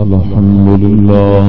الحمد لله.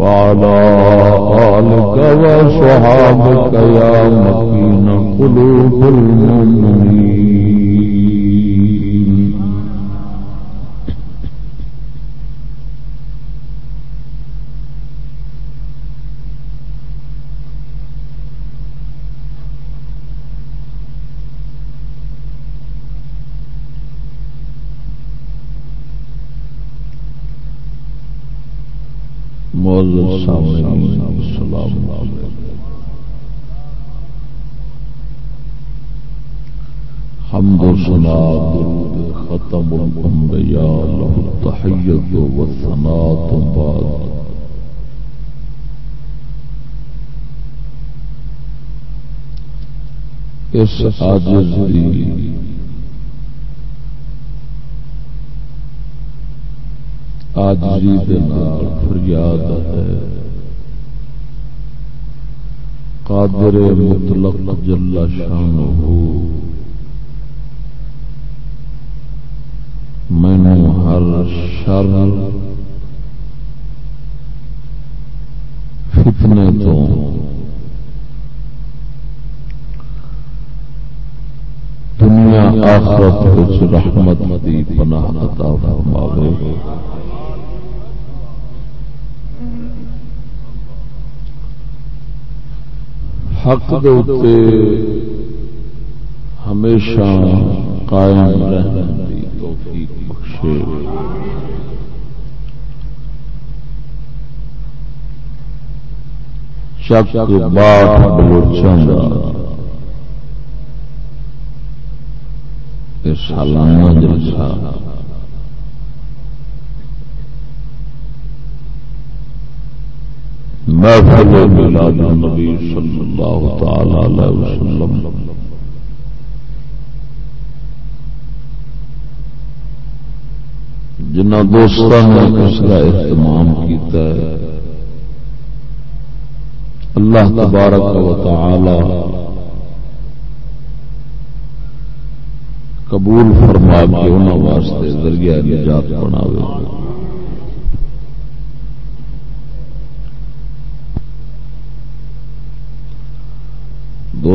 وعلى آلك وصحابك يا مكين قلوب المؤمنين. عاجز دی۔ ہمیشہ قائم رہنے کی توفیق بخشے۔ باٹ سالانہ جلسہ۔ محفل صلی اللہ تعالی علیہ وسلم۔ جنہ دوستوں نے اس کا اہتمام کیتا ہے، اللہ تبارک و تعالی قبول فرما کے انہوں واسطے ذریعہ نجات بناوے۔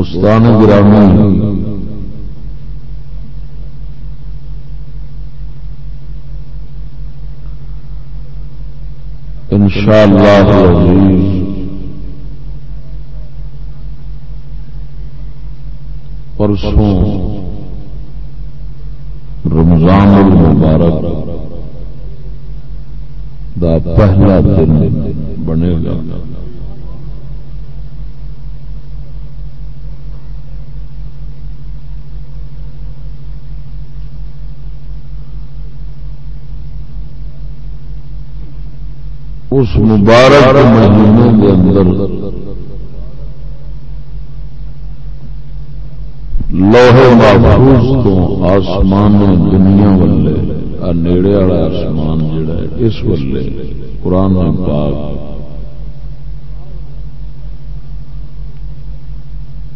دوستان گرامی۔ ان شاء اللہ پرسوں رمضان المبارک دا پہلا دن بنے گا۔ اس مبارک مہینے کے اندر لوہے محفوظ تو آسمان دنیا والے نیڑے والا آسمان جڑا ہے، اس والے قرآن پاک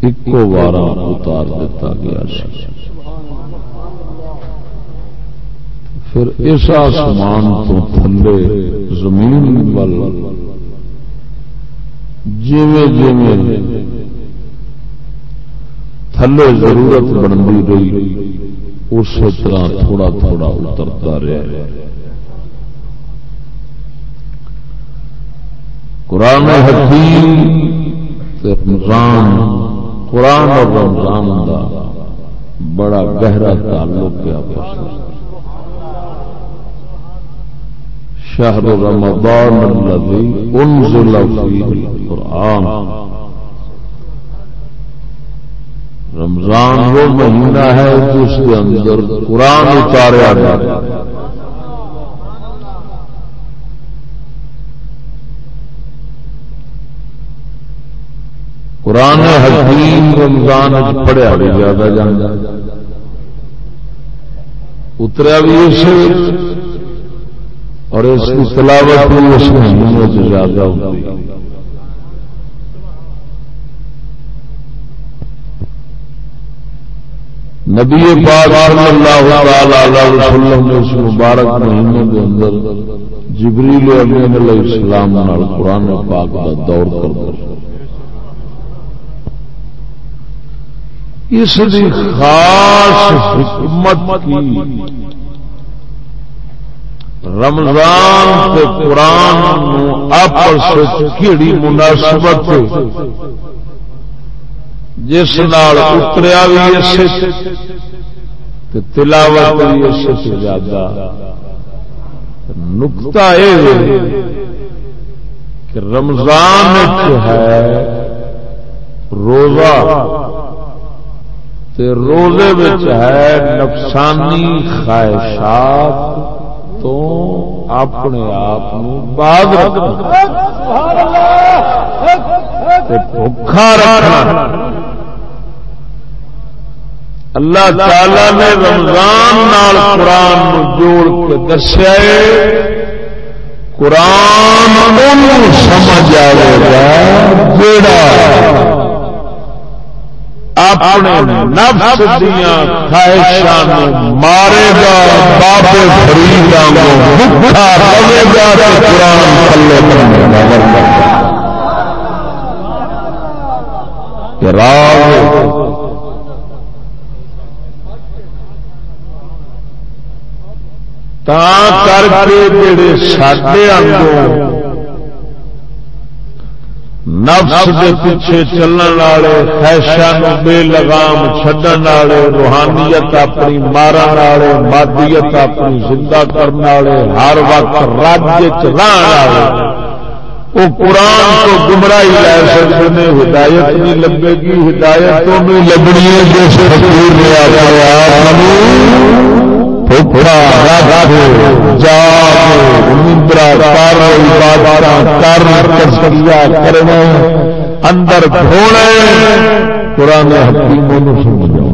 ایک بارہ اتار دیتا گیا سی۔ پھر اس آسمان تو تھلے زمین وال جیویں جیویں تھلے ضرورت بنتی رہی اس طرح تھوڑا تھوڑا اترتا رہا۔ قرآن حکیم رمضان، قرآن اور رمضان کا بڑا گہرا تعلق ہے آپس شهر رمضان الذي انزل فيه القرآن. رمضان وہ مہینہ ہے جس کے اندر قرآن اتاریا گیا قرآن حکیم رمضان پڑھیا بھی زیادہ جانا اتریا بھی اس اور اس کی تلاوت بھی اس مہینے سے زیادہ ہوتی نبی پاک صلی اللہ علیہ وسلم نے اس مبارک مہینے کے اندر جبریل امین علیہ السلام نال قرآن پاک کا دور کر دیا اس خاص حکمت کی رمضان تے قرآن آپس کیڑی مناسبت جس نال اتریا بھی اس تلاوت بھی اس سے زیادہ۔ نکتا یہ کہ رمضان ہے روزہ تے روزے ہے نفسانی خواہشات۔ تو اپنے آپ بعد بھوکھا رکھنا اللہ تعالی نے رمضان نال قرآن جوڑ کے دسیا قرآن سمجھ آئے گا جڑا اپنے نفس دیا خواہشان مارے گا، بابے فریدا بھوکا رہے گا قرآن تھلے راگ کر کے جڑے سڈے آگوں نفس کے پیچھے چلن والے خیشان بے لگام چڈن والے روحانیت اپنی مارن والے مادیت اپنی زندہ کرنے والے ہر وقت راجیہ چلان والے۔ وہ قرآن تو گمراہی لے سکتے ہیں ہدایت نہیں لگے گی ہدایت تو نہیں لگنی ہے جو فکیر جا کرنا اندر گھوڑے قرآن حکیموں سمجھا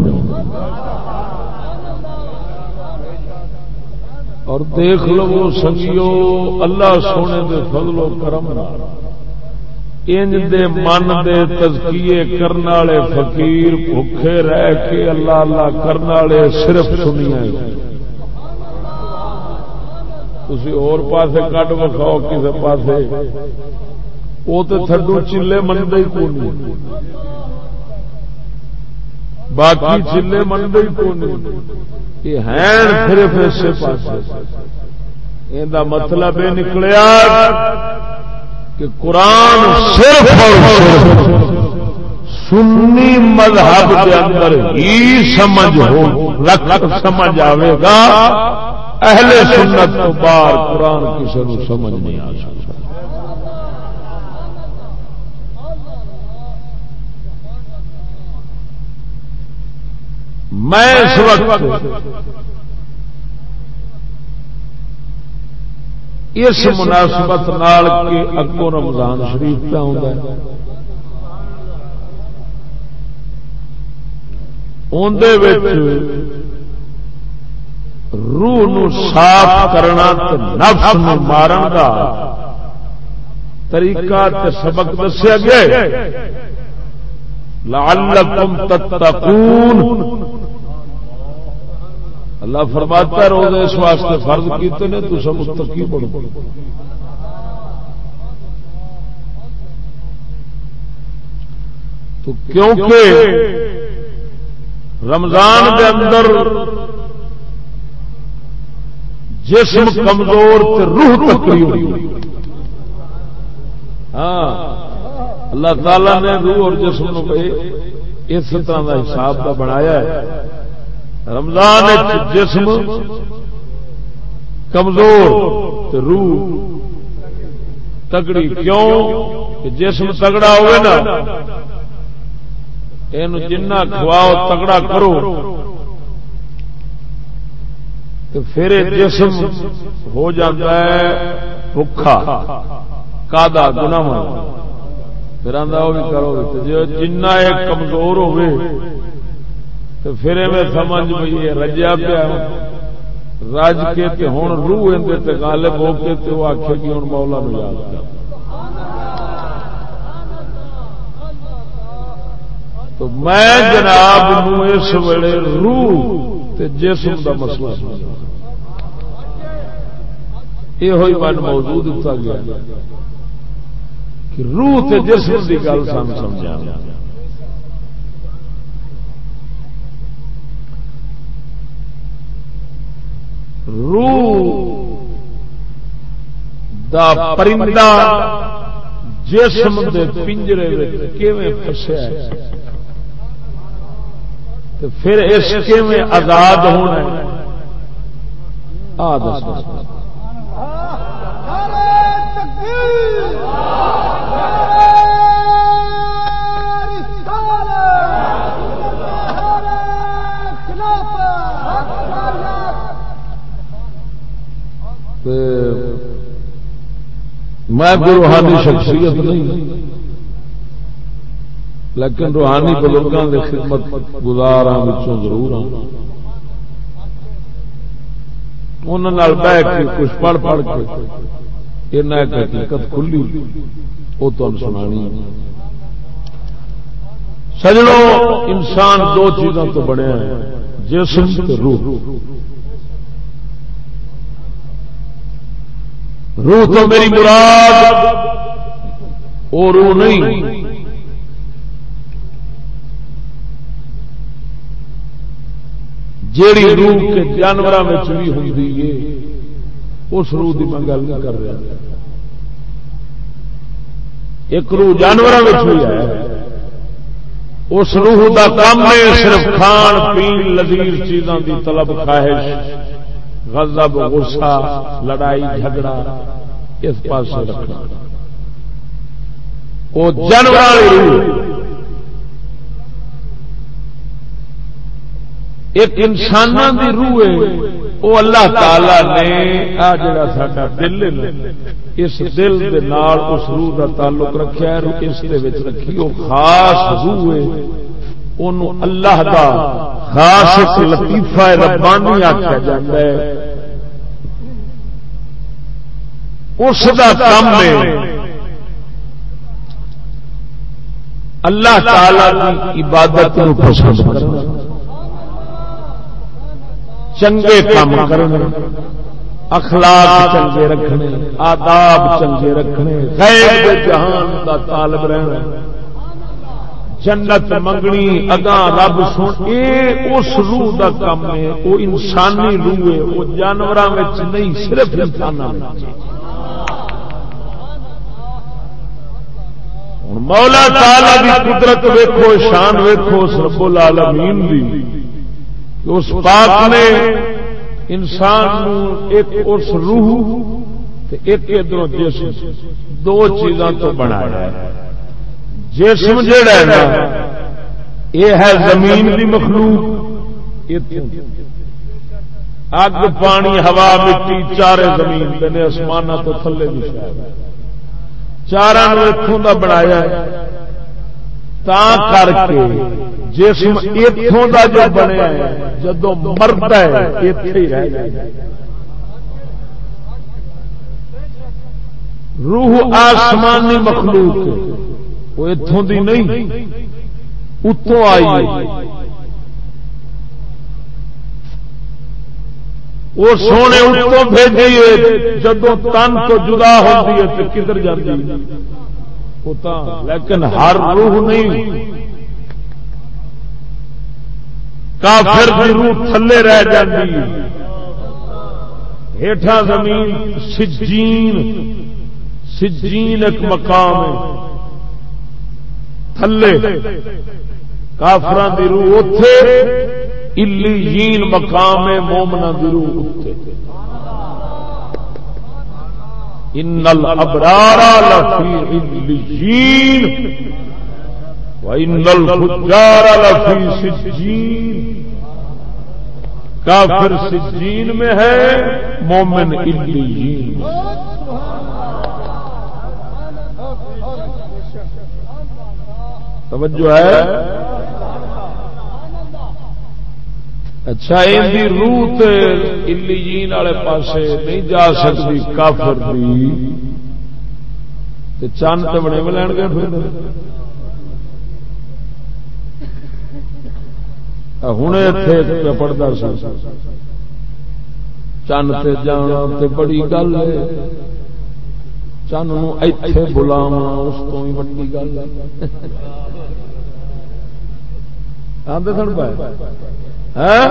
اور دیکھ لو سنگیو، اللہ سونے دے فضل و کرم ان دے من دے تزکیے کرنے والے فقیر بھوکے رہ کے اللہ اللہ کرنے والے صرف سنیا تھی اور پاسے کٹ وکھاؤ کسی پاسے۔ وہ تو تھڈو چلے منگے ہی کون باقی چلے منگے ہی کون یہ ہے صرف اسے پاس یہ مطلب یہ نکلیا کہ قرآن صرف اور سنی مذہب کے اندر ہی سمجھ ہو رکھ سمجھ آئے گا۔ اہل سنت تو باہر قرآن کسی کو سمجھ نہیں آ سکتا۔ میں اس وقت اس مناسبت نال کے اگوں رمضان شریف پہ آتا ہے۔ روح نو صاف کرنا نفس نو مارن کا طریقہ تے سبق دسیا گیا لعلکم تتقون۔ اللہ فرماتا ہے روزے اس واسطے فرض کیتے نے، تو سب مستقی بڑھو تو کیونکہ رمضان کے اندر جسم کمزور تے روح تکڑی ہوئی۔ ہاں۔ اللہ تعالی نے روح اور جسم اس طرح کا حساب کا بنایا ہے۔ رمضان جسم کمزور روح تگڑی کیوں؟ کہ جسم تگڑا ہوئے نا۔ یہ جنا کھواؤ تگڑا کرو۔ تو پھر جسم ہو جاتا ہے بکھا کا گنا پھر آدھا وہ بھی کرو جی جنا ایک کمزور ہوئے، تو پھر میں سمجھ بھائی رجیا پیا۔ رج کے ہوں روح اندر غالب ہو کے تو آخے کہ ہوں مولا نو یاد کر۔ تو میں جناب نو اس ویلے روح جسم کا مسئلہ۔ یہ ہوئی من موضوع دتا گیا کہ روح تے جسم کی گل سان سمجھا روح دا پرندہ جسم دے پنجرے کیویں پھسیا تو پھر اس کیویں آزاد ہونا آ میں روحانی شخصیت نہیں۔ لیکن روحانی بزرگوں کے خدمت گزار ہوں ضرور ہوں۔ انہوں بہ کے کچھ پڑھ پڑھ کے یہ ایک حقیقت کھلی، وہ تم سنانی۔ سجڑوں انسان دو چیزوں تو بڑے ہیں، جسم روح۔ روح تو میری مراد، وہ روح نہیں۔ جیڑی روح کے جانوروں میں بھی ہوتی ہے، اس روح کی میں گل نہیں کر رہا۔ ایک روح جانوروں میں بھی ہے۔ اس روح کا کام ہے صرف کھان پین لذیذ چیزوں کی طلب خواہش، غضب، غصہ، لڑائی، جھگڑا، اس پاس رکھنا۔ وہ جانور روح ایک انسان کی روح ہے۔ وہ اللہ تعالی نے آ جڑا سا دل اس دل دے نال اس روح کا تعلق رکھا ہے اس رکھی وہ خاص روح ہے۔ اللہ دا خاص ایک لطیفہ ربانی آخیا جاتا ہے۔ اس دا کام ہے۔ اللہ تعالی کی عبادت پسند کرنا۔ چنگے کام کرنے اخلاق چنگے رکھنے آداب چنگے رکھنے غیر جہان کا طالب رہنا۔ جنت منگنی اگاں رب سن اے اس روح کا کام ہے وہ انسانی روح ہے وہ جانوروں میں نہیں صرف انسان مولا تعالی کی قدرت ویکو شان ویکو رب العالمین دی۔ اس پاک نے انسان ایک اس روح ایک ادھر جسم، دو چیزاں تو بنایا ہے۔ جسم جڑا ہے یہ ہے زمین کی مخلوق۔ اگ، پانی، ہوا، مٹی، چارے زمین نے آسمان تو تھلے بھی چار اتوں کا بنایا تا کر کے جسم اتوں کا جو بنیا جدو مرد ہے روح آسمانی مخلوق وہ اتوں دی نہیں، اتوں آئی وہ سونے اتوں بھیجیے جدو تن تو جدا ہوتی ہے تو کدھر جاتی لیکن ہر روح نہیں۔ کافر کی روح تھلے رہ جاتی ہیٹھا زمین سجین سجین ایک مقام ہے۔ تھلے۔ کافران دی روح اتے الی مقام ہے مومنا دی روح اتے ان الابرار لفی علیین وان الفجار لفی سجین کافر سجین میں ہے، مومن علیین۔ توجہ ہے؟ اچھا ان روح الیجین والے پاسے نہیں جا سکتی، کافر دی۔ چند تو بنے لین گے پھر۔ ہوں اتے پڑھتا سا چند تے جانا تے بڑی گل ہے۔ چند اتے بلاوا اس کو بھی بڑی گل ہے۔ آدھے سن پائے ہاں؟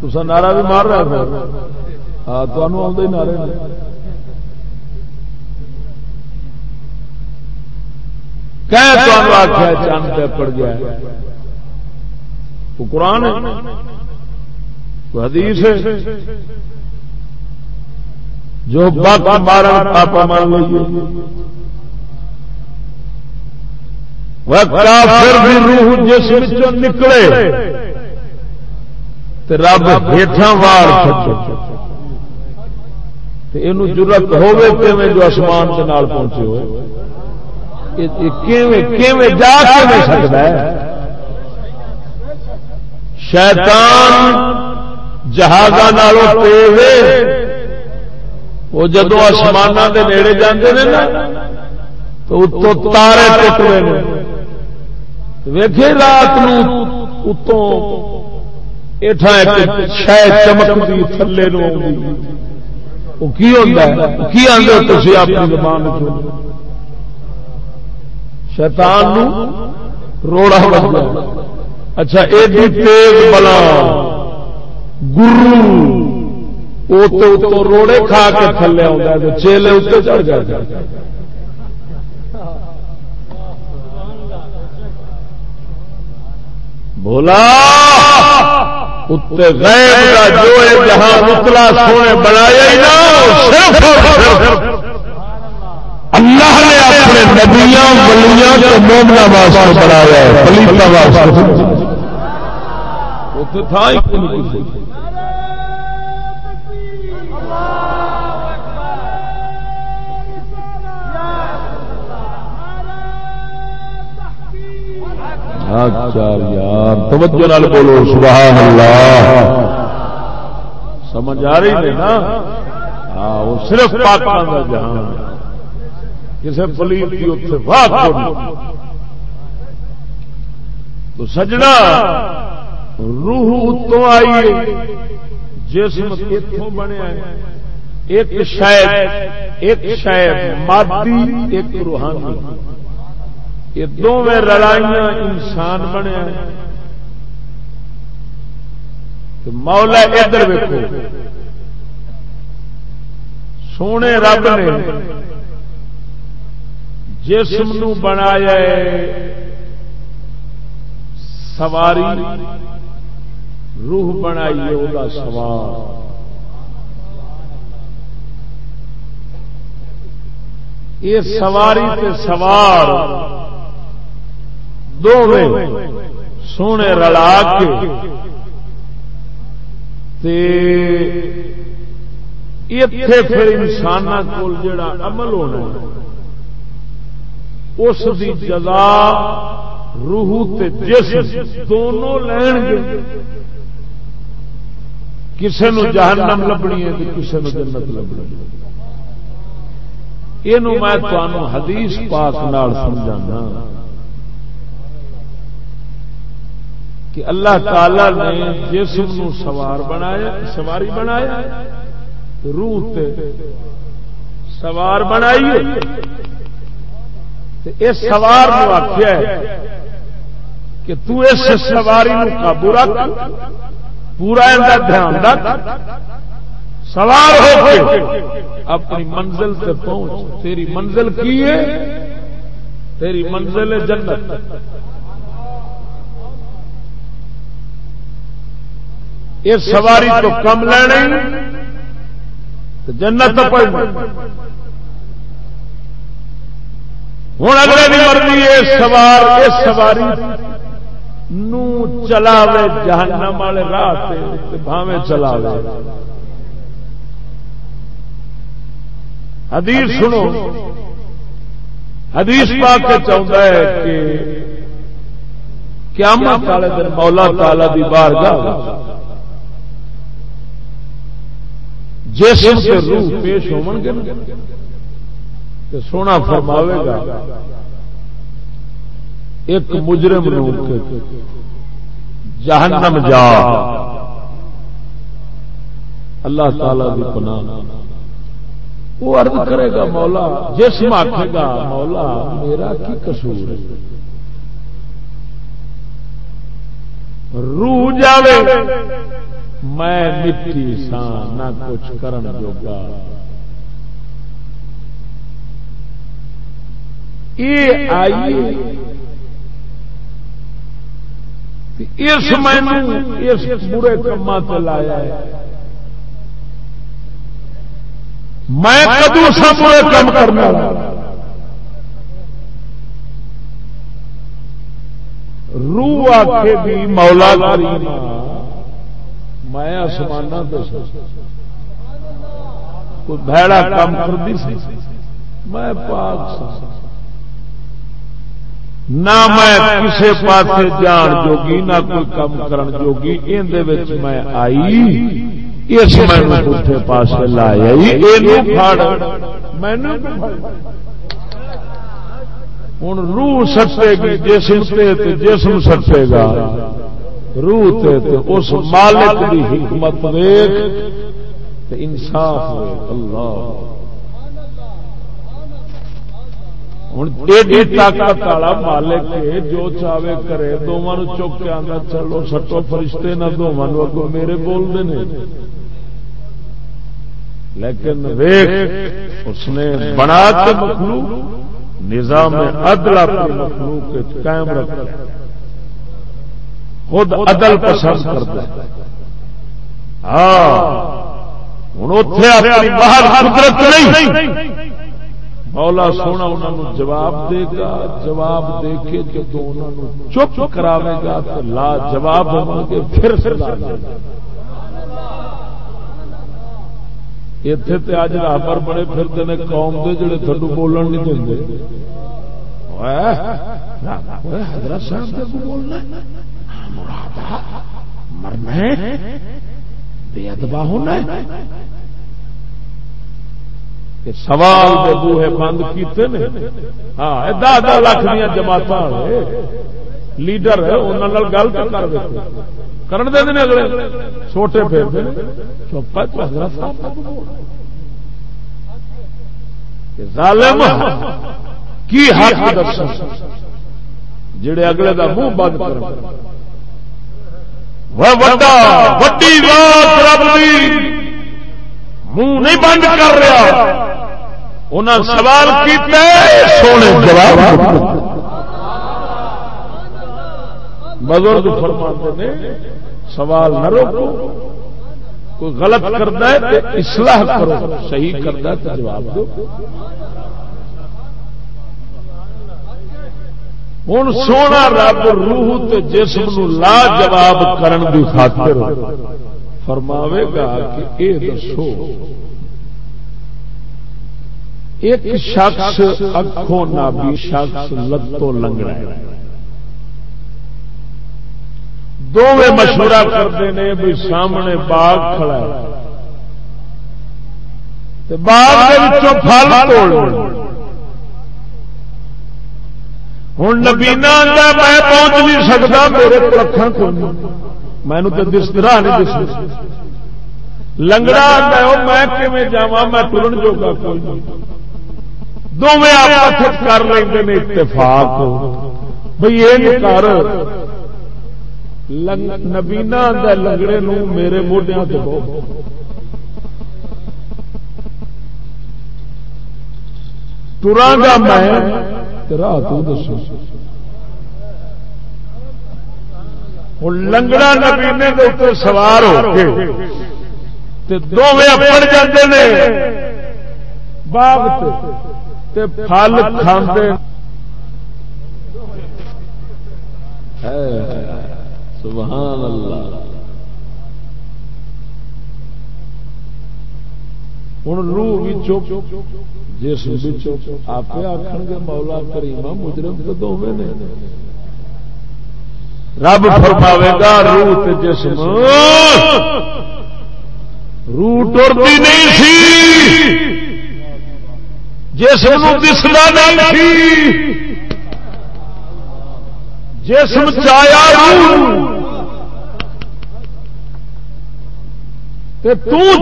تو نعرہ بھی مار رہا تھا ہاں تو نعرے آخیا چند پڑ گیا۔ وہ قرآن ہے تو حدیث ہے۔ جو باقا مارا پاپا مان لیجیے وہ کافر بھی روح جس نکلے رب ہیٹھا وار یہ ضرورت ہوے جو آسمان کے نال پہنچے ہوئے۔ جا کے سکتا ہے۔ شیطان جہاز وہ جدو آسمان کے نیڑے جانے نے نا تو اتو تارے ٹوٹ رہے ویکے رات اتوں شاید چمکتی تھلے کی آدھے اپنی زبان شیطان روڑا اچھا ایڈی تیز بلا۔ گرو۔ اتوں روڑے کھا کے تھلے آ چیلے اتنے چڑھ جائے بولا اتنے غیب کا جو جہاں اتلا سونے بنایا ہی نہ اللہ نے اپنے نبیاں بلیاں کو مومنا واسطے بنایا ہے پلیتا واسطے۔ اتنے تھا یار۔ توجہ بولو، سبحان اللہ۔ سمجھ آ رہی ہے نا؟ ہاں وہ صرف پاکستان کا جہان۔ کسی پلیت کی اتنے واہ تو سجنا۔ روح اتوں آئی جسم اتوں بنیا ایک شاید ایک شاید، مادی، ایک روحانی۔ یہ دونوں لڑائیاں انسان بنیا مولا ادھر ویکو سونے رب نے جسم نو بنایا سواری روح بنائی وہ سوار یہ سواری تے سوار سونے رلا کے تے اتے پھر انسان کو جڑا عمل ہونا اس دی جزا روح تے جسم دونوں لین گے۔ کسی نو جہنم لبنی ہے کسی نو جنت لبنی یہ میں حدیث پاک نال سمجھانا۔ کہ اللہ تعالی نے جسم نو سوار بنایا سواری بنایا روح تے سوار بنائی اس سوار آخیا کہ تو اس سواری نو قابو رکھ۔ پورا دھیان رکھ، سوار ہو کے اپنی منزل سے پہنچ، تیری منزل کی ہے؟ تیری منزل ہے جنت۔ یہ سواری تو کم لینی تو جنت پڑ ہوں اگلے بھی مرضی یہ سوار، اس سواری نو چلاوے جہنم والے راہ بھاوے چلاوے۔ حدیث سنو۔ حدیث پا کے چاہتا ہے کہ قیامت والے دن مولا تالا دی بار گاہ جسم سے روح پیش ہو سونا فرماوے گا۔ ایک مجرم روح جہنم جا۔ اللہ تعالی دی پناہ۔ وہ ارد کرے گا، مولا، جسم آخے گا، مولا، میرا کی قصور ہے؟ روح جاوے، میں مٹی سا نہ کچھ کرن جوگا۔ یہ آئیے اس میں اس برے کما لایا ہے۔ میں کدو سب کام کرنا روح آ کے بھی مولا کری میں آسمان کوئی بھڑا کام کرتی سی۔ میں پاک نہ میں کسی پاس جان جوگی، نہ کوئی کام کرن جوگی اندر میں آئی، اس میں پاس لایا ہوں روح سٹے گی، جسم سے جسم سٹے گا۔ روح تے اس مالک کی حکمت دیکھ انصاف اللہ۔ ہوں ایڈی طاقت والا مالک جو چاہے کرے دونوں چک کے آتا چلو سٹو فرشتے نہ دونوں اگو میرے بولتے ہیں لیکن ویخ اس نے بنا کے مخلوق نظام عدل اپنی مخلوق قائم رکھا خود عدل پسند کرتا ہے ہاں ہوں اتے اپنی باہر قدرت نہیں مولا سونا انہوں جواب دے گا جواب دے کے جب انہوں چپ کراوے گا تو لا جواب ہو کے پھر سے اتے تو اج رابر بڑے پھرتے ہیں قوم کے جڑے تھڈو بولن نہیں دیں حضرت صاحب کو بولنا ہاں، مرنا بے ادبا ہونا سوال دے بوہے بند کیتے نے۔ ہاں دہ دہ لاکھ دیا جماعت لیڈر انہوں گل تو کر دیتے کرن دے دیں اگلے۔ چھوٹے پھر چپ حضرت ظالم، کی حق دس جڑے اگلے دا منہ بند کر وڈی رات رب دی۔ منہ نہیں بند کر رہا۔ انہیں سوال سونے جواب بزرگ فرماتے نے سوال نہ روکو کوئی غلط کرتا ہے تو اصلاح کرو صحیح کرتا ہے تو جواب دو۔ ہوں سونا رب روح تے جسم لا جواب کرن دی خاطر۔ فرماوے گا کہ اے دسو، ایک شخص اکھوں نابی شخص لتوں لنگڑا ہے دونوں مشورہ کرتے ہیں بھی سامنے باغ کھڑا ہے۔ باغ پھل توڑ ہوں نبینا میں پہنچ نہیں سکتا میرے کو اکھان کو میں تو دس راہ نہیں دس لنگڑا آتا میں جا میں ٹرن جوگا کوئی دونوں آپ کر لیں اتفاق۔ بھائی یہ کر۔ نبینا آتا لنگڑے نو میرے موڈیا تو ٹرا گا میں راہ دسو۔ ہوں لنگڑا نبینے کے اتنے سوار ہو کے دونوں اپڑ جاتے ہیں باغ پھل کھانے سبحان اللہ ہوں روح بھی چپ جس آپ آخر گے مولا کریما مجرم تو دونوں نے رب فرماوے گا روح جسم۔ روح ٹرتی نہیں سی۔ جسم دسنا نہیں سی۔ جسم چایا روح۔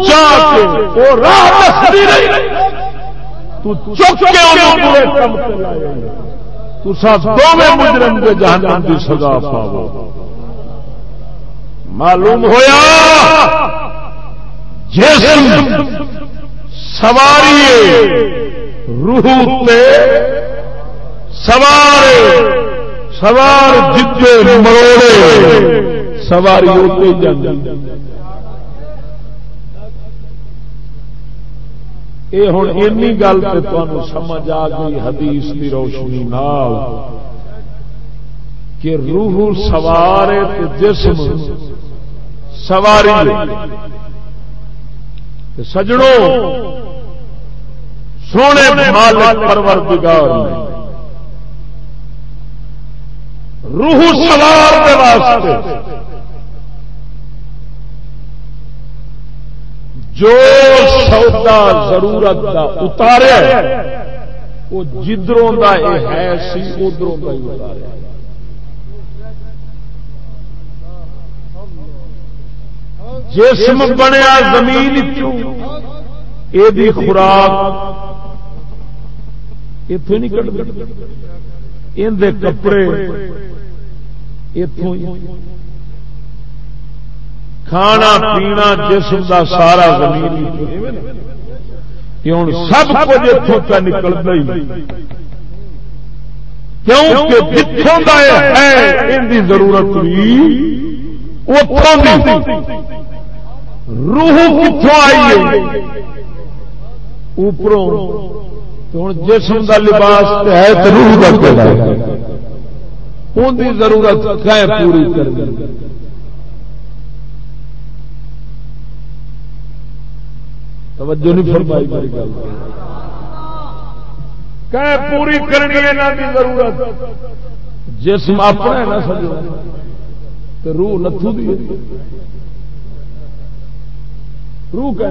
چاہ وہ راہ دونوں مجرم کے جہنم کی سزا پاو معلوم ہوا جسم سواری روح سوار سوار جتے مروڑے سواری ہوتے جاتے یہ ہوں این گل تو سمجھ آ گئی حدیث کی روشنی نال کہ روح سوار جسم سواری سجڑوں سونے مالک پروردگار روح سوار کے واسطے جو سودا ضرورت کا اتارا وہ جدروں کا یہ ہے سی، ادھروں کا ہی اتارا جسم بنیا زمین یہ خوراک۔ اتوں نہیں کٹ اندر کپڑے اتوں کھانا پینا جسم کا سارا زمین ہوں سب کچھ اتوں کا نکلتا ہی کیونکہ جتوں کا ہے ان کی ضرورت بھی روح کتوں آئی ہے؟ اوپروں۔ ہوں جسم کا لباس ہے روح کا ان کی ضرورت پوری کر توجہ نہیں فرمائی میری گل کہ پوری کرنی یہاں کی ضرورت۔ جسم اپنا ہے نا سجو تو روح نتھو دی روح کہ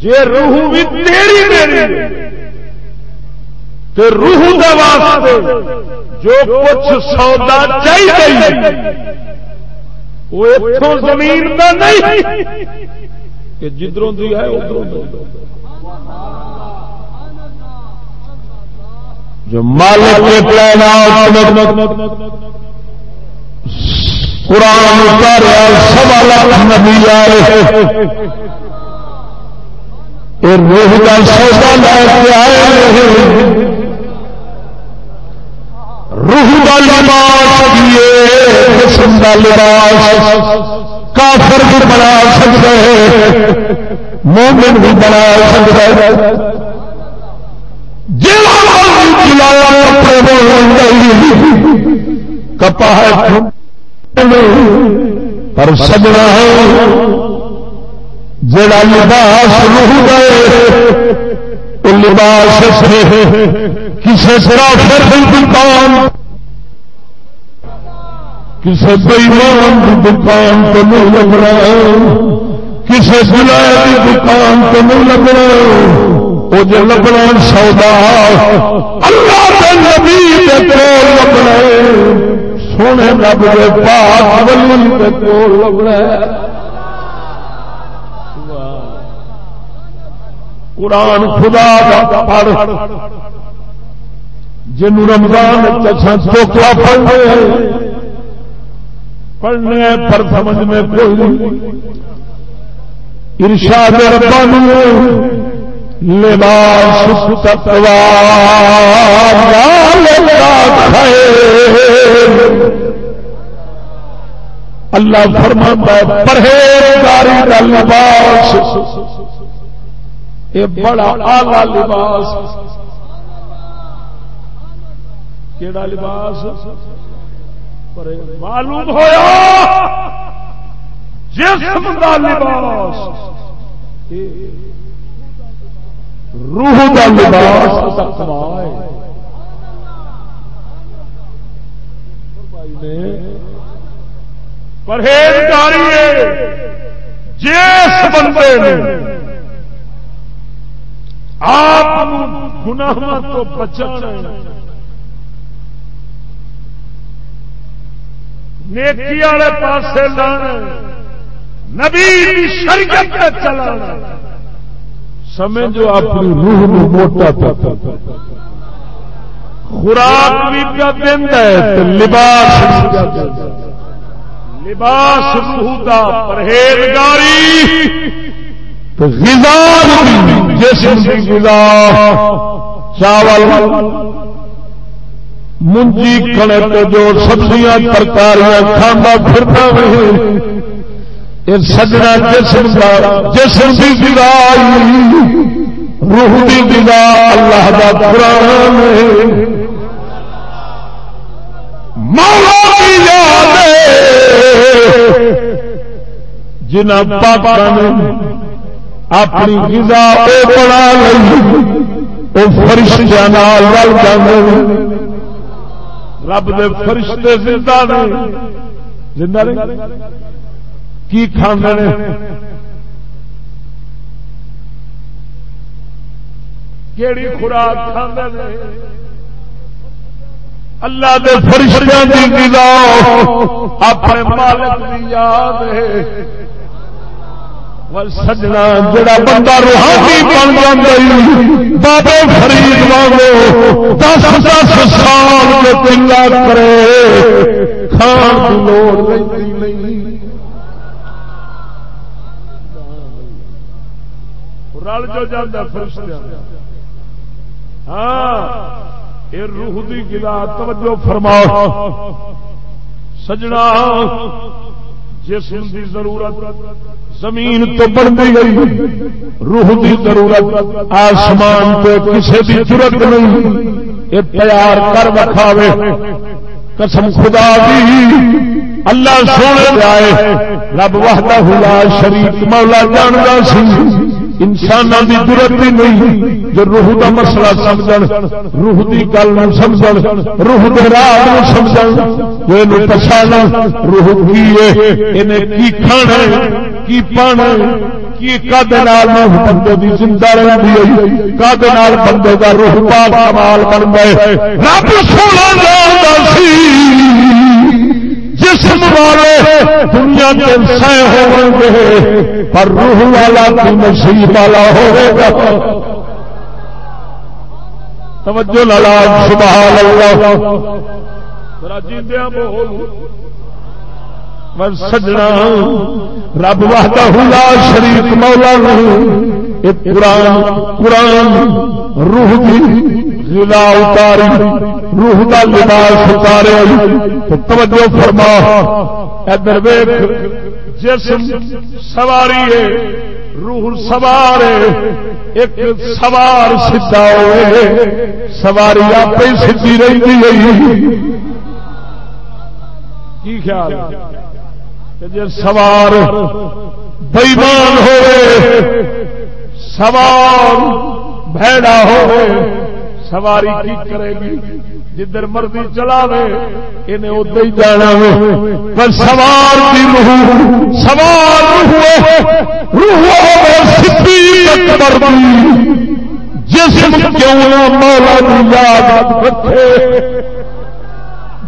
جی روح بھی تیری میری تو روح دا واسطے جو کچھ سودا چاہیے۔ وہ اتوں زمین کا نہیں۔ کہ جدھروں دی ہے ادھر جو مالک قرآن سوا لاکھ نبی آئے۔ روح کا سودا لے کے آئے۔ روح کا لباس جسم کا لباس کافر بھی بنا سکتا ہے مومن بھی بنا سکتا ہے کپا ہے پر سجنا ہے۔ جڑا لباس روح گئے لباس کسی طرح پھر بھی دکان کسی بئیمان کی دکان تو نہیں لگنا کسی سلائے کی دکان تو نہیں لگنا وہ جو لگنا سودا، اللہ کے نبی کے کول لگنا سونے رب کے پاس ولی کے کول لگنا قرآن خدا کا پڑھ جن رمضان چوکلا پڑھنے پڑھنے، پر سمجھ میں کوئی ارشاد ربانی لباس تقوا اللہ فرماتا ہے، پرہیزگاری کا لباس۔ یہ بڑا آلہ لباس۔ کیڑا لباس؟ پر معلوم ہوا جسم کا لباس روح کا لباس پرہیزگاری جس بندے نے آپ گناہ تو بچانا نیکی والے پاس لانا نبی شرکت چلانا سمجھو اپنی روح نو موٹا خوراک بھی پیا دینا ہے لباس لباس روح کا پرہیزگاری غذا جسم کی غذا، چاول منجی کڑک جو سبزیاں ترکاریاں کھانا پھرتا سجنا جسم کا جسم کی گلا روح کی گلا اللہ کا قرآن مولا کی یاد جنہ پاپا نے اپنی گزا وہ بنا لی وہ فرشتہ رل جانے رب دے فرشتے زندہ نے۔ زندہ نے؟ کی کھانے نے؟ کیڑی خوراک کھانے نے؟ اللہ دے فرشتوں کی غذا اپنے مالک کی یاد ہے۔ سجنا جڑا بندہ روحانی بن جی بابے فرید وانگو دس دس سال کے پلا کرے۔ کھان کی لوڑ رل جو جانا فرشت ہاں یہ روح کی گلا توجہ فرماؤ۔ سجنا جسم کی ضرورت زمین تو بنتی گئی روح کی ضرورت آسمان تو کسی کی ضرورت نہیں۔ یہ تیار کر رکھا قسم خدا دی اللہ سونے آئے۔ رب وحدہ لا شریک مولا جانتا سی۔ انسان کی ضرورت بھی نہیں جو روح کا مسئلہ سمجھ روح کی گل سمجھ روح کے راہ سمجھ جو پچھان روح کی کی کھانا، کی پانا، کی کد بندے کی زندہ رہی ہے کد بندے کا روح پاک کمال بن گئے۔ رب سونا جسم والے دنیا کے سہ ہو گے پر روح والا تو نصیب والا ہوگا۔ توجہ لالا سبحان اللہ سجنا رب وحدہ لا شریف مولا قرآن قرآن، روح کی غلا اتاری، روح کا لباس اتارے تو توجہ فرما۔ ادھر ویخ جسم سواری ہے، روح سوار ایک سوار سیدا ہوئے سواری آپ ہی سی رہی کی خیال؟ جی سوار بئیمان ہوئے، سوار بھڑا ہوئے سواری کی کرے گی۔ جدھر مرضی چلا انہیں ادھر ہی جانا پر سوار کی روح، سوار جسم کیوں نہ مولا کی یاد رکھے۔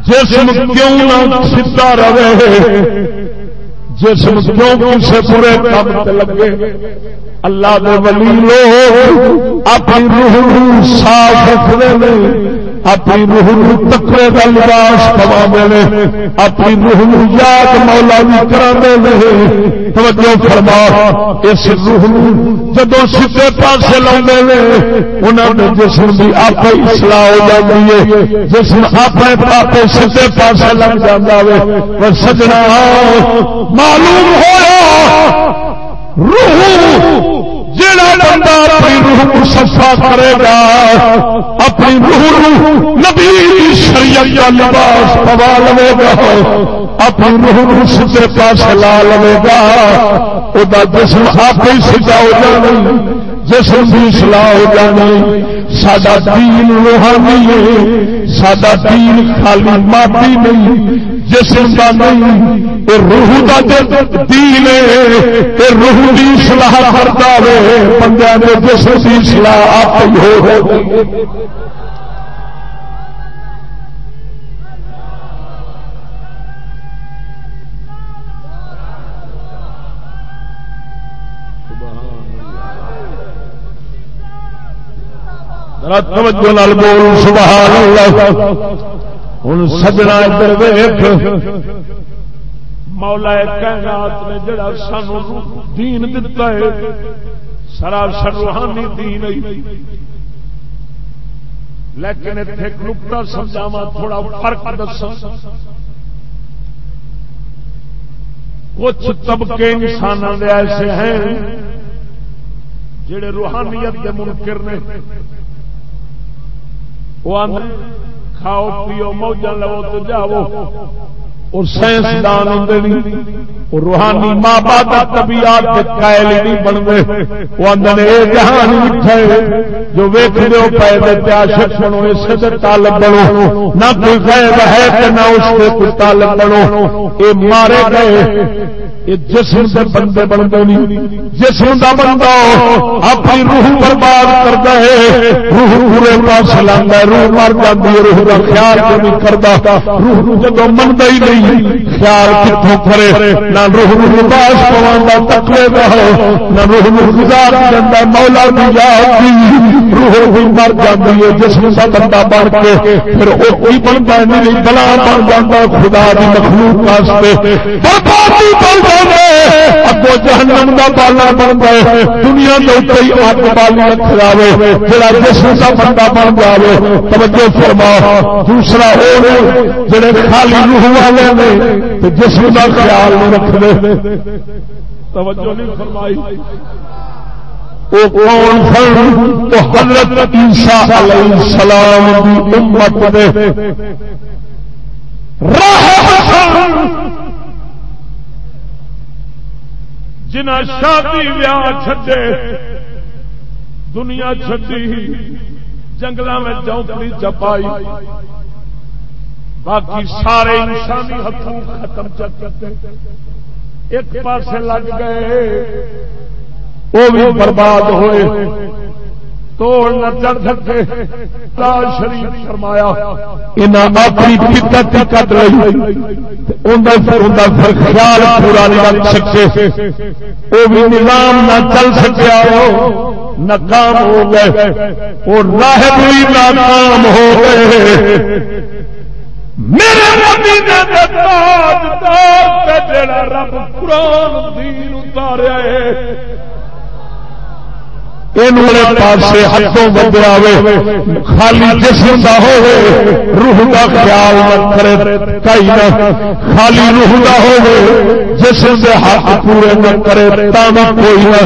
جسم کیوں نہ سیدا رہے۔ جسم کیوں کسی برے کام لگے اللہ دے ولی لوگ اپنی روح صاف رکھتے اپنی روح تکڑے کا لباس پوا دے اپنی روح یاد مولا بھی کرا توجہ فرما، اس روح جدو سیدے پاس لاؤ انہوں نے جسم بھی آپ ہی ہو جاتی ہے۔ جسم آپ آپ سیدے پاس لگ جاتا ہے سجنا، معلوم ہوا روح جڑا بندہ اپنی روح کو صفا کرے گا، اپنی روح نبی شریعت کا لباس پوا لے گا، اپنی روح کو سچے پاس لا لے گا۔ وہ جسم آپ ہی سجا ہو جانا، جسم بھی سلاح ہو جانا۔ سڈا دین روحانی ہے سڈا دین خالی ماپی نہیں۔ جسم کا نہیں وہ روح کا دین روح کی سلاح کرتا ہے بندے نے جسم کی سلاح آپ ہو بول، سبحان اللہ۔ ہوں سجنا ادھر ویخ مولا کائنات نے جڑا سانو دین دتا ہے سراسر روحانی دین لیکن اتنے نکتا سمجھاوا تھوڑا فرق دسا کچھ طبقے انسان ایسے ہیں جڑے روحانیت کے منکر نے۔ وہ کھاؤ، پیو موجہ لو تو جاؤ۔ اور سائنسدان ہوں روحانی ماں باپ طبیعت قائل نہیں بنتے وہ آدھے یہ جہان میٹھا جو ویک دو پے عاشق بنو اسے طالب بنو۔ نہ کوئی غیب ہے کہ نہ اس سے کوئی طالب بنو۔ یہ مارے گئے۔ جسم سے بندے بنتے نہیں۔ جسم کا بندہ اپنی روح برباد کرتا ہے۔ روح پورے پاس لانا روح مر جاتی ہے۔ روح کا خیال کو نہیں کرتا۔ روح جب منتا ہی نہیں۔ خیال کتوں کرے نہ روح لباس پوا تکلے کا نہ روح گزار جاتا مولا کی یاد روح بھی مر جاتی ہے۔ جسم کا بندہ بن کے پھر وہ کوئی بنتا نہیں، بلا بن جاتا خدا کی مخلوق واسطے۔ بربادی بن اگو جہنم کا بالا بن گئے دنیا کے اتر ہی اگ بالی رکھ جائے جڑا جسم کا بندہ بن جائے توجہ فرما۔ دوسرا وہ جڑے خالی روح والے نے جسم کا خیال نہیں رکھتے توجہ نہیں فرمائی۔ وہ کون سن؟ تو حضرت عیسیٰ علیہ السلام کی امت دے۔ راہ جنہ شادی ویاہ چھڈے، دنیا چھڈی جنگل میں چونکڑی چپائی۔ باقی سارے انسانی حقوق ختم چکتے ایک پاسے لگ گئے، وہ بھی برباد ہوئے۔ توڑ نہ چڑھ سکے۔ شریف فرمایا اپنی فکت کٹ خیال پورا نہیں رکھ سکے۔ وہ بھی نظام نہ چل سکیا ناکام ہو گئے۔ اور راہ بھی ناکام ہو گئے۔ میرے نبی نے رب قرآن دین اتارے پاسے ہاتھوں بدیا خالی جسم کا ہو روح کا خیال نہ کرے کئی نہ خالی روح کا ہو جسم کے ہاتھ پورے نہ کرے تانا کوئی نہ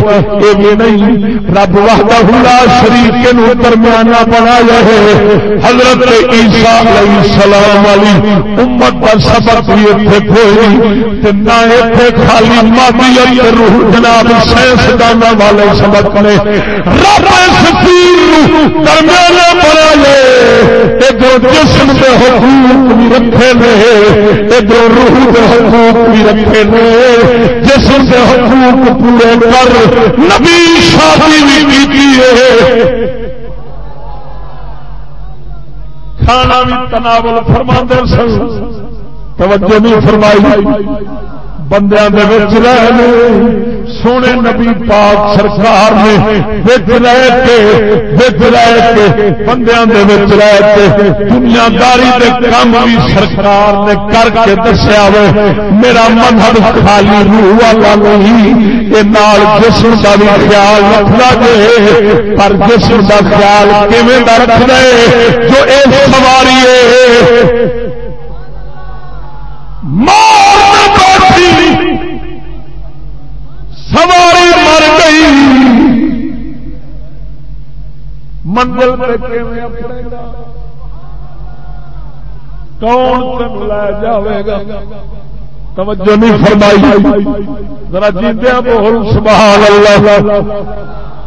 یہ نہیں رب وحدہ ہلا شریف کے درمیانہ بنا ہے۔ حضرت عیسیٰ علیہ السلام والی امت کا سبق بھی اتنے کوئی نہ اتنے خالی مادی روح جناب سائنسدان والے سبق نے۔ درمیانہ بنا ادھر جسم کے حقوق بھی رکھے نے ادھر روح کے حقوق بھی رکھے نے جسم کے حقوق پورے کر نبی شادی بھی کی کھانا بھی تناول فرما سن توجہ نہیں فرمائی، بندیاں دے وچ رہنے سونے نبی پاک سرکار نے وچ رہ کے، وچ رہ کے، بندیاں دے وچ رہ کے دنیا داری دے کام بھی سرکار نے کر کے دسیا وے، میرا مذہب خالی روح والا نہیں، اے نال جسم دا بھی خیال رکھدا جے پر جسم دا خیال کیویں دا رکھدا ہے؟ جو اے سواری ہے۔ سواری مر گئی۔ منزل کون لے جائے گا؟ توجہ نہیں فرمائی۔ ذرا جیتیا بول سبحان اللہ۔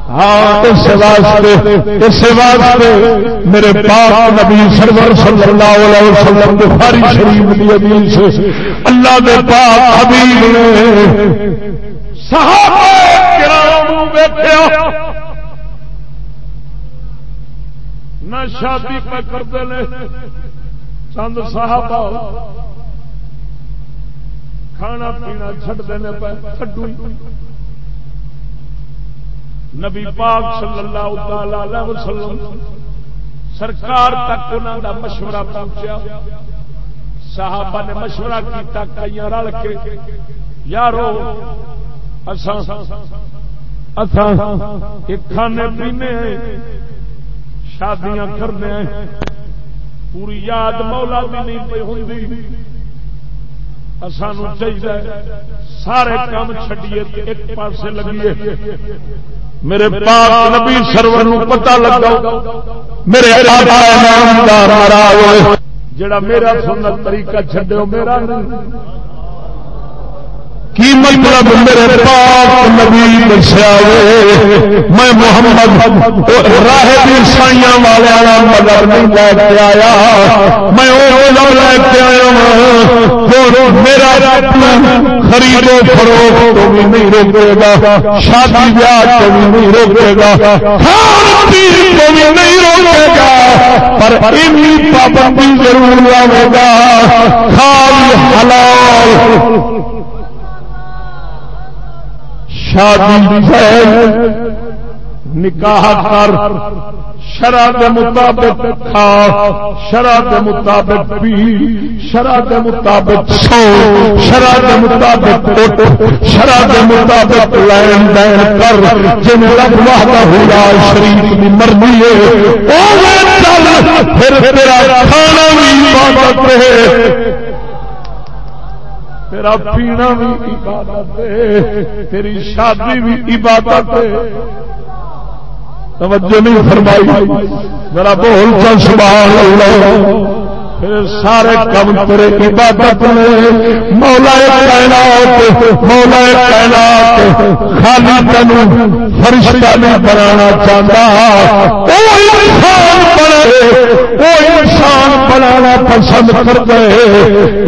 ہاں اس واسطے اس واسطے میرے پاک نبی سرور صلی اللہ علیہ وسلم بخاری شریف کی حدیث اللہ دے پاک حبیب نے صحابہ کرام بیٹھیا نہ شادی پہ کرتے ہیں۔ چند صحابہ کھانا پینا چھڈ دینے پہ چھڈو۔ نبی پاک صلی اللہ تعالی وسلم سرکار تک انہوں کا مشورہ پہنچیا۔ صحابہ نے مشورہ کیا کئی رل کے، یارو کھانے پینے شادیاں کرنے پوری یاد مولا بھی نہیں پی ہوں سانو چاہیے سارے کام چڈیے ایک پاسے لگیے۔ میرے پاک نبی سرور پتا لگا میرے جڑا میرا سنت طریقہ چڈو میرا کی مطلب میرے پاک نبی دسیا میں محمد راہ سائیاں والے مگر نہیں لے کے آیا۔ میں وہ لے کے آیا میرا خریدو فروخت تو بھی نہیں روکے گا، شادی بیاہ تو بھی نہیں روکے گا کھان پین تو بھی نہیں روکے گا۔ پر پابندی ضرور لگے گا۔ کھال حلال شادی نکاح کر، شرح کے مطابق کھا، شرح کے مطابق پی، شرح کے مطابق سو، شرح کے مطابق شرح کے مطابق لین دین کر، جن رب وحدہ ہوا شریف کی مرضی ہے پھر تیرا کھانا بھی عبادت ہے تیرا پینا بھی عبادت ہے، تیری شادی بھی عبادت ہے۔ توجہ نہیں فرمائی میرا بول چل سبحان اللہ۔ سارے کم تیرے عبادت نے مولا کائنات مولا کائنات، خالی تین فرشتہ نہیں بنانا چاہتا۔ وہ انسان بنے وہ انسان بنانا پسند کر دے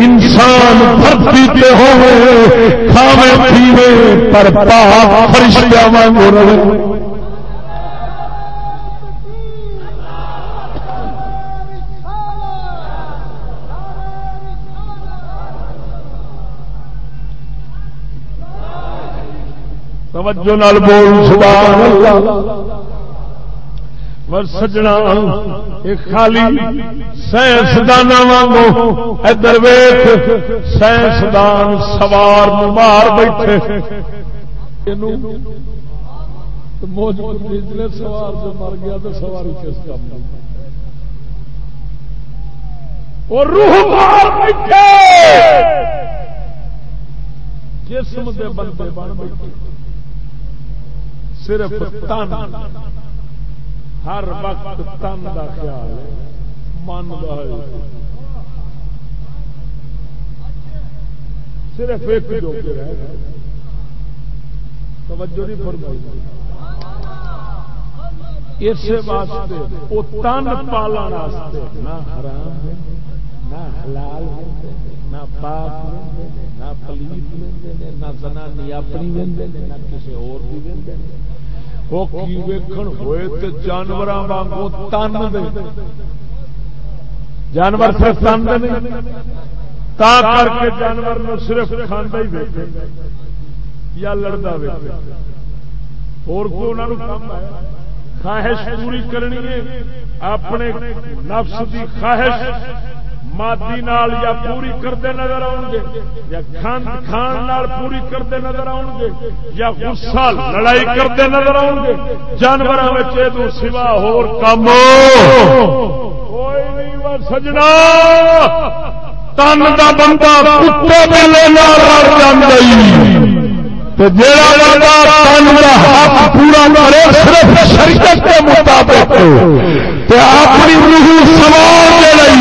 انسان دھرتی پہ ہوئے، کھاوے، پیوے پر پا فرشتہ وانگو رہے۔ توجہ نال بول سبحان اللہ۔ سجنا ایک خالی سائنسدان وانگو ادھر ویخ سائنسدان سوار مار بیٹھے۔ سوار جو مر گیا تو سواری کس کام اور روح مار بیٹھے۔ جسم دے بندے بن بیٹھے۔ صرف تن۔ ہر وقت تن کا خیال من صرف ایک جو توجہ نہیں فرمائی۔ اس واسطے وہ تن پالن نہ حرام نہ حلال نہ پاک نہ پلیت نہ زنانی اپنی نہ کسی اور بھی ہوئے تو جانور وانگو تن دے۔ جانور صرف تن دے نہیں، تا کر کے جانور نو صرف کھانا ہی ویچے یا لڑتا ویچے اور کو کام ہے خواہش پوری کرنی ہے، اپنے نفس کی خواہش مادی نال یا پوری کرتے نظر آؤ گے، یا کھان نال پوری کرتے نظر آؤ گے، یا غصہ لڑائی کرتے نظر آؤ گے جانوروں سوا ہور کام کوئی نہیں سجنا۔ تن کا بندہ کتے میلے پورا کرے، صرف شریعت کے مطابق۔ تے اپنی روح سوا دے لئی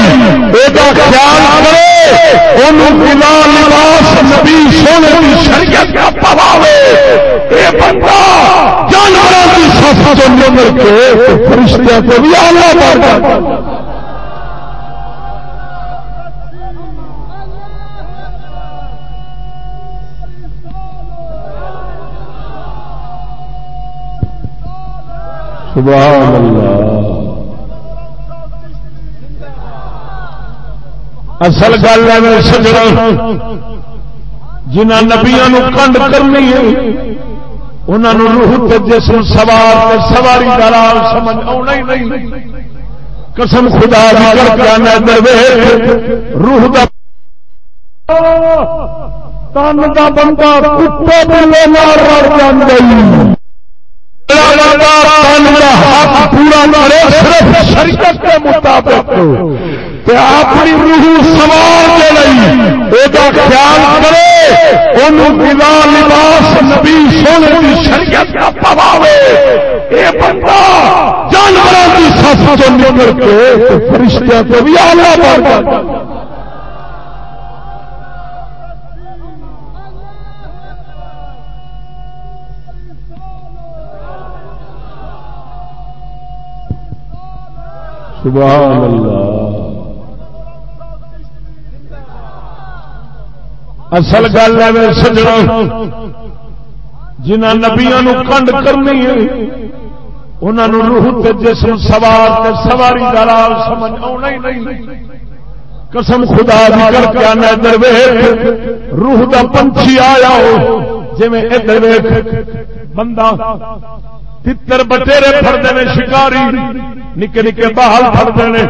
سوال خیال کرے بنا لباس نبی سونے کی شریعت کا پواوے یہ بندہ جانوروں کی سفر نمبر کے فرشتوں کو بھی آنا پڑتا سبحان اللہ۔ اصل گل ہے سجنا جنہ نبیا کنڈ کرنی ہے انہوں روح جسم سوار سواری کا دلال سمجھ آنا ہی نہیں۔ قسم خدا کر کے روح دا تن کا بندہ کتے بلے مار جان پورا کرے، صرف شریعت کے مطابق۔ اپنی روح سوار دے لئی سوال خیال کرے بنا لباس نبی سونے کی شریعت کا پواوے یہ بندہ جانوروں کی سس جو نکل کے فرشتوں کو بھی آنا پڑتا سبحان اللہ۔ اصل گل ہے سجنا جنہ نبیا کنڈ کرنی ہے انہوں روح تے جسم سوار تے سواری دلال سمجھ آنا ہی نہیں۔ قسم خدا دی کر کے آنا ادھر ویخ روح دا پنچھی آیا ہو جی ادھر ویخ بندہ تر بٹیرے فرد نے شکاری۔ نکے نکے بہال فرد نے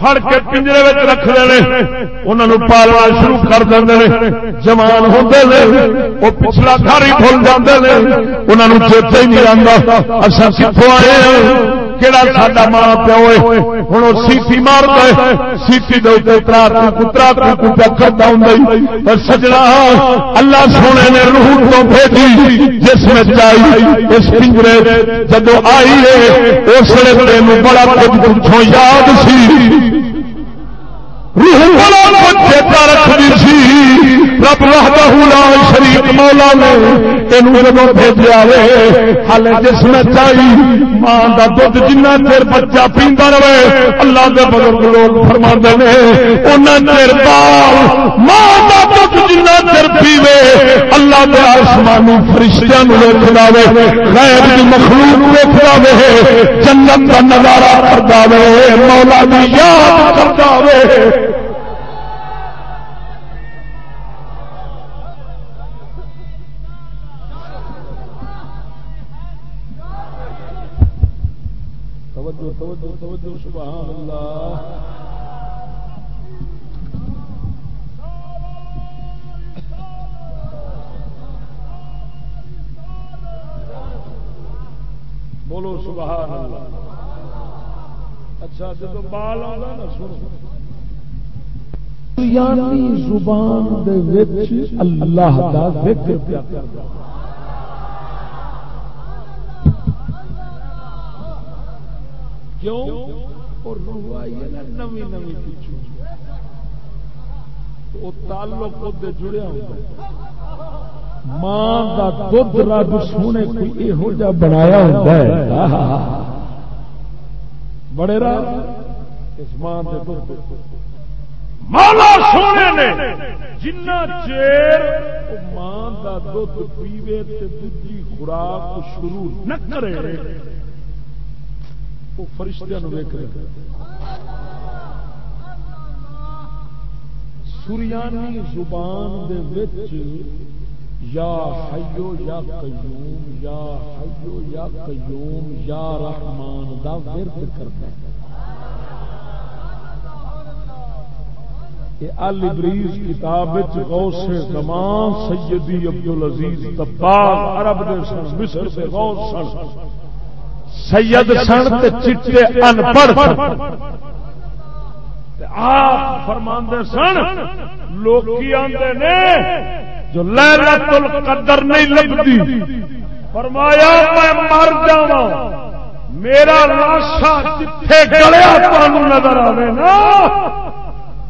فر کے پنجرے رکھتے ہیں انہوں پالنا شروع کر دیں جوان ہوتے ہیں وہ پچھلا گھر ہی کھل جاتے ہیں انہوں چیتے ہی نہیں آتا اچھا کتوں آئے کہڑا ساڈا ماں پیو ہوں وہ سیٹی مار دے سیٹی دے اترا کترا کترا کرتا ہوں سجنا، اللہ سونے نے روح تو بھیجی، جس میں چاہیے اس پنجرے جدو آئی ہے، اس لیے بڑا کچھ پوچھو یاد سی۔ روح بڑا کچھ چیتا رکھتی سی۔ رب لا شریف مولا نے جب بھیجا ہال جس میں چاہی، ماں کا دھد جنہ چر بچہ پیندا رہے، اللہ کے بزرگ لوگ فرما نے ان چر بال، ماں کا دھد جنہ چر پیوے، اللہ کے آسمانی فرشتوں ویک دے غیر کی مخلوق ویک دے جنت کا نظارہ کرتا وے، مولا بھی یاد کرتا وے بال نا زبان اللہ کا کیوں؟ اور روح آئی ہے نا نوی نوی پیچھو وہ تعلق جڑیا ہوتا ماں کا دھد رب سونے کوئی یہو بنایا ہوتا ہے۔ بڑے مالا سونے نے جنا چیر ماں کا دھد پیوے دجی خوراک شروع نہ کرے وہ فرشتہ ویک رہے سریانی زبان دے وچ یا حیو یا قیوم یا حیو یا قیوم یا رحمان دا ورد کرتا ہے۔ البریز کتاب غوث زمان سیدی عبدالعزیز تباغ عرب دے سن، مصر دے غوث سن۔ سید سن تے چٹے ان پڑھ آپ فرماندے سن لوگ کی آندے نے جو لیلت القدر نہیں لگتی فرمایا، میں مر جا میرا لاشا جتھے گلیا تمہیں نظر آئے نا۔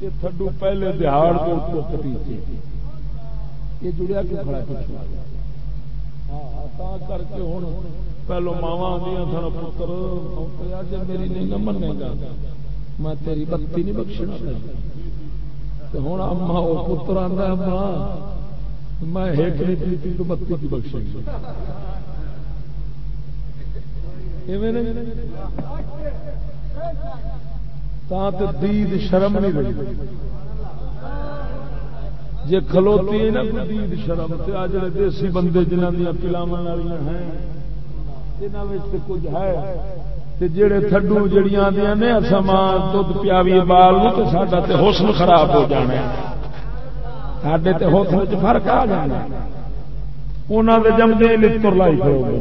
یہ تھڈو پہلے دہاڑ کو کٹی یہ جڑیا کیوں کھڑا کچھ ہاں، کر کے ہوں پہلو ماوا آدی سن، پتر جی میری نہیں نہ منے گا۔ میں تیری بتی نہیں بخشنا۔ ہوں اما وہ پتر آتا اما میں ایک نہیں پی تو بتی کی بخش دید شرم نہیں رہی۔ جی کھلوتی ہے نا دید شرم سے آ جڑے دیسی بندے جنہ دیا پلاو والی ہیں یہاں کچھ ہے جڑے تھڈو جڑیاں آدی نے سما دھد پیاوی بال تو ساڈا تے حسن خراب ہو جانا سڈے تے حسن چ فرق آ جانا انہوں نے جمدے لطر لائی کرو گے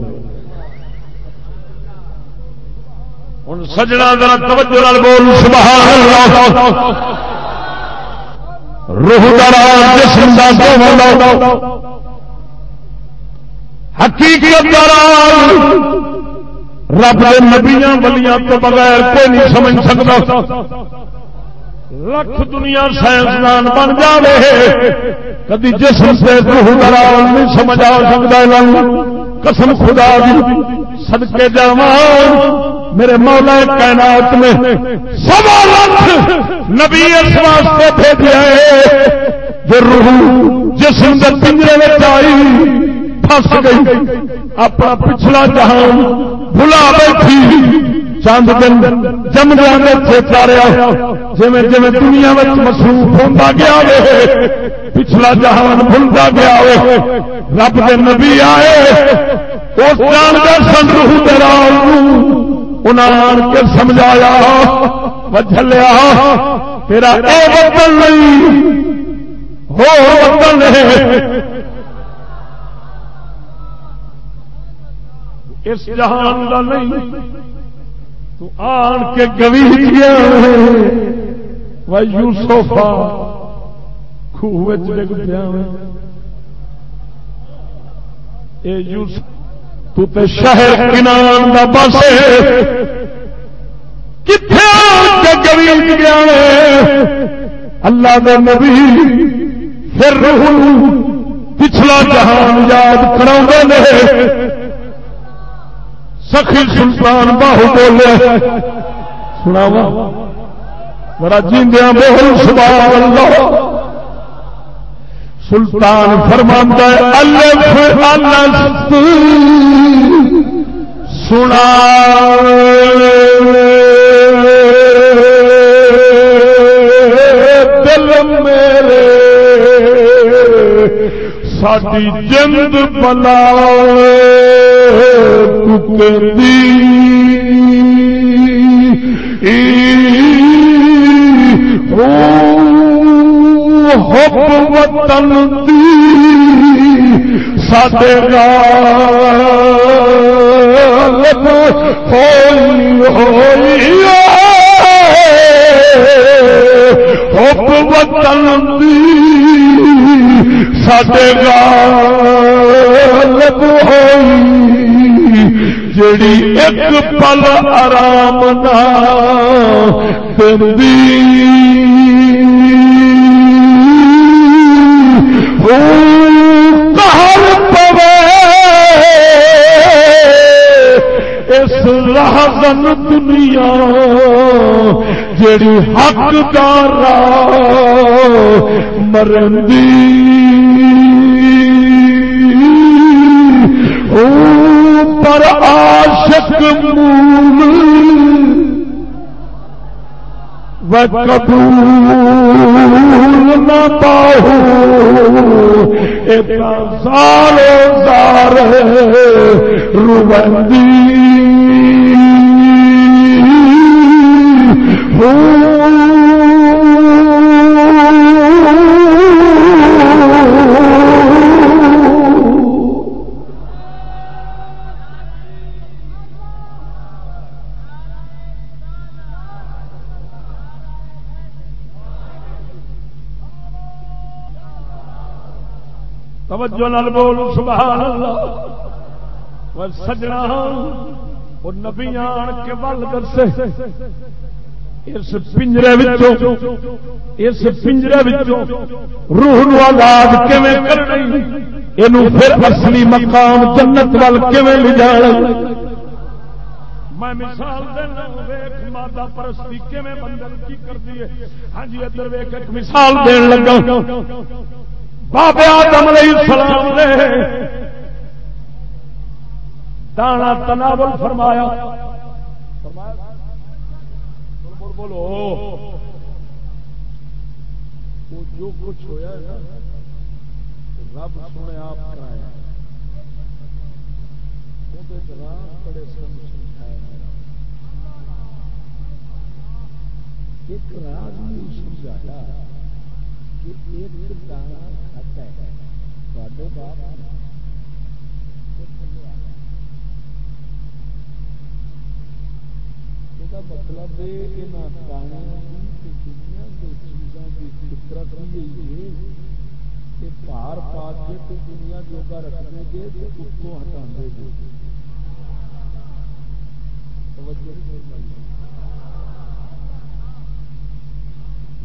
ہوں سجنا ذرا توجہ بول سبحان اللہ۔ روح دار جسم دا حقیقت دار رب نبیاں ولیاں تو بغیر کوئی نہیں سمجھ سکتا۔ لکھ دنیا سائنسدان بن جائے کدی جسم سے روح دلال نہیں سمجھ آ سکتا۔ قسم خدا دی، صدقے جا میرے مولا کائنات میں سوا لاکھ نبی اس واسطے بھیجے جو روح جسم کے پنجرے میں آئی، پھنس گئی، اپنا پچھلا جہان بھلا بیٹھی۔ چند دن جم جمدیا میں چیتا رہا جی جی دنیا میں مصروف ہوتا گیا پچھلا جہان بھولتا گیا رب کے نبی آئے، اس جان کا سن روح انہوں کے سمجھایا وجلیا تیرا اے وطن نہیں، ہو وطن اس جہان کا نہیں تو آن کے گوی گیا یوسوفا خوہ ڈگ پیا تو تے شہر کنان دا بس کتنے گریب گیا اللہ دے نبی پھر پچھلا جہان یاد کرا سخی سلطان باہو بولے۔ سناوا ذرا جیندیا بول سبحان اللہ سلطان فرماندہ الف الست سنا۔ دل میرے۔ ساری جند بلا۔ وطن دی ساڈے ہوئی ہوئی حب وطن دی ساڈے گالب ہوئی جڑی ایک پل آرام نہ اس لہذن دنیا جڑی حق حقدار مرندی۔ پر عاشق مول نہ پاؤ اتنا سارے سار روبندی ہوں توجہ نال بول سبحان اللہ سجنا ہاں، وہ نبی آن کے بل درسے اس پنجرے اس پنجرے روح نو آزاد کیویں کرنی؟ یہ پھر اصلی مقام جنت وال کیویں لے جان میں مثال دینا ویخ مادہ پرستی کیویں بندن کی کرتی ہے ہاں جی ادھر ویخ ایک مثال دین لگا۔ بابے آدم علیہ السلام نے دانا تناول فرمایا۔ بولو جو کچھ ہوا رب سونے آپ کرایا بڑے سمجھایا ایک راز نہیں سمجھایا کہ ایک دانا مطلب چیزوں کی فطرت بھار پا کے دنیا جوگا رکھنے گے تو اس کو ہٹا گے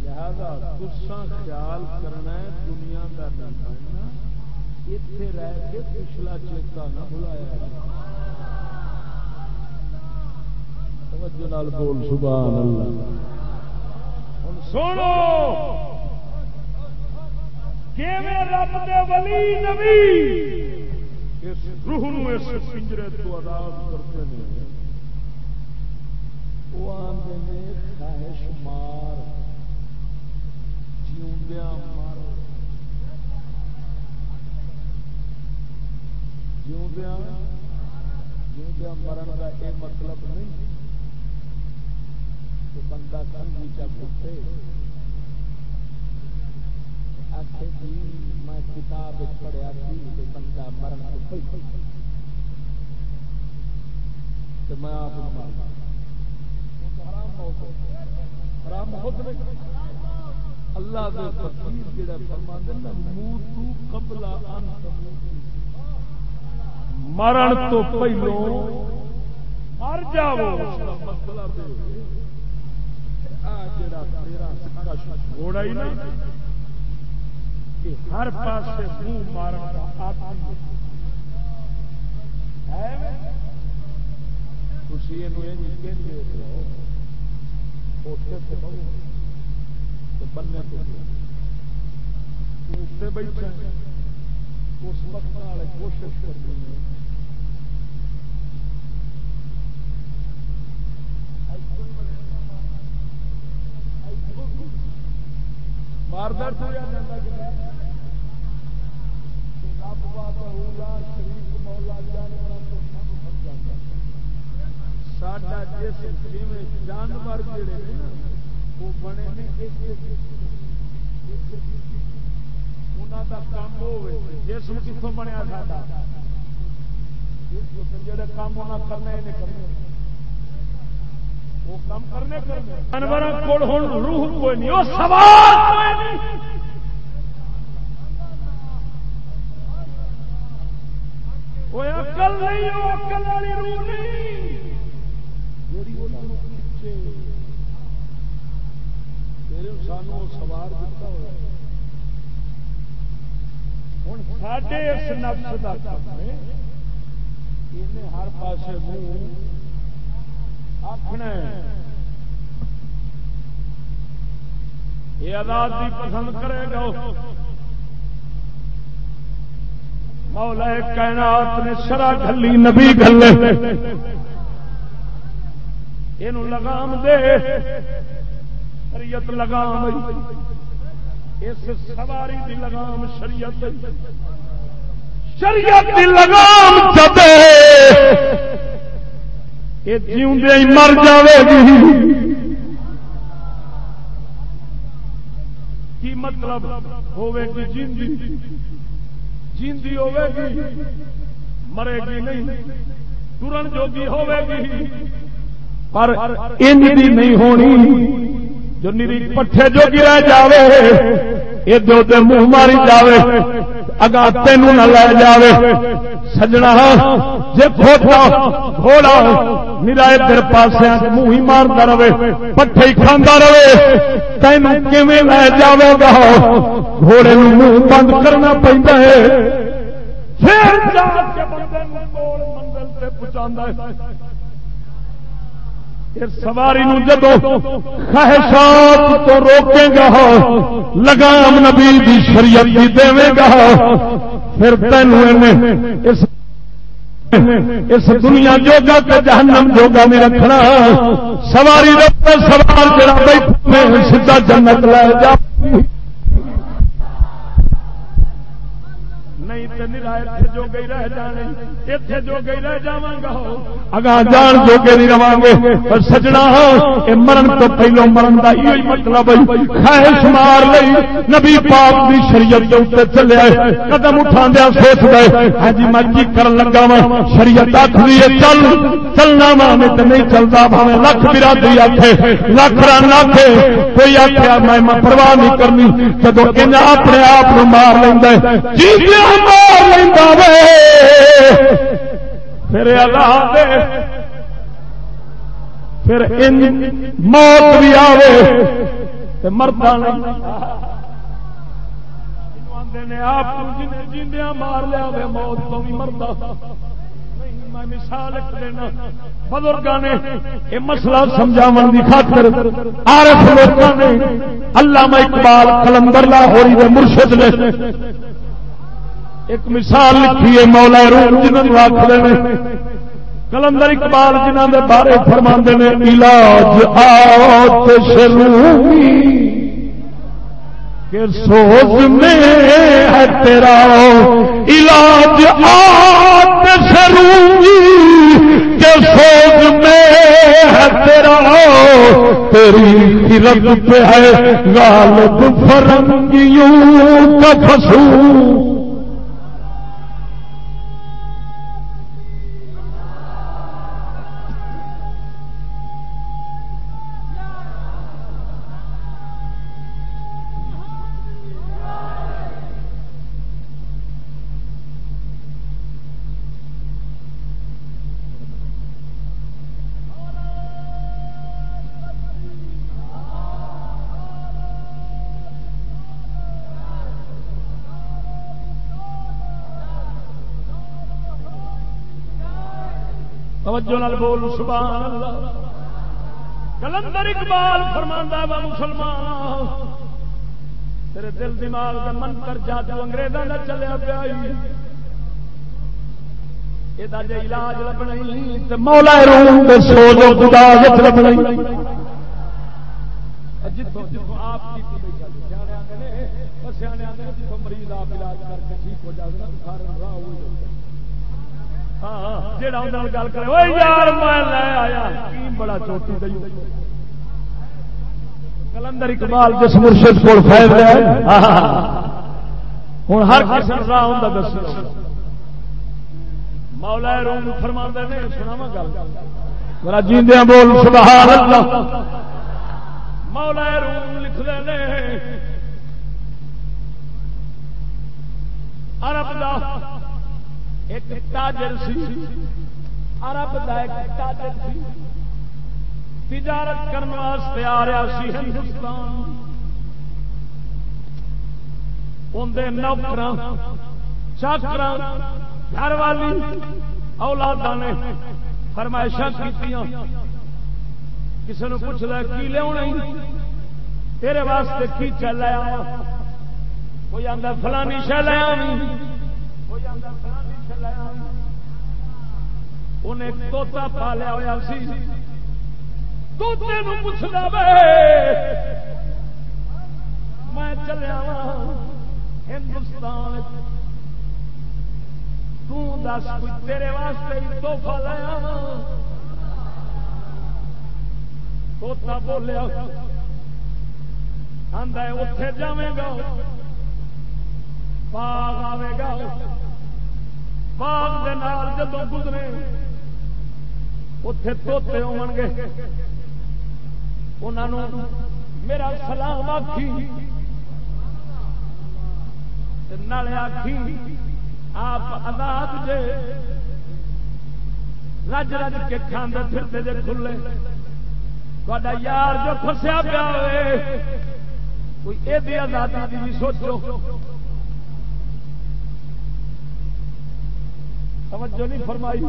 لہذا گسا خیال کرنا دنیا کا نہ اتے رہ کے پچھلا چیتا نہ بلایا بول، سبحان اللہ۔ سنو! رب دے ولی نبی؟ اس روح نو اس پنجرے تو آزاد کرتے ہیں۔ وہ آدھے خواہش مار۔ جیوندیاں جیوندیا جیوندیا مرن کا یہ مطلب نہیں کہ بندہ کنگی چا کتے آخے جی میں کتاب پڑھیا سی بندہ مرن کو تو میں آپ حرام بہت اللہ دے فقیر جڑا فرما دینا موتو قبل ان مرن تو پہلو مر جاؤ۔ مطلب جڑا تیرا گھوڑا ہی نا ہر پاس منہ مارن آتی تھی یہ بننے بیٹھا اس وقت والے کوشش کرنی ہے۔ باردار تو کہ شریف مولا جانور ساڈا جسم جانور جڑے وہ بنے انہوں کام جسم کتوں بنیا سا جڑے کام کرنے کرنے وہ کام کرنے کرنے جانور روح کوئی نہیں وہ سوال وہ اکل نہیں، وہ اکل والی روح نہیں۔ سانو سوار دیتا ہوا ہوں ساڈے اس نفس کا کام ہر پاس منہ آخنا یہ آزادی پسند کرے گا مولا کائنات نے شرا گلی نبی گلے یہ لگام دے شریعت لگام اس سواری دی لگام شریعت شریعت دی لگام چبے یہ جیوندے ہی مر جاوے گی۔ کی مطلب ہوے گی جیندی؟ جیندی ہوے گی۔ مرے گی نہیں۔ ٹرن جوگی ہوے گی۔ پر ان دی نہیں ہونی۔ جو نیری پٹھے جو گرا جاوے یہ دو دے منہ ماری جاوے، اگا تینوں نہ لے جاوے۔ سجنا، جے کھوٹا گھوڑا میرا ادھر پاسے منہ ہی مارتا رہے، پٹھے ہی کھانا رہے۔ تینوں کیویں لے جاوے گا؟ گھوڑے منہ بند کرنا پہنتا ہے۔ پھر جا کے بندے منزل سے پہنچا سواری نو جدو خواہشات تو روکے گا، لگام نبی دی شریعت دی دے گا، پھر تینوں اس اس دنیا جوگا تے جہنم جوگا میں رکھنا۔ سواری رکھتا سوار جڑا بیٹھے سیدا جنت لے جا۔ اگا جان جو گے نہیں رہا گے پر سجنا مرن تو پہلو مرن کا یہ مطلب خواہش مار لئی نبی پاک کی شریعت کے اتنے چلے قدم اٹھا دیا سوچ گئے۔ ہاں جی میں کی کر لگا وا شریعت آخری چل چلنا وا میں تو نہیں چلتا بھاوے لکھ برادری آخے لکھ رن آخے کوئی آخیا میں پرواہ نہیں کرنی۔ جب اپنے آپ مار لینا مار لینا پھر اللہ پھر ان موت بھی آوے۔ مرتا آپ جیندیا مار لیا موت تو بھی مثال دینا۔ نے یہ مسئلہ سمجھاو کی خاطر آرف لوگوں نے اللہ اقبال کلندر لاہوری مرشد نے ایک مثال لکھی ہے مولا روم جنہوں آخر کلندر اقبال جنہوں کے بارے فرما نے، علاج آت شروعی، کہ سوز میں ہے تیرا، علاج آت شروعی، کہ سوز میں ہے تیرا، تیری خرد پہ ہے، غالب فرنگیوں کا فسو توجہ نال بول، سبحان اللہ۔ کلندر اقبال فرماندا وا مسلمان تیرے دل دماغ کا من کر جادو انگریزاں دا چلیا پیا یہ جے علاج لبنی، تے مولا روم دے سو جو خدا وچ لبنی جتوں جتوں آپ کی سیانے آندے نے سیانے آندے نے جتوں مریض آپ علاج کر کے ٹھیک ہو جائے نا، سارے راہ ہو جائے جڑا گل کرے یار میں لے آیا۔ بڑا چوٹی دئی کلندر اقبال جس مرشد کو فیض ہے۔ ہوں ہر قسم راہ ہوں دس مولا روم فرما نے سنا گل۔ جیندیا بول سبحان اللہ مولا روم لکھ دے عرب دا ایک تاجر سی، عرب دا ایک تاجر سی۔ تجارت کرنے واسطے آ رہا سی ہندوستان۔ اندر نوکر چاکر گھر والی اولاد نے فرمائشاں کی کسی نے پوچھ لیا کی لیا تیرے واسطے کی چل رہا کوئی آدھا فلانی شہ لیا انہیں توتا پالیا ہوا سی توتے پوچھنا میں چلیا وا ہندوستان تس تیرے واسطے توحفہ لیا توتا بولیا آدھا اتے جائے گا باغ آئے گا باغ جدو گزرے اتے توتے ہو گے۔ انہوں میرا سلام آخی نالے آخی آپ آزاد جے۔ رج رج کے کھانے پھرتے جے کھلے۔ تا یار جو فسیا پیا کوئی یہ آزادی کی بھی سوچو۔ توجہ نہیں فرمائی۔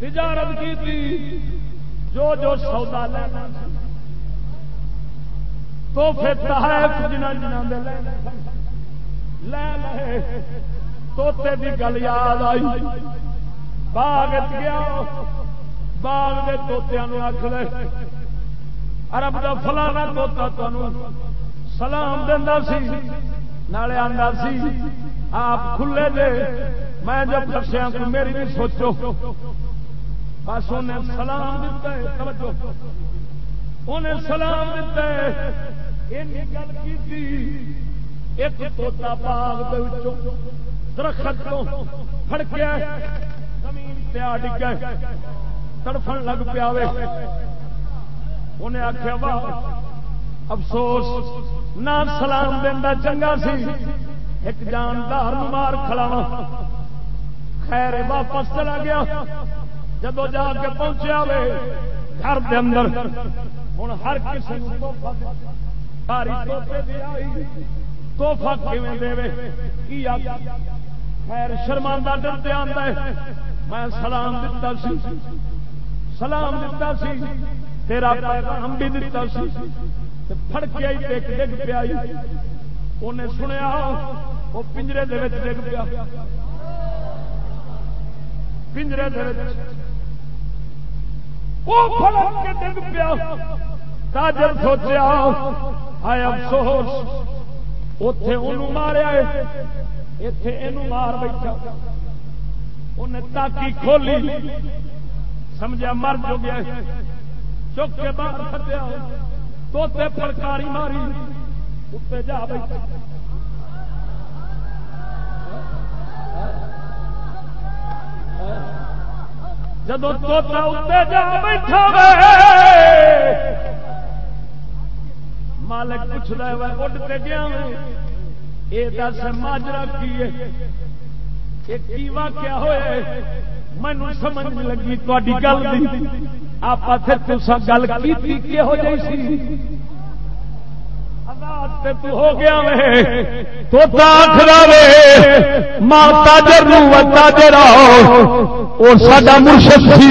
تجارت کی تھی، جو جو سودا لینا تو پھر تحائف جنہ جنہ دے لے لے، توتے دی گل یاد آئی۔ باغ گیا، باغ کے توتیا آخ لے۔ ارب کا فلانا توتا تمہیں سلام دینا سی، نالے آدھا سی، آپ کھلے دے۔ میں جب دسیا کو میری بھی سوچو، بس انہیں سلام دیتا ہے، توجہ۔ انہیں سلام دیتا ہے۔ گل کی ایک توتا باغ درخت تو فڑکیا زمین پیا ڈگا تڑفن لگ پیا انہیں آخیا واہ، افسوس، نہ سلام دینا چنگا سی۔ ایک جاندار مار کھڑا ہاں۔ خیر واپس چلا گیا۔ جب جا کے پہنچیا وے، گھر دے اندر۔ ہوں ہر کسی توحفہ کیون دے۔ کی خیر شرماندہ ڈرتے آتا ہے۔ میں سلام دتا سی۔ سلام دتا سی۔ تیرا پیغام بھی دتا سی۔ پھڑ کے آئی ڈگ ڈگ پیا انہیں سنیا وہ پنجرے ڈگ پیا۔ پنجرے کے ڈگ پیا۔ تاجر سوچیا آئے افسوس اتے ان ماریا اتے یہ مار بیٹھا۔ انہیں تاکی کھولی۔ سمجھا مر جو گیا چک کے باہر کھٹیا توتے پلکاری ماری۔ اتنے جا بیٹھا۔ جدو توتا اتنے جا بیٹھا مالک پوچھتا ہے اڈتے گیا یہ دس ماجرا کی واقعہ ہوئے؟ مینو سمجھ لگی تاری گل آپ گل کی ہو جی سی؟ ہو گیا تو ماتا جرتا جرا۔ اور سڈا مرشد سی۔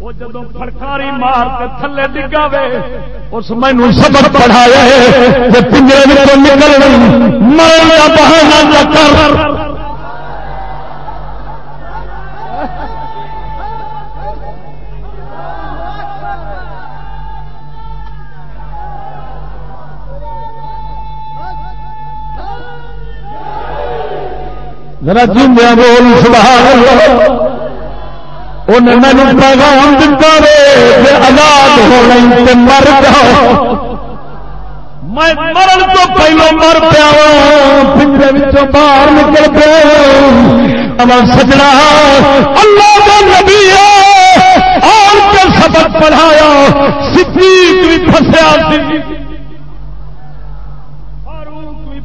وہ جب فڑکاری مار کے تھلے ڈگا وے اس مینو سبق پڑھایا پنجرے نکل مرنا بہانا کر۔ ذرا جمیا بول، سبحان اللہ۔ انہیں مینو پیغام دتا رے آزاد ہونا مر جاؤ۔ میں مرن تو پہلو مر پیا پنجرے باہر نکل پیا امر سجنا، اللہ کا نبی ہے۔ اور کے سبق پڑھایا سی بھی فسیا سی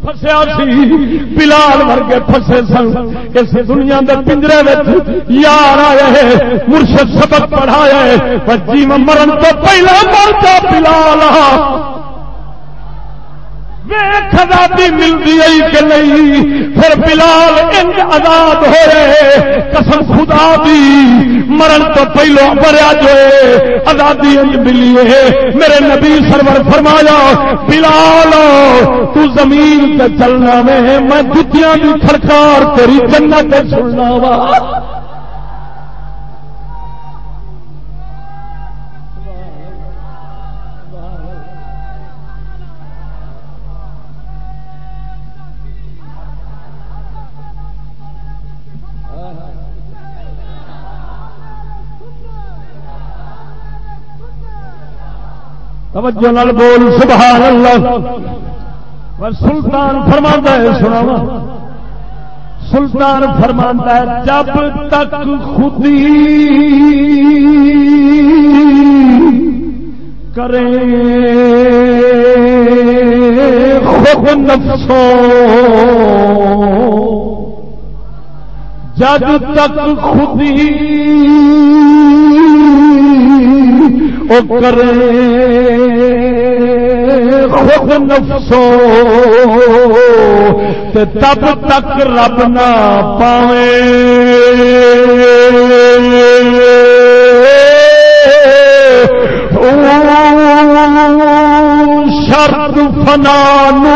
فسیا سی۔ بلال ورگے فسے سن۔ اس دنیا کے پنجرے یار آئے مرشد سبق پڑھایا جی مرن تو پہلا مرتا بلال۔ آزادی ملتی آئی کہ نہیں؟ پھر بلال انج آزاد ہوئے۔ قسم خدا دی، مرن تو پہلو مریا جو آزادی انج ملی ہے۔ میرے نبی سرور فرمایا، بلال، تو زمین تے چلنا میں میں جتیاں دی کھڑکار تیری جنت سننا وا۔ توجہ نال بول، سبحان اللہ۔ سلطان فرماتا ہے سنا سلطان فرماتا ہے، جب تک خودی کرے، خود نفسو جب تک خودی کرے خود نفسو تب تک رب نہ پاوے۔ شرط فنانو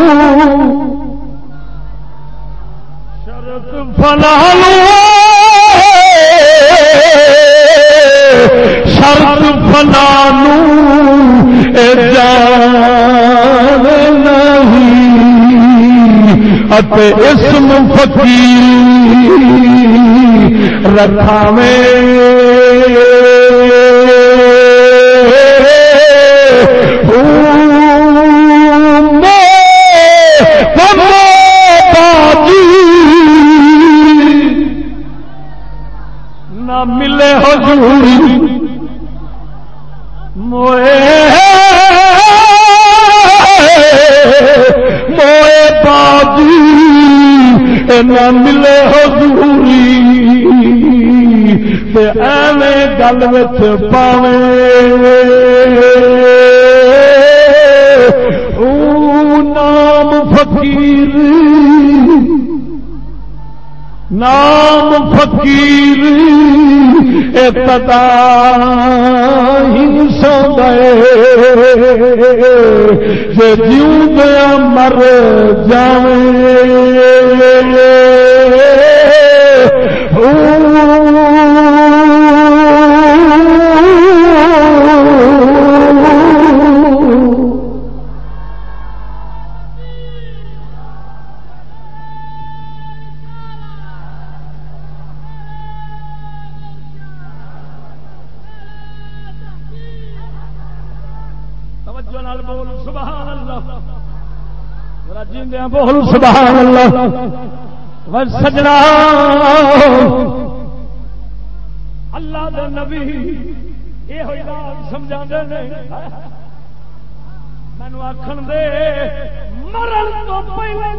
شرط فنانو شرط فنانو جان نہیں۔ اسم فقیر رکھا نہ ملے حضوری موئے موئے باجی نہ ملے حضوری ایویں گل پاوے۔ نام فقیر نام فقیر ابتدا ہی سو گئے جیوں گیا مر جائیں سجنا اللہ دے نبی یہ سمجھا مینو آخر دے، مرن تو پہلے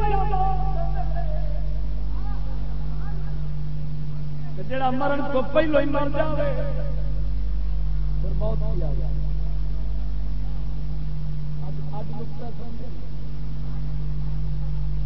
جڑا مرن تو پہلو ہی مر جائے موت کی آ جائے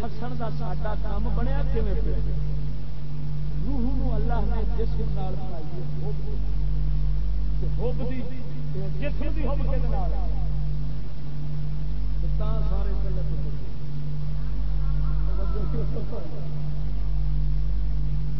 فسن کا ساڈا کام بنیا روح اللہ نے جسم بنائی جسم کی ہوب کے سارے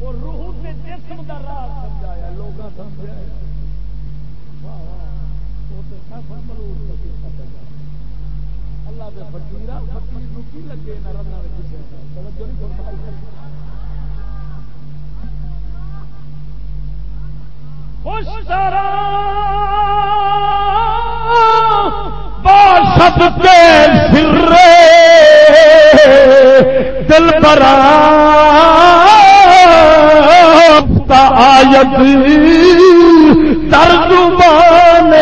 اور روح کے جسم کا راز سمجھایا لوگ سمجھا جی اللہ کے فکیر فکیر کی لگے نہ رنگ توجہ نہیں کے سر دل برا آیت ترجمان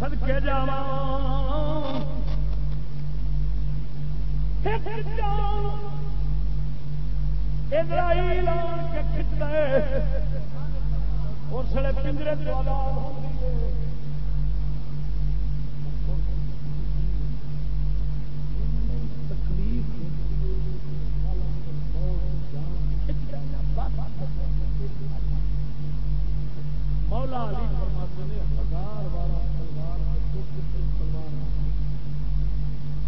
سدکے جا کھچتا ہے اس لیے پنجرے آزاد ہوتی ہے مولا علی فرماتے ہیں، ہزار بارہ سلوار سلوار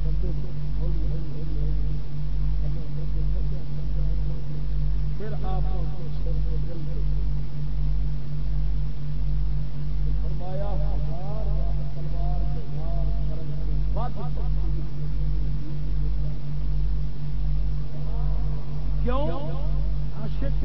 بندے ہولے پھر آپ کو فرمایا، ہزار والا سلوار کے کیوں؟ عاشق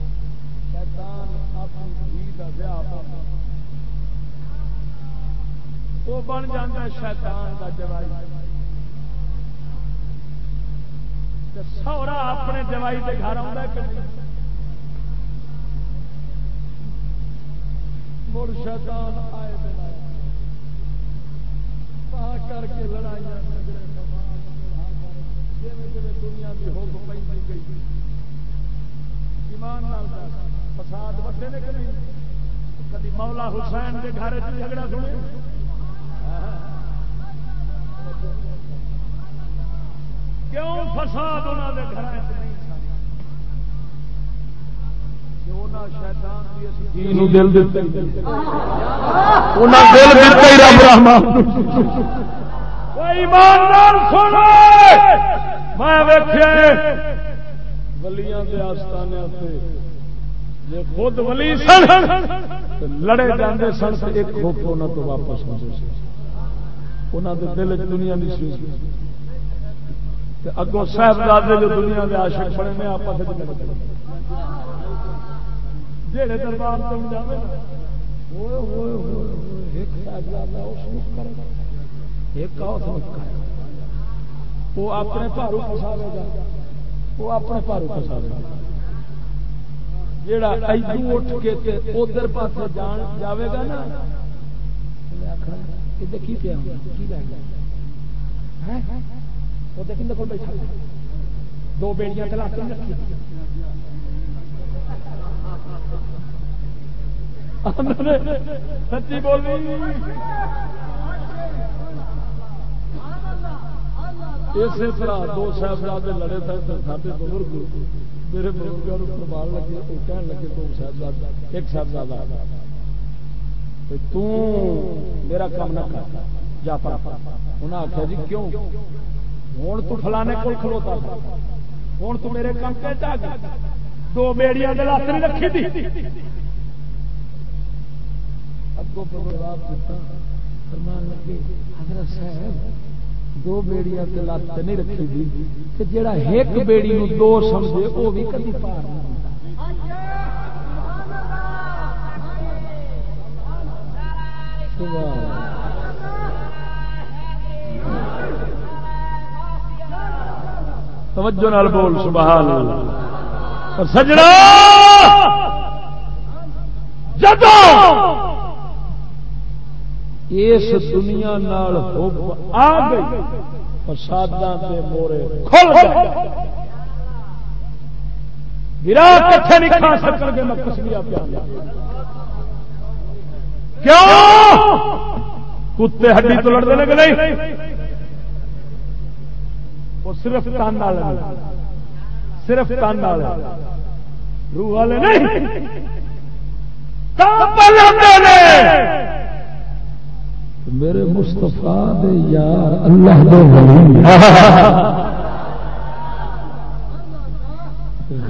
شیطان اپنی دھی کا دیگرا وہ بن جاتا شیطان کا جوائی۔ سورا اپنے جوائی کے گھر آ مڑ شیطان آئے دن آئے کر کے لڑائیاں دنیا کی ہو پی گئی۔ ایمان نال فساد وڈے نے کہ کدی مولا حسین کے گھر جھگڑا سنے کیوں فساد انہوں کے گھر دل دل ایماندار سونا میں ولیاں دے آستانے جی خود ولی سن. لڑے جاندے سن ایک انہوں تو واپس ہو انہوں دے دل دنیا نہیں سی اگوں صاحبزادے جو دنیا کے عاشق بنے میں آپس جہے دربار جائے وہ اپنے پارو پساوے گا۔ وہ اپنے پارو پساوے گا۔ جڑا ادو اٹھ کے ادھر پاس جان جاوے گا نا۔ کی پیا دو بیڑیاں چلا کے رکھی۔ سچی بول اسی طرح دو صاحب لڑے تھے سارے بزرگ۔ میرے بزرگوں کو سنبھال لگے وہ کہنے لگے، دو صاحب ایک صاحب تو میرا کام نہ کر، جا پا انہیں آخیا جی کیوں؟ ہوں تو فلانے کو کھلوتا تھا ہوں تو میرے کام پہ چاہ دو بیڑیاں دلات نہیں رکھی تھی۔ اگوں فرمان لگے، حضرت صاحب دو بیڑیاں تے لت نہیں رکھی دی تھی جہاں ایک بیڑی نو دو سمجھے وہ بھی کدی پار توجہ نال بول، سبحان اللہ۔ سجنا جدو! اس دنیا نال آ گئی، فساداں دے مورے کھل گئے۔ گرا کٹھے نہیں کھا سکن گے میں کسمیا پیا کیوں؟ کتے ہڈی تو لڑتے ہیں کہ نہیں۔ وہ صرف تن والے صرف تن والے روح والے نہیں۔ میرے مستفا یار اللہ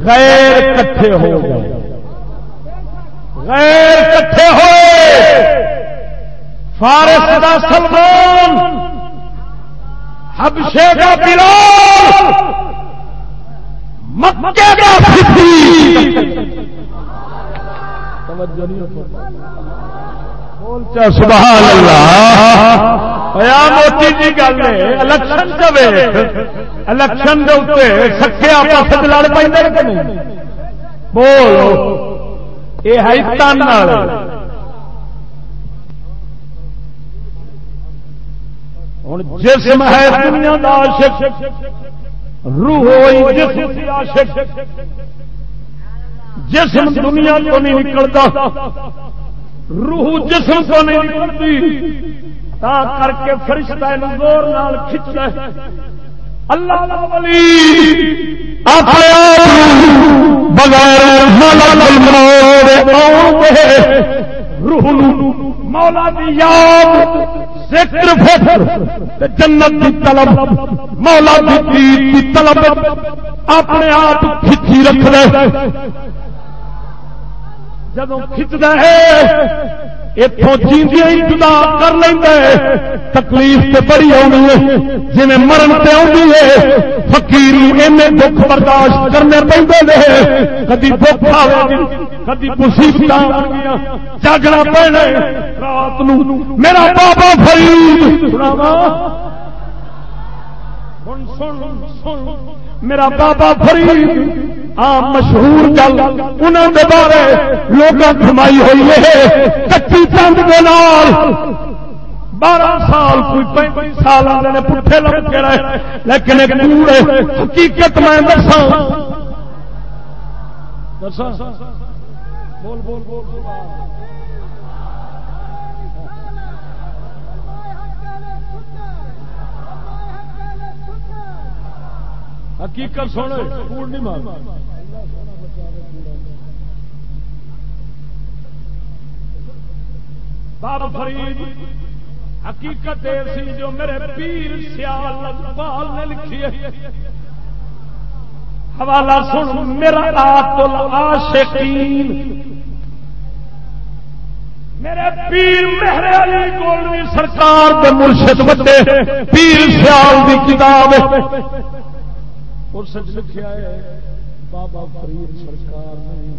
غیر کٹھے ہو گئے۔ غیر کٹھے ہوئے۔ فارس کا سلمان حبشے کا بلال مکے کا سبحان اللہ۔ موٹی جی گل الیکشن الیکشن کے اتنے سکے آپ لڑ پہ بول۔ یہ ہے تن ہوں جسم ہے دنیا کا عاشق، روح ہوئی جسم کی عاشق۔ جسم دنیا کو نہیں نکلتا۔ روح جسم کو نہیں نکلتی۔ تا کر کے فرشتہ زور نال کھچتا ہے۔ اللہ ولی بغیر روح مولا دی یاد، ذکر، فکر جنت کی طلب، مولا کی طلب اپنے آپ کھچی رکھ رہے جب کھچتا ہے اتوں جیندیا جدا کر لیں تکلیف تے بڑی آنی ہے جی مرن تے آئی ہے فکیر دکھ برداشت کرنے پہ کدی دکھ آئے گی کدی مصیبت جاگنا پڑنا رات میرا بابا فرید۔ میرا بابا فرید مشہور گل انہوں نے بارے لوگ کمائی ہوئی ہے کچی چند کے نال بارہ سال کوئی پینتی سال آتے پٹھے لگ کے رہے، لیکن ایک پورے حقیقت میں دسا بول بول بول بول۔ حقیقت سونے کوڑ نہیں مار باب فرید، حقیقت سی جو میرے پیر سیال اقبال نے لکھی ہے۔ حوالہ سن، میرا آت العاشقین۔ میرے پیر مہر علی گولوی سرکار دے مرشد بڑے پیر سیال دی کتاب اور سچ لکھیا ہے، بابا فرید سرکار نے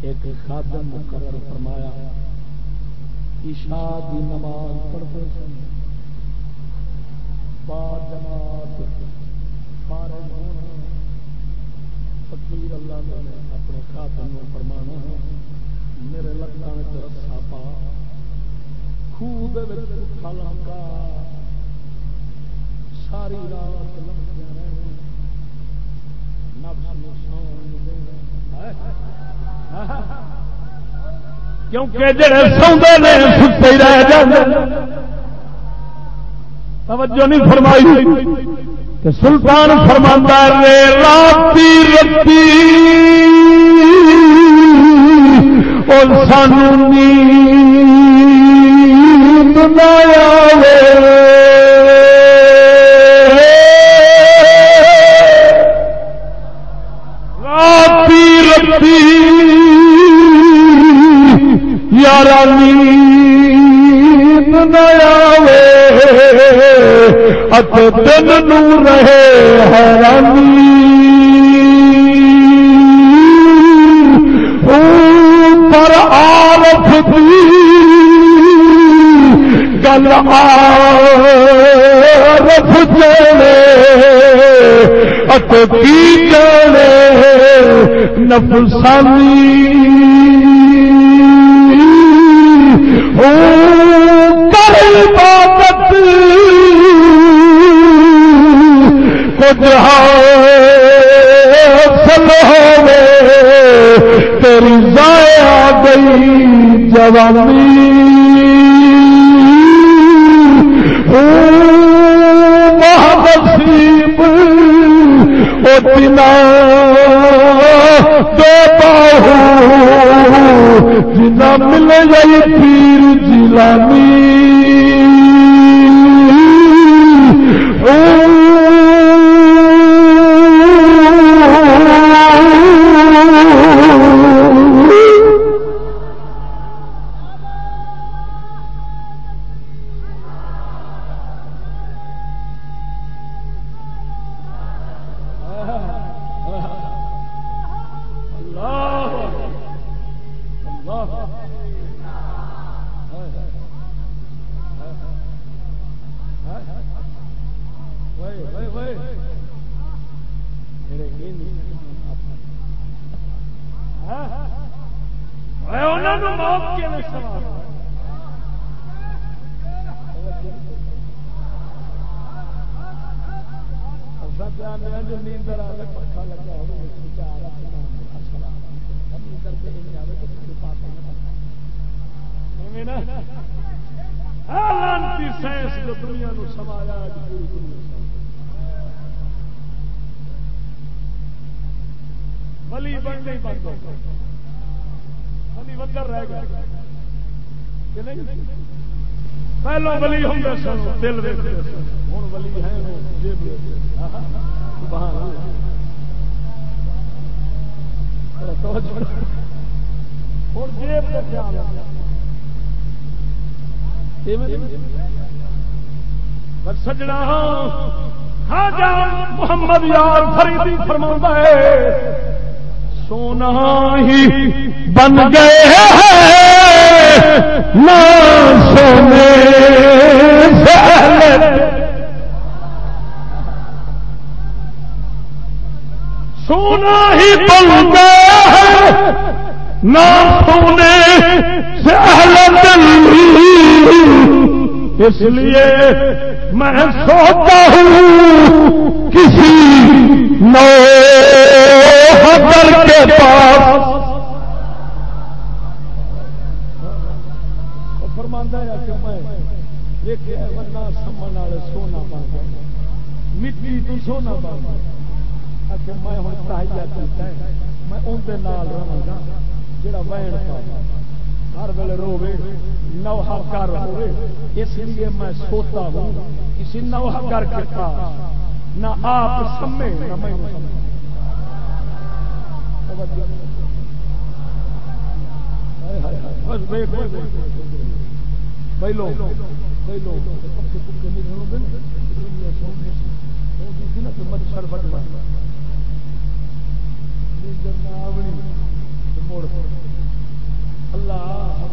ایک خادم مقرر فرمایا، عشاء دی نماز پڑھتے سن۔ با جماعت فارغ ہونا فقیر اللہ نے اپنے خاتم میں فرمانا میرے لگتا میں رسا پا۔ خوب کا ساری رات لمکیاں کیونکہ جڑے سوندے نے ستے رہ جاندے توجہ نہیں فرمائی۔ کہ سلطان فرماندا رے راتی رتی اور سانو نیند نہ آوے۔ دن نو رہے حیرانی پر آرف دی گل آرف جانے ات جانے نفسانی کچھ ہو تیری ضائع گئی جوانی۔ محبت او بنا دو باہو جنا مل گئی پیر جلانی سجنا محمد یار فریدی فرما ہے، سونا ہی بن گئے نہ سونے سونا ہی بن گیا ہے نہ سونے سے اہل دل اس لیے میں سوتا ہوں کسی نو حضر کے پاس۔ سونا مٹی تو سونا بن میں ہوں میں اندر رہا گا، جڑا وین ہر ویلے روے نوحہ کر ہوئے اس لیے میں سوتا ہوں کسی جی نوحہ کر کے پاس نہ آپ سمے، نہ میں پہلو پہلو مچھر بٹوا اللہ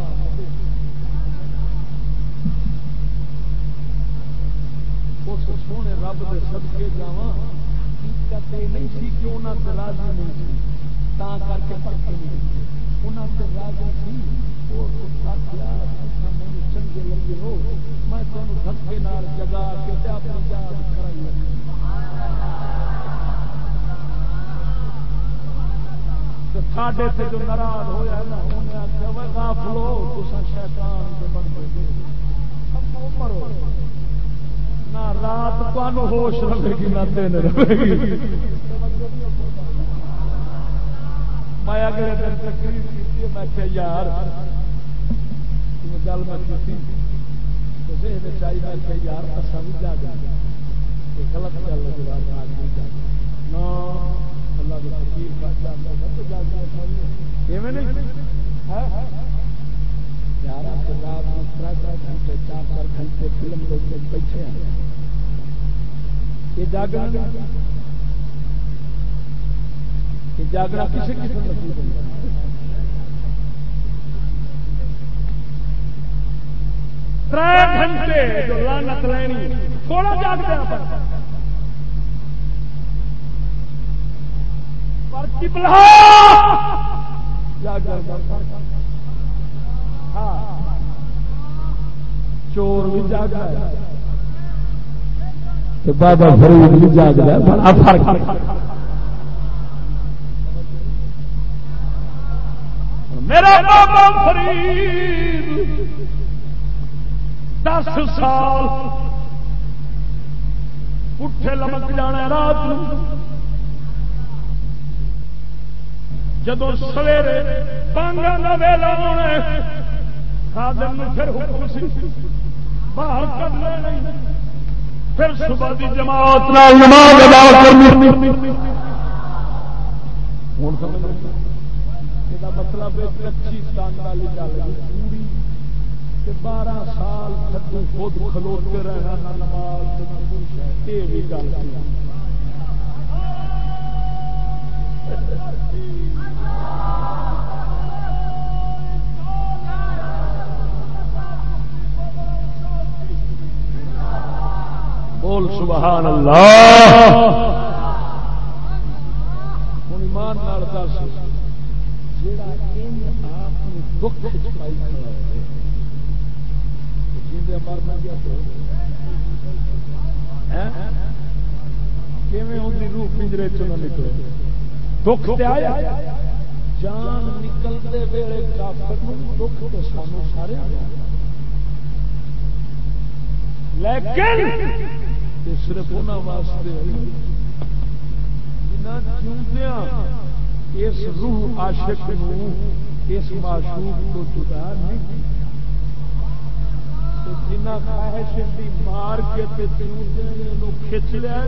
اس سونے رب کے سدکے جا نہیں سی کہ انہوں سے راضی نہیں سی تا کر کے پکے نہیں انہوں سے راضی سی چنگے لگے ہو۔ میں تمہیں دھکے جگا کے اپنی یاد کرائی رکھا ساڈے سے جو ناراض ہوا نا، انہیں آخیا شیطان کے جی۔ نہ رات ہوش رہے گی، نہ دن رہے گی۔ میں اگلے دن تقریر کی میں کہ یار گل میں کی چاہیے میں کہ یار اصا بھی جا جا غلط گل ہے نہ اللہ کے فقیر کا تر تر گھنٹے چار چار گھنٹے فلم بیٹھے ہیں۔ یہ جاگنا یہ جاگنا کسی قسم تر گھنٹے جو لانت لینی تھوڑا جاگ دیا چور بھی جاگ بابا فرید بھی جاگ رہا میرا بابا فرید دس سال اٹھے لمک جانا رات جدو سویرے بانگا کا ویلا ہونا خادم پھر حکم سی۔ باہر کر لے پھر صبح کی جماعت نماز ادا کرنی۔ مطلب کچی والی گل پوری بارہ سال خود کھلوتے رہنا نہ نماز گل بول سبحان اللہ۔ دس۔ دکھ روح پنجرے چ نکلے؟ دکھ آیا جان نکلتے ویلے کافر دکھ تو سانو سارے لیکن صرف واسطے اس روح عاشق اس معشوق کو جدا نہیں جنا خواہش مار کے کھچ لیا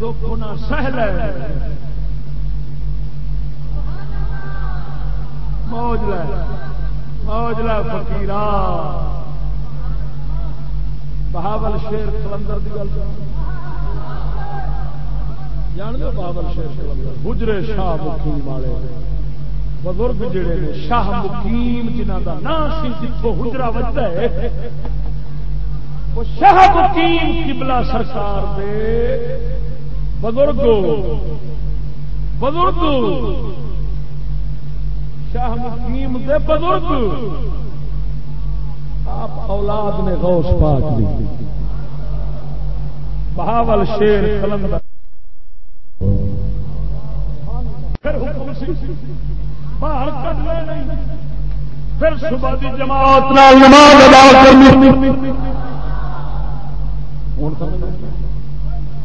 دکھ نہ سہ لے موج لے موج لے فکیرا بہاول شیر کلندر کی گل جان دو بہاول شیر کلندر؟ گجرے شاہ مقیم والے۔ بزرگ جڑے نے، شاہ مقیم جنہ کا نام سی جتوں حجرا وجہ ہے، وہ شاہ مقیم قبلہ سرکار دے۔ بزرگ بزرگ شاہ مقیم دے بزرگ۔ آپ اولاد نے غوث پاک دی۔ بہاول شیر کلندر۔ پھر حکم سی۔ باہر کرنا نہیں۔ پھر صبح کی جماعت نال نماز ادا کرنی۔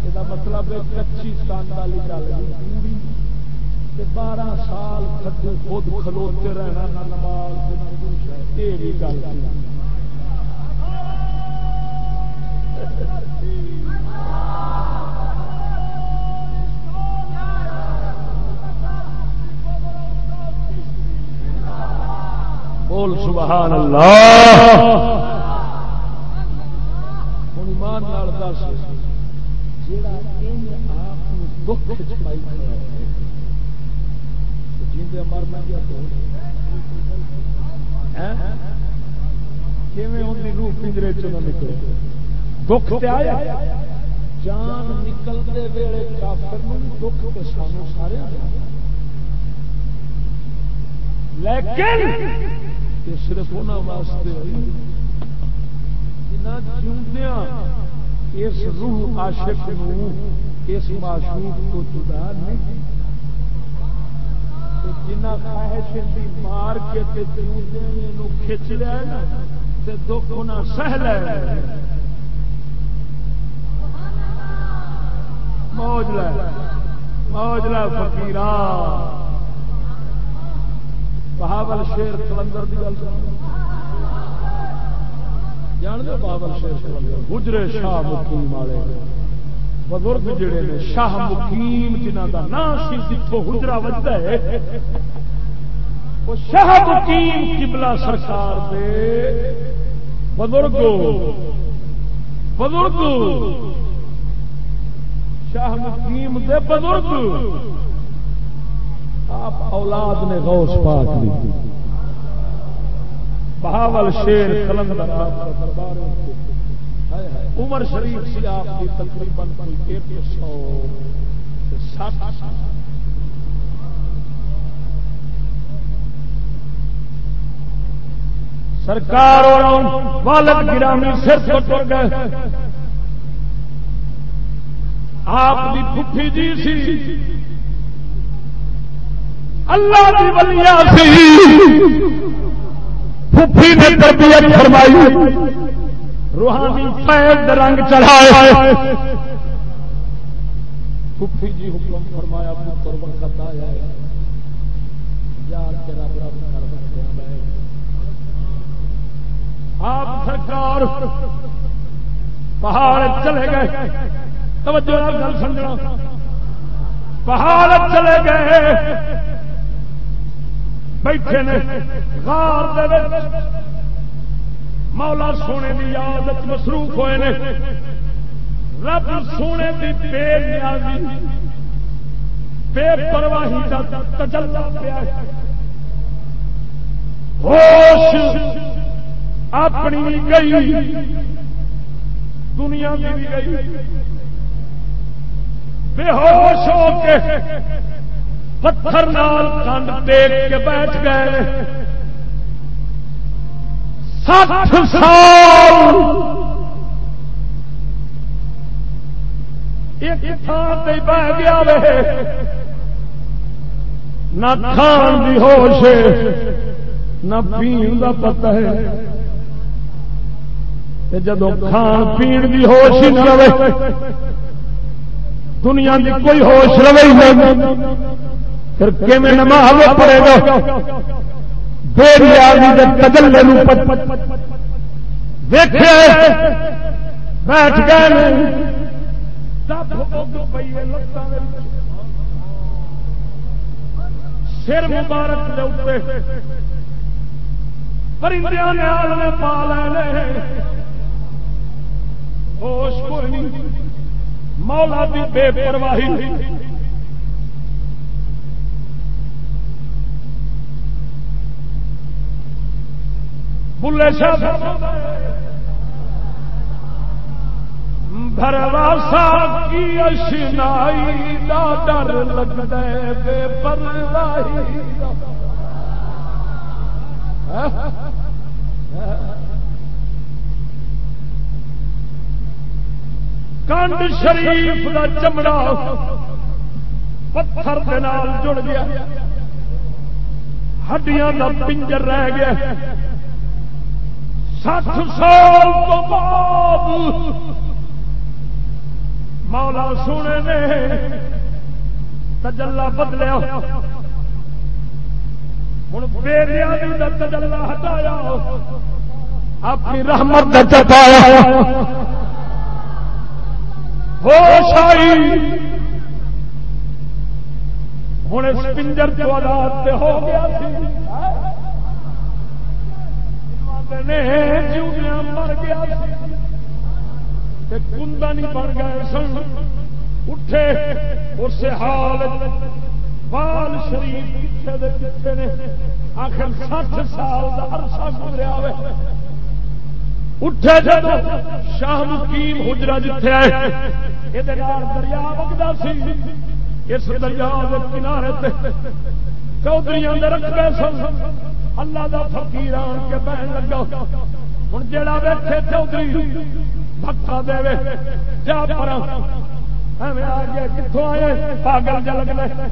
یہ مطلب ہے کچی سان والی گل پوری بارہ سال کدو خود کھلوتے رہنا نماز یہ بھی گل بول سبحان اللہ۔ ہوں ایمان دس جا دکھ چھپائی جیندے مرنا کیا روح پنجرے چ نکلے؟ دکھ آیا؟ جان نکلتے ویلے کافر دکھ تو سانو سارے لیکن یہ صرف انہوں واسطے جنا اس روح عاشق اس معشوق کو جدا نہیں خواہش مار کے کھچ لیا نا دکھ سہ لیا موج لے موج لے بہاول شیر کلندر گل جان دو بہاول شیر کلندر، گجرے شاہ مقیم والے۔ بزرگ جڑے نے، شاہ مقیم جنہ کا نام سی جتوں حجرا وجہ ہے، وہ شاہ مقیم قبلہ سرکار دے۔ بزرگ بزرگ شاہ مقیم دے بزرگ۔ آپ اولاد نے غوث پاک دی۔ بہاول شیر کلندر آپ کا دربار عمر شریف سی آپ کی تقریباً ایک سو سات سرکار اور والد گرامی سر سے گئے۔ آپ کی پٹھی جی سی۔ اللہ کی ولیا پھوپھی نے تربیت فرمائی۔ روحانی فیض رنگ چڑھائے۔ پھوپھی جی حکم فرمایا پتر وقت آیا آپ سرکار پہاڑ چلے گئے۔ توجہ گل سمجھنا۔ پہاڑ چلے گئے۔ بیٹھے نے غار مولا سونے کی یاد مصروف ہوئے نے۔ رب سونے کی بے نیازی، بے پرواہی کا تجلا پیا ہوش اپنی بھی گئی، دنیا کی بھی گئی۔ بے ہوش ہو کے پتھر نال کنڈ دیکھ کے بیٹھ گئے سات سال ایک تھان پہ بہ گیا رہے نہ کھان کی ہوش نہ پین کا پتا ہے۔ جدو کھان پین کی ہوش ہی نہ رہے، دنیا کی کوئی ہوش رہے پھر نماز پڑے گا؟ تجلے بیٹھ گئے سر مبارک پرندے پا لے ہوش کوئی نہیں۔ مولا دی بے پرواہی بلے شاہ بھرواسا کی اشنائی دا ڈر لگتا ہے بے پرواہی کنڈ شریف دا چمڑا پتھر دے نال جڑ گیا۔ ہڈیاں دا پنجر رہ گیا۔ سات سال تو بعد مولا سونے نے تجلا بدلیا۔ ہوں میرے تجلا ہٹایا۔ اپنی رحمت چپایا ہوش آئی۔ ہوں اس پنجر جو آزاد ہو گیا مر گیا کندن بن گئے سن اٹھے اس حال بال شریف پیچھے پیچھے نے آخر سات سال کا عرصہ گزریا ہوئے اٹھے جب شاہ مقیم حجرا جتھے آئے یہ دریا وگتا سی اس دریا کے کنارے چودھری رکھ گئے سن اللہ دا فقیر آن کے بہن لگا ہوں جا بیٹھے چودھری بکا دے جا پر آ گیا کتوں آئے پاگل جل گئے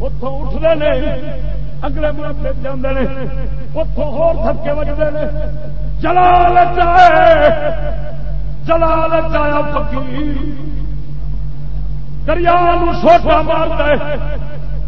اتوں اٹھتے ہیں اگلے مربے جانے اتوں ہو تھکے وجتے ہیں جلال چاہے جلال چایا فقیر دریا سوٹا مارتا ہے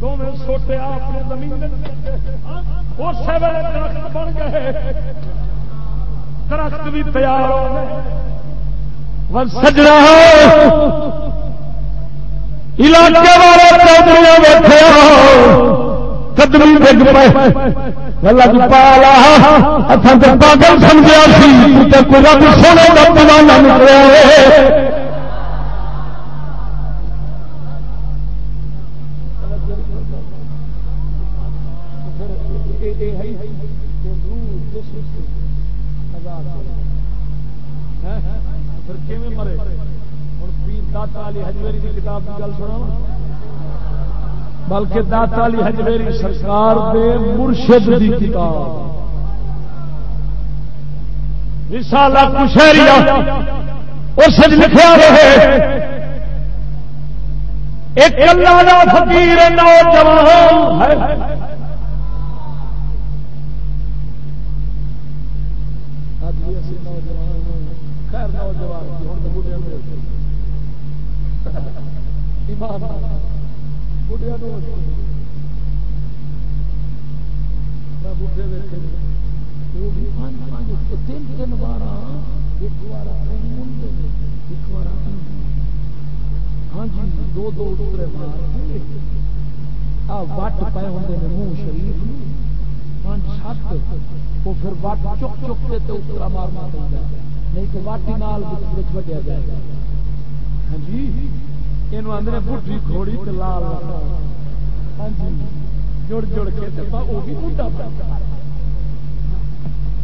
دونوں سوٹے اپنے زمین اسی ویلے درخت بن گئے۔ درخت بھی تیار ہو سجنا علاقے والے بیٹھے قدمی ڈگ پالا۔ پاگل سمجھا سی۔ کوئی رب سونے کا پلانا بلکہ داتا علی حجویری سرکار دے مرشد دی کتاب۔ رسالہ کشہریہ اس لکھا رہے۔ ایک اللہ دا فقیر نوجوان ہے۔ وٹ پے ہوں منہ شریف پانچ سات وہ پھر وٹ چک چک کے اترا مارنا پڑتا نہیں تو واٹی نال وڈیا جائے گا ہاں جی یہ آدھے بڈی کھوڑی تو لال ہاں جی جڑ جڑ کے دبا وہ بھی بڈا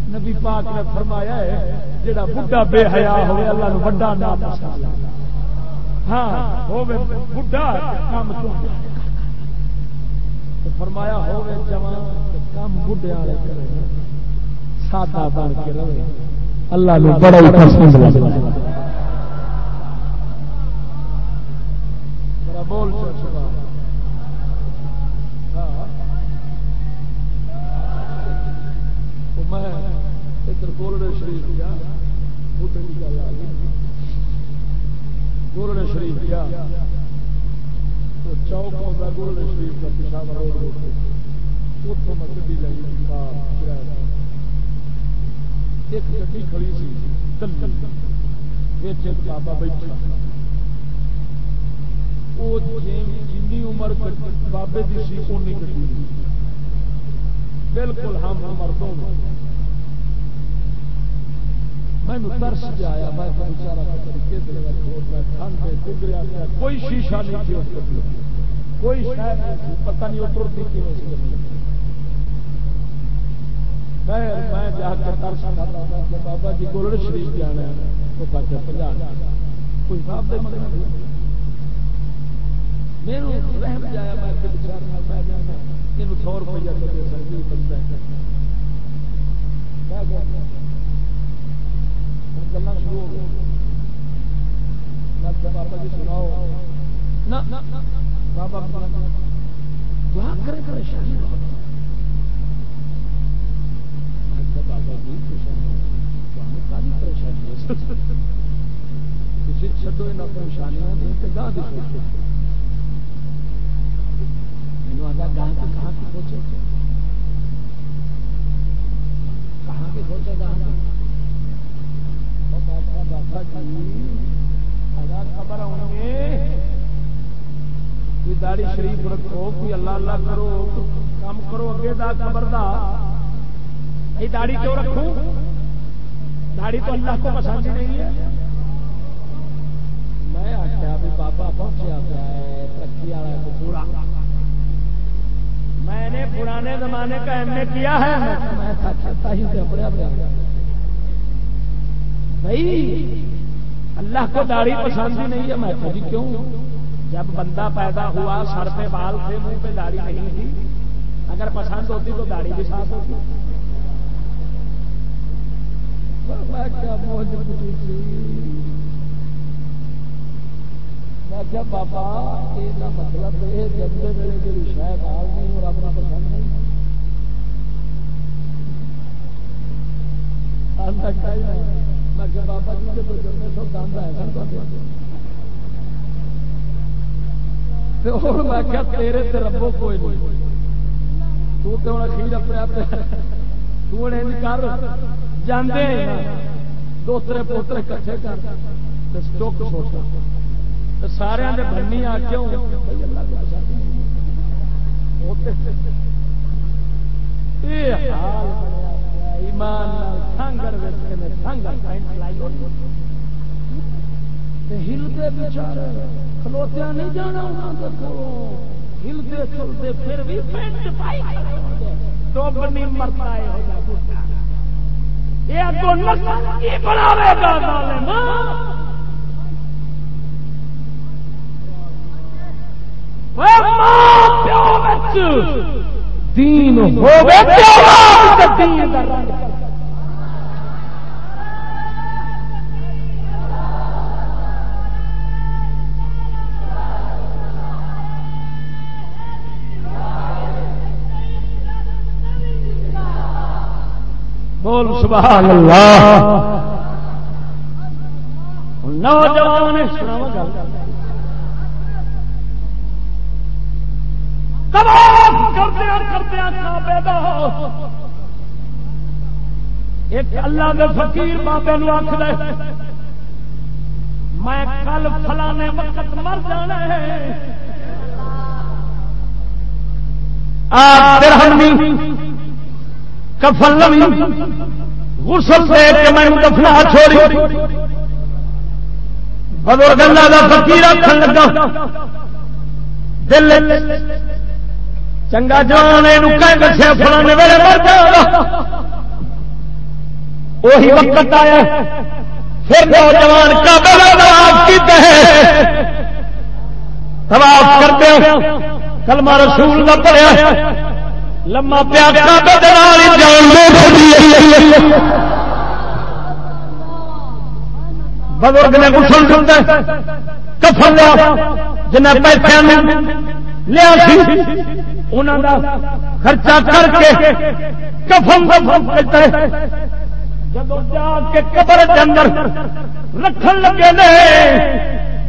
نبی پاک نے فرمایا ہے جڑا بڈا بے حیا ہوئے اللہ نو بڑا نام ہاں ہوے بڈا کام فرمایا ہوے جوان کام بڈے والے کرے سادہ بن کے رہے اللہ نو بڑا پسند لگتا بول ہاں۔ میں ادھر بول شریف کیا بوٹے کی گل آ گئی۔ گولڈ شریف گیا۔ تو چوک ہوتا گولڈ شریف کا پشاور روڈ روڈ اتوں میں گی لائی کار کرایہ ایک گی کھڑی سی ایک بابا بیٹھا۔ وہ جن عمر بابے کی سی، اونی گی بالکل ہم مردوں میں ترس جایا میں کوئی شیشہ نہیں تھی کوئی شاید نہیں تھی، پتہ نہیں وہ اترتی میں جا کے ترس کھاتا کہ بابا جی گولڈ شریف جانا ہے وہ بچہ پنجا کوئی صاحب دے مطلب میرے رحم جایا میں بچار جانا سو روپیہ جی بندہ گلا شروع ہو بابا جی سناؤ۔ بابا دعا کرے پریشانی جی بابا۔ جی۔ پریشانی کسی چڈو یہاں پریشانیاں گاہ گاہ کہاں کی سوچے کہاں کی سوچے گاہ خبر داڑی شریف رکھو، کوئی اللہ اللہ کرو، کام کرو، اگے دا خبر دا۔ یہ داڑی کیوں رکھو داڑی تو اللہ کو پسند نہیں ہے۔ میں آخیا بھی بابا پہنچیا پیا ہے، ترقی والا پورا میں نے پرانے زمانے کا ایم اے کیا ہے؟ بھائی، اللہ کو داڑھی پسند ہی نہیں ہے، میں جی کیوں؟ جب بندہ پیدا ہوا، سر پہ بال تھے، منہ پہ داڑھی نہیں تھی، اگر پسند ہوتی تو داڑھی بھی ساتھ ہوتی۔ بابا یہ مطلب یہ جمے ویلے جی شاید آل نہیں اور اپنا پسند نہیں بابا جی سو ہے تیرے ربو کوئی نہیں تو اخیر اپنے کر پوترے کٹھے کر سوچا سارے بنی آ کیوں؟ ہلتے بچارے کھلوتیا نہیں جانا ہلتے چلتے پھر بھی تو بنی مرتا ہے دین ہو بول سبحان اللہ۔ نوجوان ایک اللہ کے فقیر بابے نو آخ دے میں کل فلانے وقت مر جانا ہے۔ کفن غسل دے کے میں دفنا چھوڑی۔ بزرگ اللہ کا فقیر آخر لگا، دل چنگا جان دسیا فلانے ویلے مر وہی وقت آیا پھر نوجوان کا تباف کرتے کلمہ رسول کا پڑیا لما پیا بزرگ نے گسل کرتا کفن لیا جنہیں پیسے لیا انہوں کا خرچہ کر کے کفن جب جا کے قبر کے اندر رکھن لگے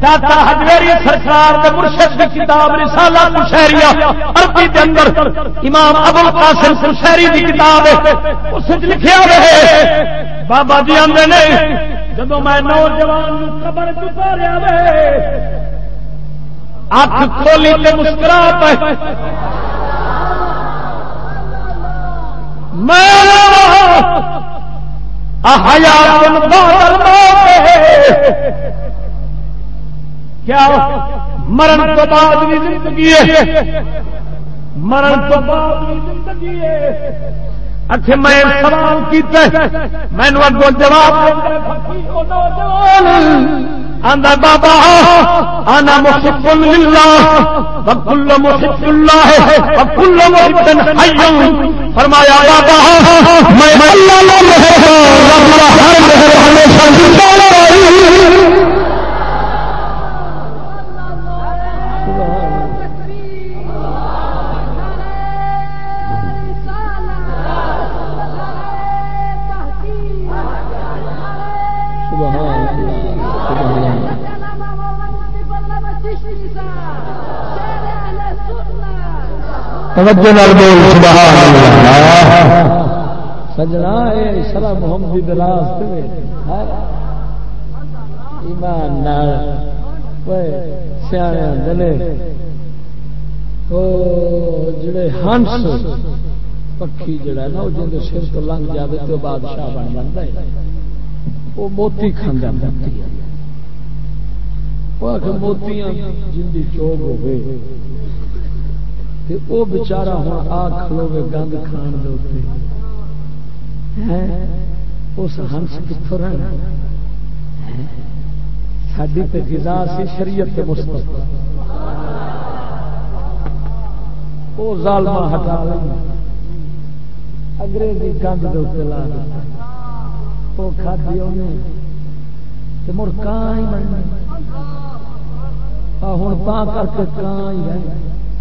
داتا ہجویری سرکار دے مرشد کی کتاب رسالہ مشہریہ عربی دے اندر امام ابو القاسم مشہری دی کتاب اس وچ لکھیا ہے، بابا جی آندے نے، جدوں میں نوجوان قبر چتاریا وے اکھ کھولی تے مسکرا پے میں کیا مرن تو بعد بھی زندگی ہے مرن تو بعد بھی زندگی ہے اچھے میں سوال کیتا میں اگوں جواب آندا بابا آنا محب للہ، وکل محب اللہ، وکل محب حی فرمایا، بابا، میں اللہ ہمیشہ زندہ سجنا ایمان سیا دلے جڑے ہنس، پکھی جڑا نا جن سر تو لنگ جائے تو بادشاہ بن جاتا ہے۔ وہ موتی کھانا موتی۔ موتیاں جن کی چوب ہو گئے وہ بچارا ہوں آ کھلو گے گند کھان دے اس ہنس کتوں رہنا ساری تو گزا سی شریعت مستقبل۔ وہ ظالما ہٹا لیں۔ انگریزی گند دے لا دیتا۔ وہ کھادی انہیں مڑ کان ہی بننا ہوں تا کر کے کان ہی رہنا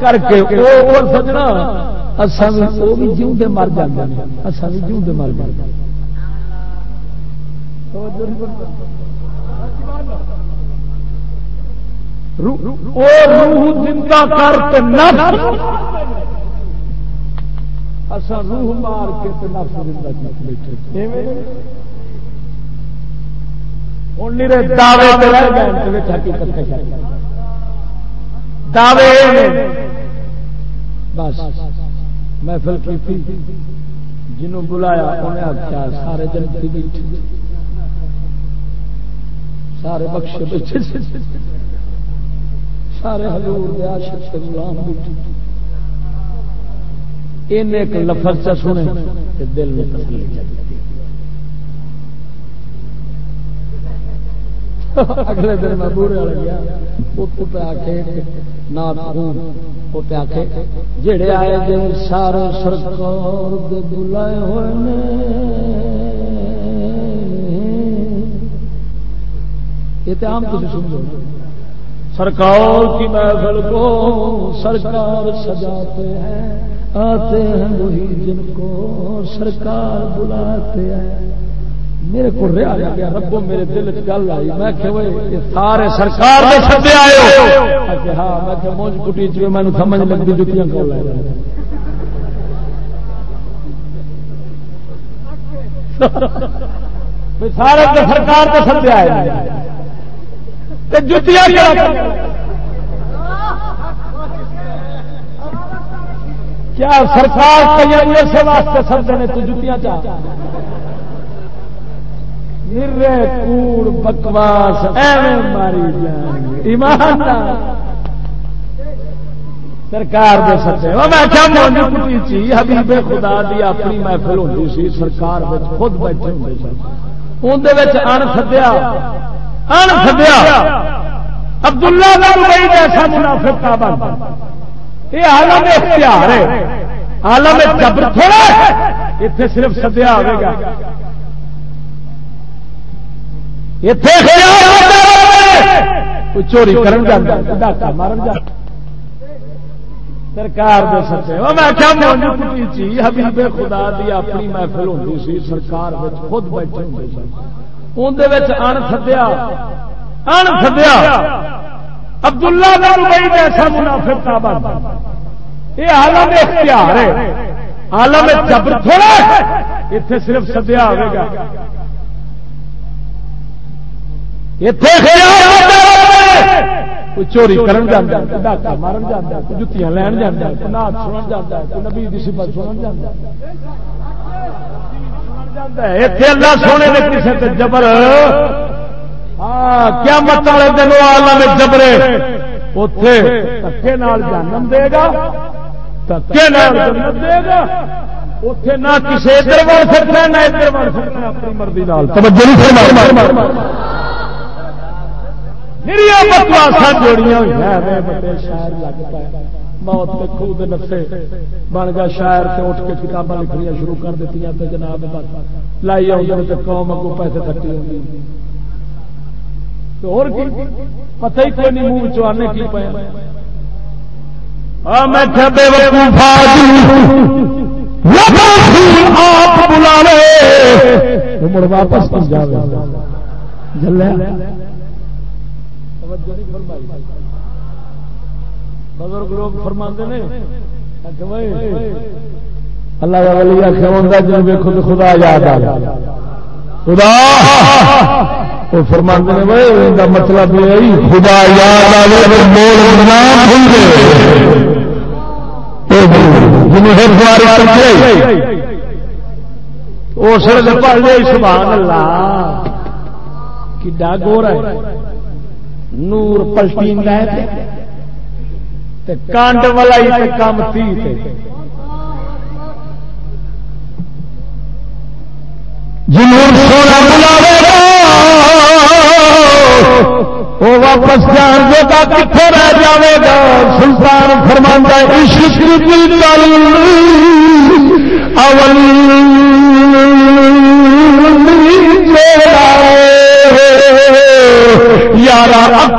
کر کے سجنا وہ بھی جیوتے مر جاتے ہیں اصا بھی جیوتے مر جاتے روح مار کے دعوے دعوے بس، محفل کی تھی۔ جنہوں بلایا، انہیں آخیا سارے جنتی بیٹھے سارے بخشے بیٹھے سارے ہزور عاشق غلام بیٹھے ان ایک لفظ سے سنے دل میں تسلی چلتی اگلے دن میں بورے والے گیا پہ آ کے جڑے آئے دن سارے سرکار بلائے ہوئے یہ تو عام تھی سمجھو۔ سرکار کی محفل کو سرکار سجاتے ہیں، آتے ہیں وہی جن کو سرکار بلاتے ہیں۔ میرے کو رہا گیا، ربو میرے دل چ گل آئی۔ میں سارے سرکار ہاں میں موج کٹی چ میں سمجھ لگتی جتیاں کو سارے سرکار کے سدے آئے جتیاں کیا سرکار کئی واسطے سدے نے تو جتیاں چاہ؟ کوڑ بکواس ایویں ماری ایمان سرکار دے سچے او میں کیا مونڈی کٹی سی حبیب خدا دی اپنی محفل ہوتی سی۔ سرکار وچ خود بیٹھے ہوتے سن۔ اندر ان سدیا۔ ان سدیا۔ عبداللہ بن بھائی جیسا منافق کا بند یہ عالم اختیار ہے۔ عالم جبر تھوڑا اتنے صرف سدیا آئے گا۔ چوری کرن جاتا مارن جاتا سرکار دے میں کیا حبیب خدا دی اپنی محفل سی، سرکار خود بیٹھے ہوتے سن اندر ان سدیا ان سدیا۔ عبداللہ بن منافق بند یہ عالم اختیار ہے۔ عالم جبر تھوڑا اتنے صرف سدیا آئے گا۔ چوری کرن مارن جانا جتیاں لین جانا نات سنن جانا نبی سنن جانا اللہ سونے نے جبر۔ ہاں، کیا مت والے دن آلہ جبرے۔ اتے دکے جنم دے گا دکے دے گا۔ اتے نہ کسی ادھر بڑھ سکتا نہ ادھر بڑھ سکتا اپنی مرضی جوڑیاں ہوئی شاعر لگ پائے موت کے نفے بن گیا شاعر سے اٹھ کے شروع کر دیتی جناب لائی آؤ قوم کو پیسے ہوگی پتہ ہی کوئی نہیں منہ چوانے کی پایا آپ بلا واپس بزرگ لوگ فرما نے اللہ کا ولی جن ویکو تو خدا یاد آ خدا! وہ فرما نے مطلب یہ خدا یاد آئے سبحان اللہ کڈا گور ہے۔ نور پلٹین پلٹی کانڈ والا ہی کام تھی جنور سونا بلاوے وہ واپس جان دے گا کتنے رہ جائے گا۔ سلطان فرماندہ عشق کی گل اول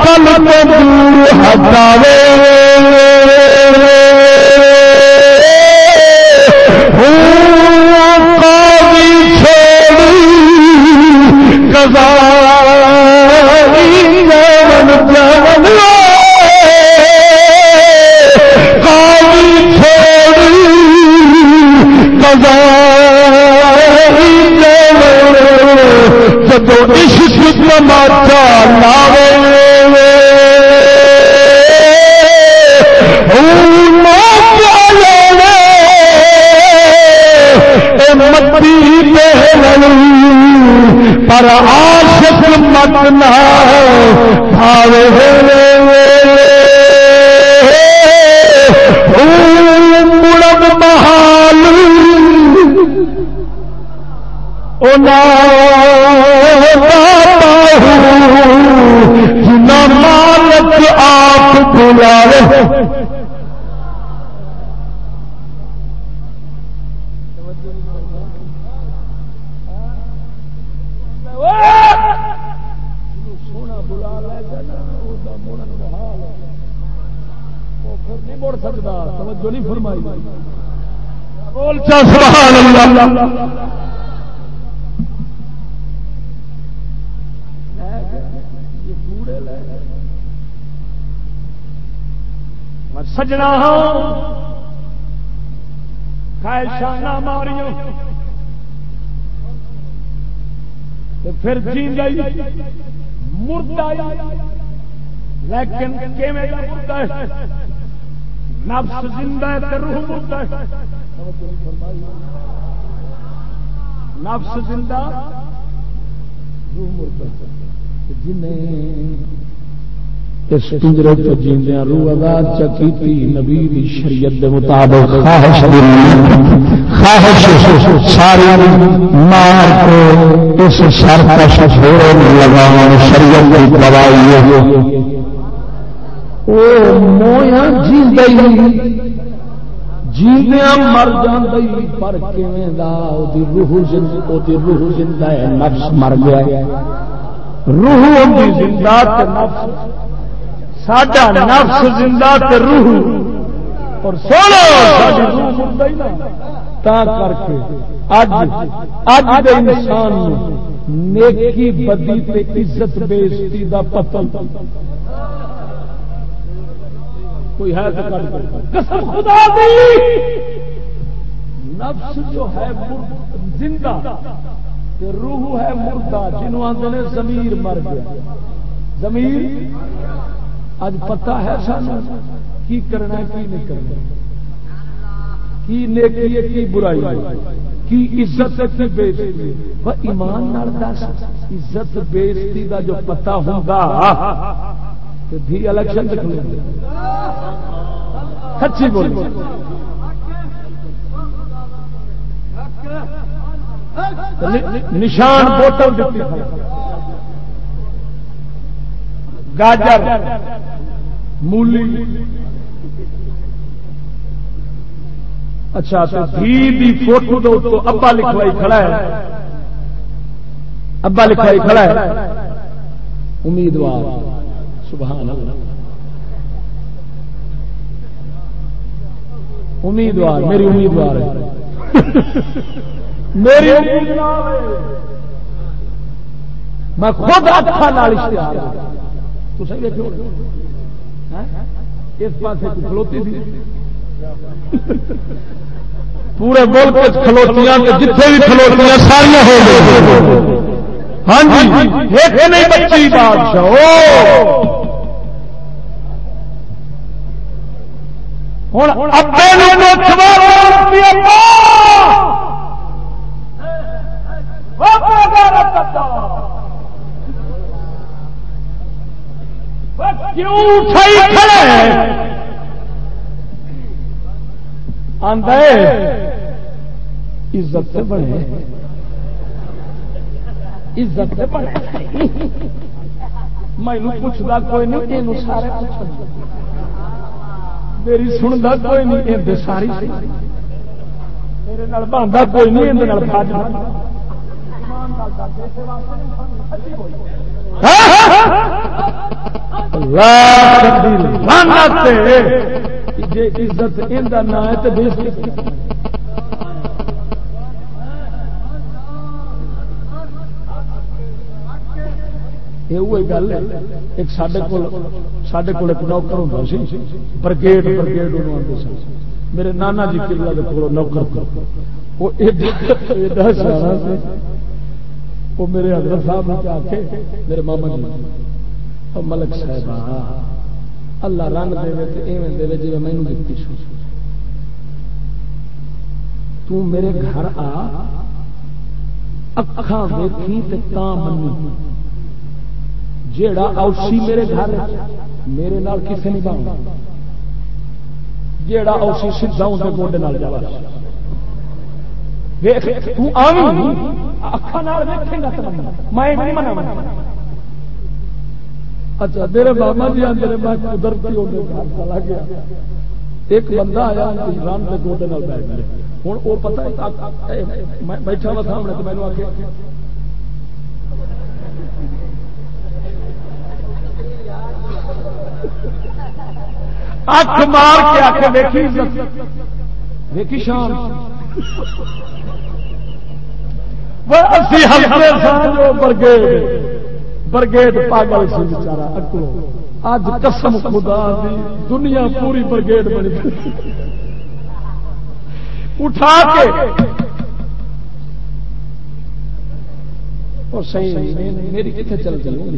یارا اکل کو دور ہٹاوے۔ جب عشق ماتا لاوے پر آشک مت نہ مڑ محال جنا مالک آپ بلا سونا بلا لے نہیں مڑ سکتا توجہ نہیں فرمائی بول سبحان اللہ۔ سجنا خواہشانہ ماریوں۔ پھر جی گئی مردہ لیکن مردہ نفس زندہ ہے روح مردہ ہے۔ نفس زندہ؟ روح مردہ جنہیں اس پنجرے تو جیندیا روح آزاد چکی نبی دی شریعت دے مطابق خواہش خواہش ساری مار کو اس سر کا شریعت کی دوائی وہ مویا جی جیدیا مر جی پر روح روح زندہ ہے، نفس مر گیا روح زندہ نفس۔ ساڈا نفس زندہ روح۔ اور سولو تا کر کے اج اج دے انسان نیکی بدی تے عزت بےزتی دا پتہ۔ کوئی ہے تو قسم خدا دی! نفس جو ہے زندہ روح ہے مردہ، جنہوں آتے زمیر مر گیا۔ زمیر اج پتہ ہے سان کی کرنا کی نہیں کرنا کی نیکی ہے، کی برائی کی عزت ہے، کی بےزتی وہ ایمان نال دس، عزت، بےزتی دا جو پتہ ہوگا بھی الیکشن سچی بول نشان بوتل گاجر، مولی. اچھا دی فوٹو دو ابا لکھوائی کھڑا ہے. ابا لکھوائی کھڑا ہے. امیدوار. سبحان اللہ۔ امیدوار، میری امیدوار ہے۔ میری میں خود اکھا نال اشتہار ہاں؟ اس پاس کھلوتی تھی پورے ملک کھلوتیاں جتنے بھی کھلوتیاں ساریا ہو گئی ہاں جی ایک نہیں بچی بادشاہ ہوں ابے عزت سے بنے عزت سے بنے میں پوچھتا کوئی نہیں یہ سارے پوچھ میری سنتا کوئی نہیں ساری میرے بنتا کوئی نہیں جی عزت نام ہے تو گل ایک سڈے سڈے کو نوکر ہوں سی برگیڈ برگیڈ میرے نانا جی کلا کے نوکر وہ میرے حضرت صاحب نے آ کے میرے ماما جی ملک صاحب اللہ رنگ دے دے جی مینو دیتی تو میرے گھر آ اکھا ویکھی تے تا منی جیڑا اوسی میرے گھر میرے نال کسے نہیں باؤں جیڑا اوسی سیدھا اندر گوڈے نال جا اچھا میرے بابا جی میں قدرتی چلا گیا۔ ایک بندہ آیا کے گوڈے بیٹھ گیا۔ ہوں وہ پتا بیٹھا وا سامنے تو مینو آ اکھ مار کے آ کے دیکھی دیکھی شام برگیڈ برگیڈ پاگل سی بچارا اکلو اج قسم خدا دی، دنیا پوری برگیڈ بنی اٹھا کے۔ اور صحیح میری کتنے چل چلی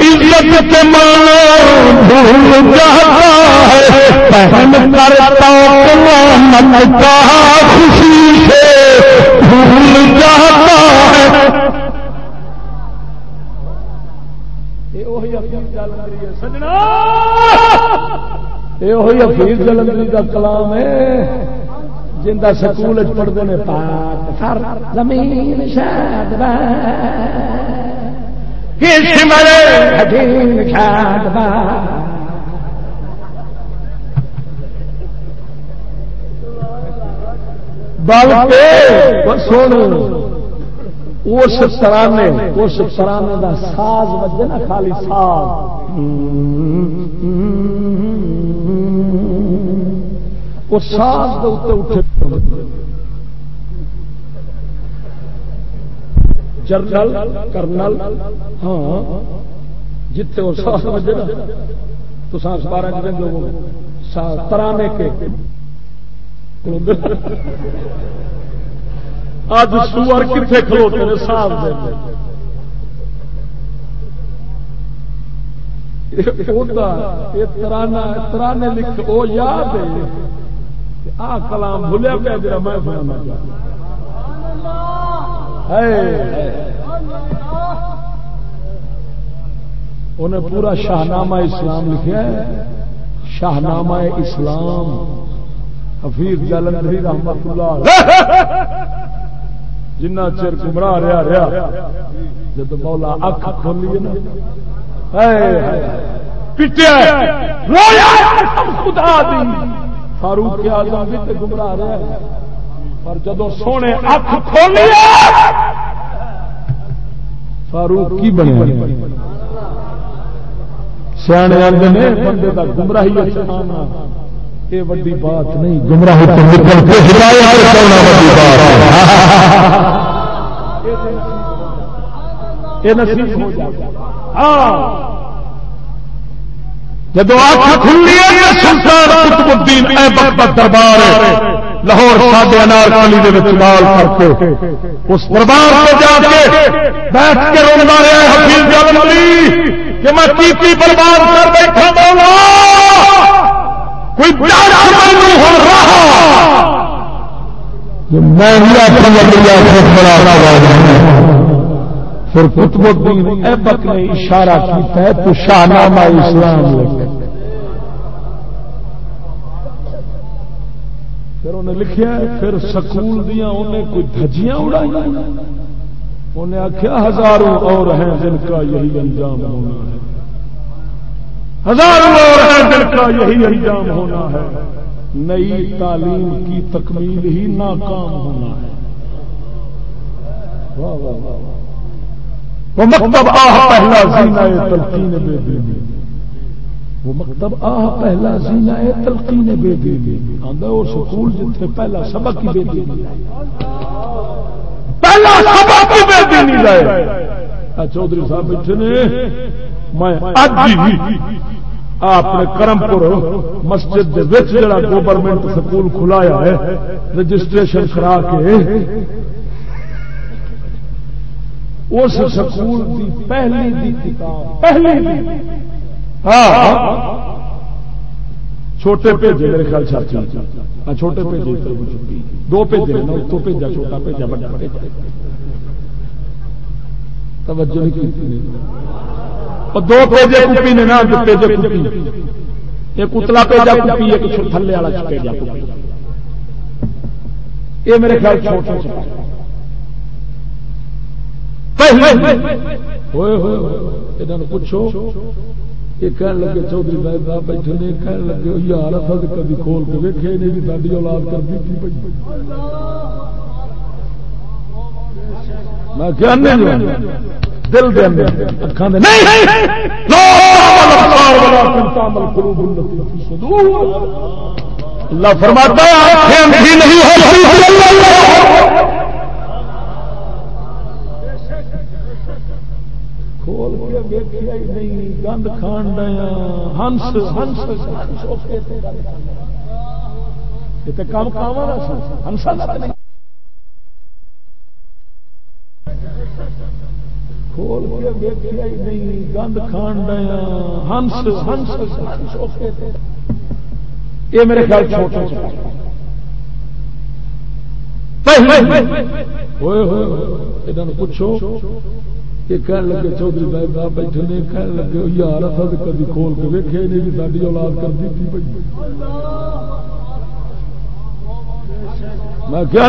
عزت کے مانا بھول جاتا ہے۔ پہن کرتا قیامت کا خوشی سے بھول جاتا ہے۔ یہ حفیظ جلندری کا کلام ہے۔ جن سکول پڑھتے ہیں پاک زمین شاد بلکہ سن اس ترانے اس ترانے کا ساز بجے نا خالی ساز۔ وہ ساز اٹھے۔ جرنل، کرنل ہاں جتنے وہ ساس بجے نا، تو ساس بارہ دن لوگوں ترانے کے اج سور کتنے کھلوتے ہیں ساس ترانے لکھ وہ یاد ہے۔ آ کلام بھولیا پیا جا میں سنا انہیں پورا شاہنامہ اسلام لکھا ہے۔ شاہنامہ اسلام۔ حفیظ جلندری رحمت اللہ جنہ چر گمراہ رہا رہا۔ جب مولا اکھ کھولی نا۔ پٹیا خدا دی۔ فاروق آزم بھی گمراہ رہا پر جدو سونے اکھ کھولی فاروق کی بنے سیانے آدھے نے بندے کا گمراہی یہ وڈی بات نہیں گمراہی تو نکل کے ہدایت کرنا وڈی بات یہ نصیب ہو جاتا ہاں۔ آنکھ کھلی ہے سلطان قطب الدین ایبک کا دربار لاہور ساڈے انار کلی دے مال کر کے اس دربار پہ جا کے بیٹھ کے رونا رہا حفیظ جلندی کہ میں کی برباد کر بیٹھا مولا کوئی ہو رہا پھر قطب الدین ایبک نے اشارہ کیتا ہے تو شاہنامہ اسلام لکھا پھر انہیں لکھیا پھر سکول دیا انہیں کوئی دھجیاں اڑائی انہیں آخیا ہزاروں اور ہیں جن کا یہی انجام ہونا ہے۔ ہزاروں اور ہیں جن کا یہی انجام ہونا ہے۔ نئی تعلیم کی تکمیل ہی ناکام ہونا ہے۔ وہ مکتب آہ پہلا زینہ تلقین بے دینی وہ مکتب آہ پہلا زینا ہے تلقین بے دینی آندا وہ سکول جتھے پہلا سبق کی بے دینی پہلا سبق کی بے دینی لائے چودھری صاحب بیٹھے نے۔ میں اج ہی اپنے کرم پور مسجد دے وچ جڑا گورنمنٹ سکول کھلایا ہے رجسٹریشن کرا کے۔ اس سکول دی پہلی دی کتاب۔ پہلی دی۔ ہاں،, ہاں چھوٹے پیجے میرے خیال چاچا ہاں، چھوٹے پیجے دو پیجے تو پیجا، چھوٹا پیجا، بڑا توجہ نہیں دو پیجے کپی نے نا دو پیجے کپی۔ ایک اتلا پیجا کپی، ایک تھلے والا پیجا کپی۔ یہ میرے خیال چھوٹا چھوٹا۔ پوچھو یہ کہنے لگے چودھری صاحب صاحب بیٹھے نے کہنے لگے یار اصل کبھی کھول کے ویکے نہیں ساری اولاد کر دی تھی میں دل دے اللہ فرماتا ہے آنکھیں نہیں کھول کے ویکیا ہی نہیں گند کھان ہنس ہنس۔ کام کام ہنسا کھول کے ویکیا ہی نہیں گند کھان ہنس ہنس۔ یہ میرے خیال چھوٹے پوچھو۔ یہ کہنے لگے چودھری صاحب آپ بیٹھے نے کہنے لگے یار اصل کبھی کھول کے ویکے نہیں کہ ساری اولاد کر دی تھی بھائی میں کیا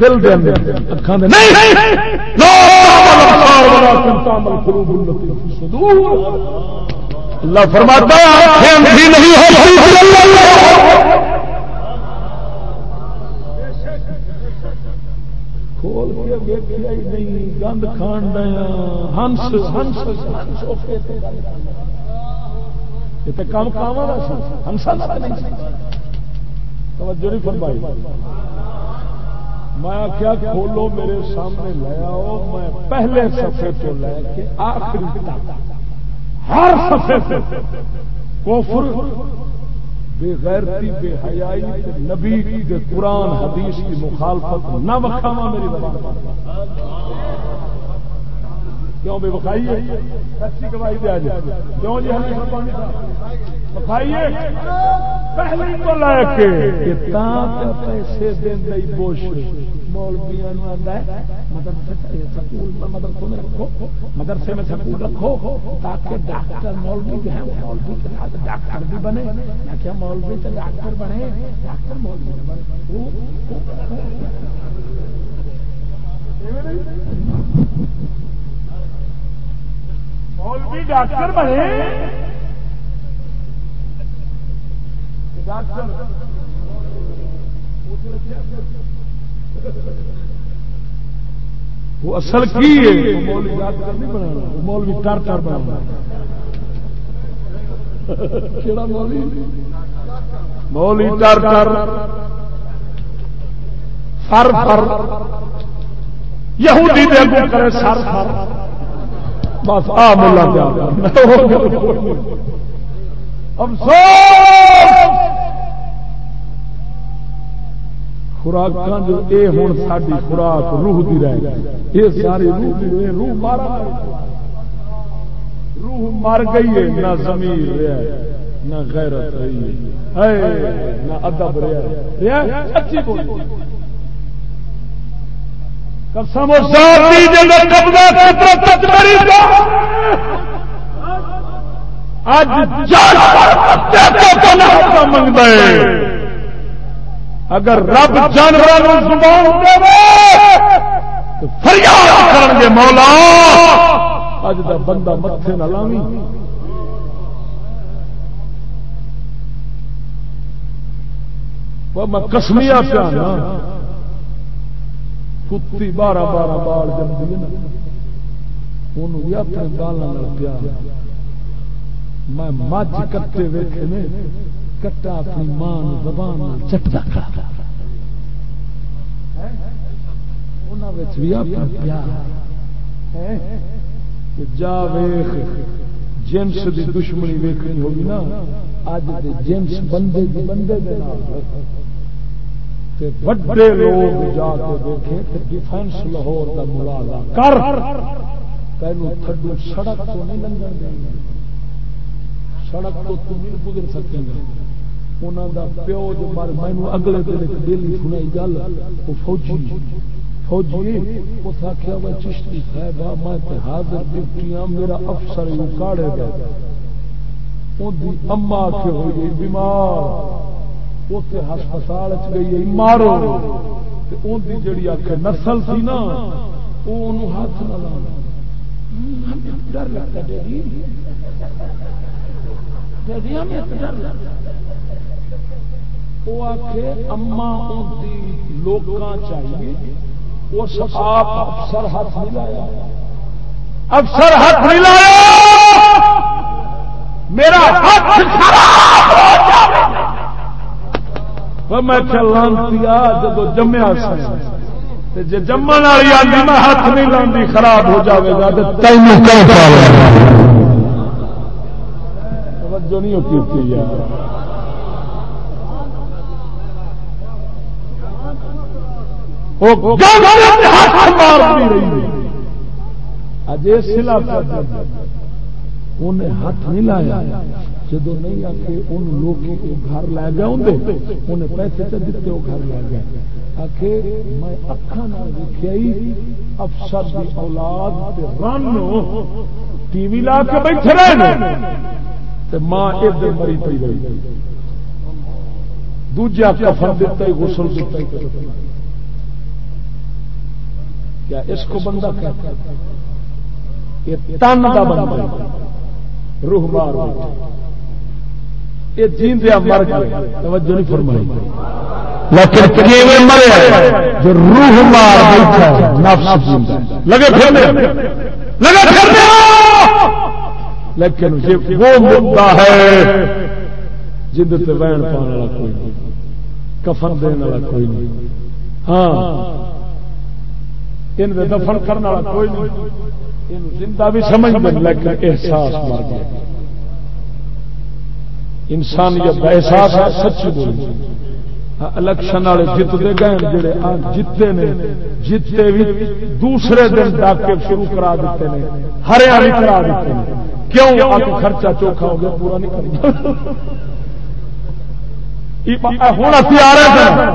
دل دے اکھان اللہ فرماتا نہیں کھول کے ویکیا ہی نہیں، گند کھان دیا ہنس ہنس ہنس۔ یہ تو کام کام ہنسا توجہ نہیں فرمائی۔ میں آخیا کھولو میرے سامنے، لے آؤ۔ میں پہلے سفے تو لے کے آخری تک۔ ہر سفے کوفر بے غیرتی بے حیائی نبی دے قرآن حدیث کی مخالفت نہ وکھاوا میری بات کیوں بے بخائیے سچی گواہی دیا جائے۔ کیوں جی ہمیں بخائیے پہلے تو لے کے پیسے دیں بوش مولویا مدرسے میں رکھو، مدرسے میں سکول رکھو تاکہ ڈاکٹر مولوی جو ہے مولوی کے ساتھ ڈاکٹر بھی بنے۔ میں کیا مولوی تو ڈاکٹر بنے، ڈاکٹر مولوی بنے۔ مولوی ڈاکٹر بنے۔ ڈاکٹر۔ وہ اصل کی ہے؟ مولوی ٹر ٹر بنا مولوی ٹر ٹر۔ فر فر۔ یہودی دے اگوں کرے سر فر۔ بس آ ملا افسوس خوراک جو اے ہوں ساری خوراک روح دی رہ گئی۔ یہ ساری روح دی روح مارا روح مر گئی ہے، نہ زمین رہا نہ غیرت رہی ہے۔ نہ ادب رہا سچی بولی قسم اج ہے اگر رب جانور فریاد گے مولا۔ اج کا بندہ متے نہ لاوی میں کسمیا پیا کتی بارہ بارہ بال جمدی نا۔ انہوں بھی اپنے بالوں پیا۔ میں مجھ کتے ویکے نے، کٹا اپنی ماں زبان چٹتا جا ویخ جنس دی دشمنی ویکنی ہوگی نا۔ اج دے جنس بندے دی بندے دے بڑے لوگ جا کے دیکھے ڈیفینس لاہور کا ملازہ کر۔ تینوں تھڈو سڑک تو نہیں لنگن دیں سڑک تو تم نہیں گزر سکتے ہیں پیو جو مر مینو اگلے دن ایک ڈیلی سنائی گل، وہ فوجی فوجی اس آخیا میں چشتی صاحب میں حاضر ڈیوٹیاں میرا افسر کاڑے گا اما کے ہوئی بیمار۔ اتنے ہسپتال گئی مارو۔ ان کی جڑی آخ نسل سی نا وہ ہاتھ نہ لا ڈر لگتا ڈیڈی۔ ڈیڈی ہمیں ڈر لگتا وہ اما لوگ چاہیے اس آپ افسر ہاتھ نہیں لایا۔ افسر ہاتھ نہیں لایا۔ میرا میں چلانتی جب جمیا جی جمن والی آدمی میں ہاتھ نہیں لاندی، خراب ہو جائے گا توجہ نہیں ہوتی یار انہیں ہاتھ نہیں لایا۔ جب نہیں آ ان لوگ گھر لے گئے ہوں انہیں پیسے تو دیتے وہ گھر لے گئے آ میں اکھان دیکھا افسر کی اولاد رن ٹی وی لا کے بیٹھے رہے ماں ادھر مری پی رہی۔ دوجا کفن دیتا ہی، غسل دیتا ہی۔ کیا اس کو بندہ کہتا ہے؟ یہ تن کا بندہ روح مار یہ جیندیا مر توجہ نہیں فرمائی۔ لیکن کیویں جو روح مار بیٹھا نفس لگے پھرنے لگے پھرنے لیکن یہ وہ مدعا ہے جند تے وین پانے والا کوئی نہیں۔ کفن دینے والا کوئی نہیں۔ ہاں۔ ان دفن کرنے والا کوئی نہیں۔ زندہ بھی سمجھ لیکن احساس مر گیا۔ انسانیت کا احساس ہے، سچی بولی۔ الیکشن والے جیتتے گئے، جڑے جیتے نے، جیتے بھی دوسرے دن ڈاکے شروع کرا دیتے ہیں ہریالی کرا دیتے ہیں کیوں؟ آپ خرچہ چوکھا ہو گیا، پورا نہیں کرنا۔ ہوں ابھی آ رہے ہیں۔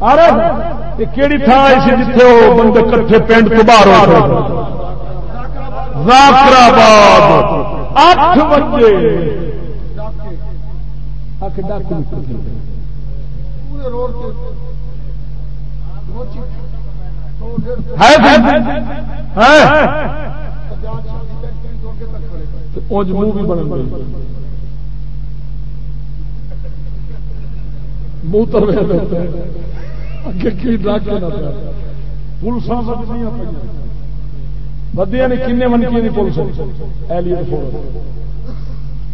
آ رہے ہیں۔ یہ کہڑی تھان سی جیتے وہ بندے کٹھے پینٹ تو باہر ہو زاکرآباد اٹھ بجے ڈاکو منہ بھی بن گئی منہ تر پولیس بدیا نے کن منکی پولیس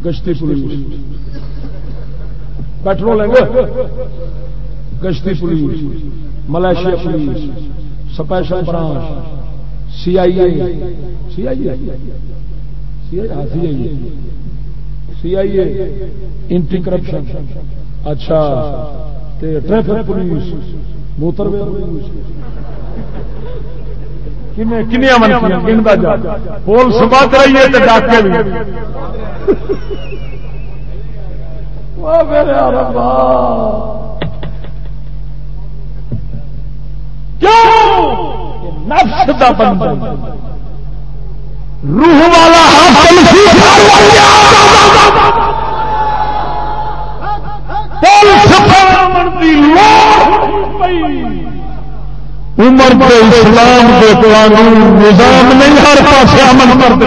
گشتی پولیس۔ پیٹرول گشتی police, Malaysia police, special branch, C I A, C I A, C I A anti corruption اچھا ٹریفک پولیس موتر کنیا منفی پولیس بات رہی ہے ڈاکے بھی نفس دا بندہ روح والا عمر کے اسلام کے قانون نظام نہیں، ہر پاس امن کر دے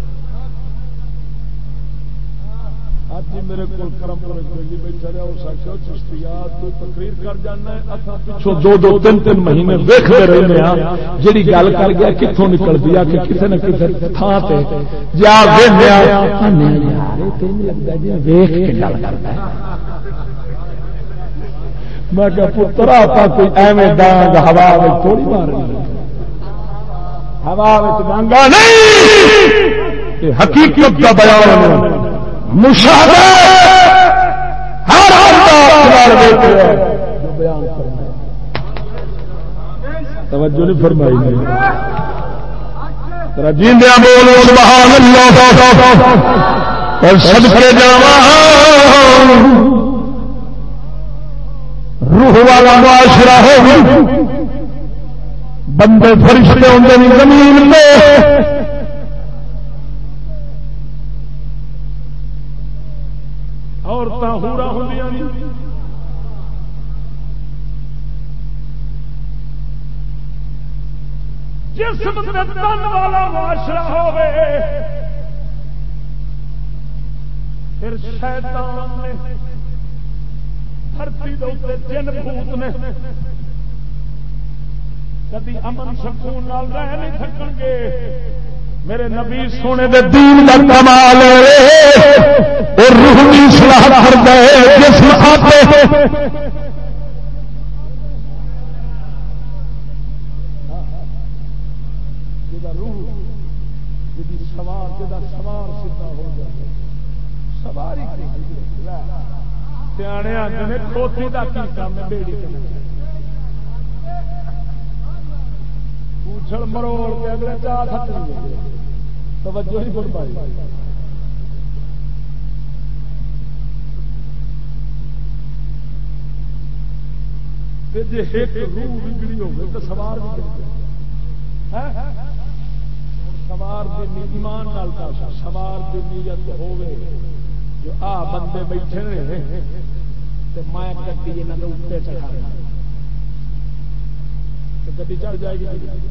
اج میرے کو کرم بیٹھا رہا اس آخر چشتیات تقریر کر جانا پچھو دو دو تین تین مہینے دیکھتے رہے ہیں جی گل کر گیا کتوں نکل دیا کہ کسی نہ کسی تھان سے جا میں پتر آپ کوئی ایویں ڈانگ ہوا تھوڑی مارنی ہوا ڈانگا نہیں! حقیقت کا بیان مشاہدہ! ہر توجہ نہیں فرمائی رجیندیا بولو سبحان اللہ اور سب کے جاوا روح والا معاشرہ ہو بندے فرشتے ہوں زمین میں۔ عورتیں ہورا ہوں جس تن والا معاشرہ ہوے پھر شیطان نے دھرتی دے جن بھوت نے کدی امن سکون رہ نہیں سکن گے۔ میرے نبی سونے دے دین کا کمال اور روح کی سلاح کر گئے جسم آتے جی سوار جا سوار سیدھا ہو جائے سواری سیانے آتے کھوتی کا کی کام بیڑی پوچھل مروڑ کے اگلے چار ہاتھ توجہ نہیں بول پائی جی ایک روح بگڑی ہوگی تو سوار ہاں؟ سوار ایمان سوار کی نیت ہوے جو آ بندے بیٹھے رہے تو میں گڈی یہاں اتنے چڑھا گڈی چڑھ جائے گی جی۔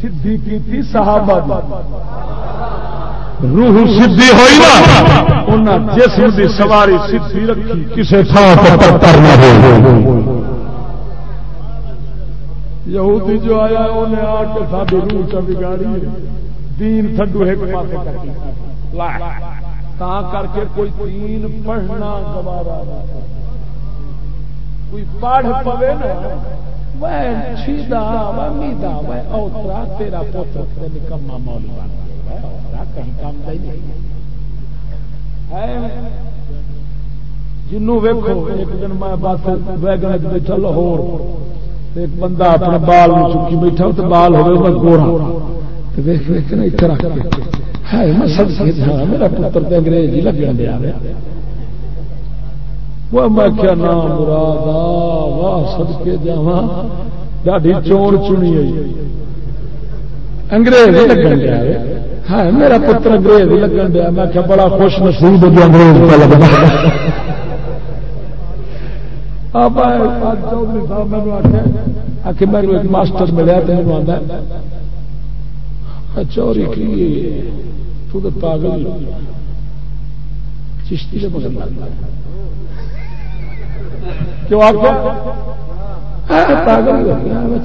سدھی کی صحابہ روح سدھی ہوئی نا؟ جسم کی سواری سدھی رکھی کسی یہودی جو آیا انہیں آ کے ساری روح چ بگاڑی دین تھڈو ایک پاس کر کے کوئی دین پڑھنا گوارا کوئی پڑھ پوے نا۔ تیرا پوتر نکما مول کہیں کام جنوں ویکو ایک دن میں بس ویگن بیٹھا لاہور۔ ایک بندہ اپنے بال میں چکی بیٹھا تو بال ہوئے گورا۔ ہاں، میرا پتر انگریز ہی لگن دیا وہ میں کیا نام مراد واہ سد کے جا ڈاڈی چون چنی آئی۔ انگریز لگن دیا ہاں میرا پتر انگریز لگن دیا۔ میں کیا بڑا خوش نصیب جو انگریز پہ لگنا میرے ایک ماسٹر ملیا تین چوری کی؟ تو پاگل چشتی سے مگر لگتا کیوں آپ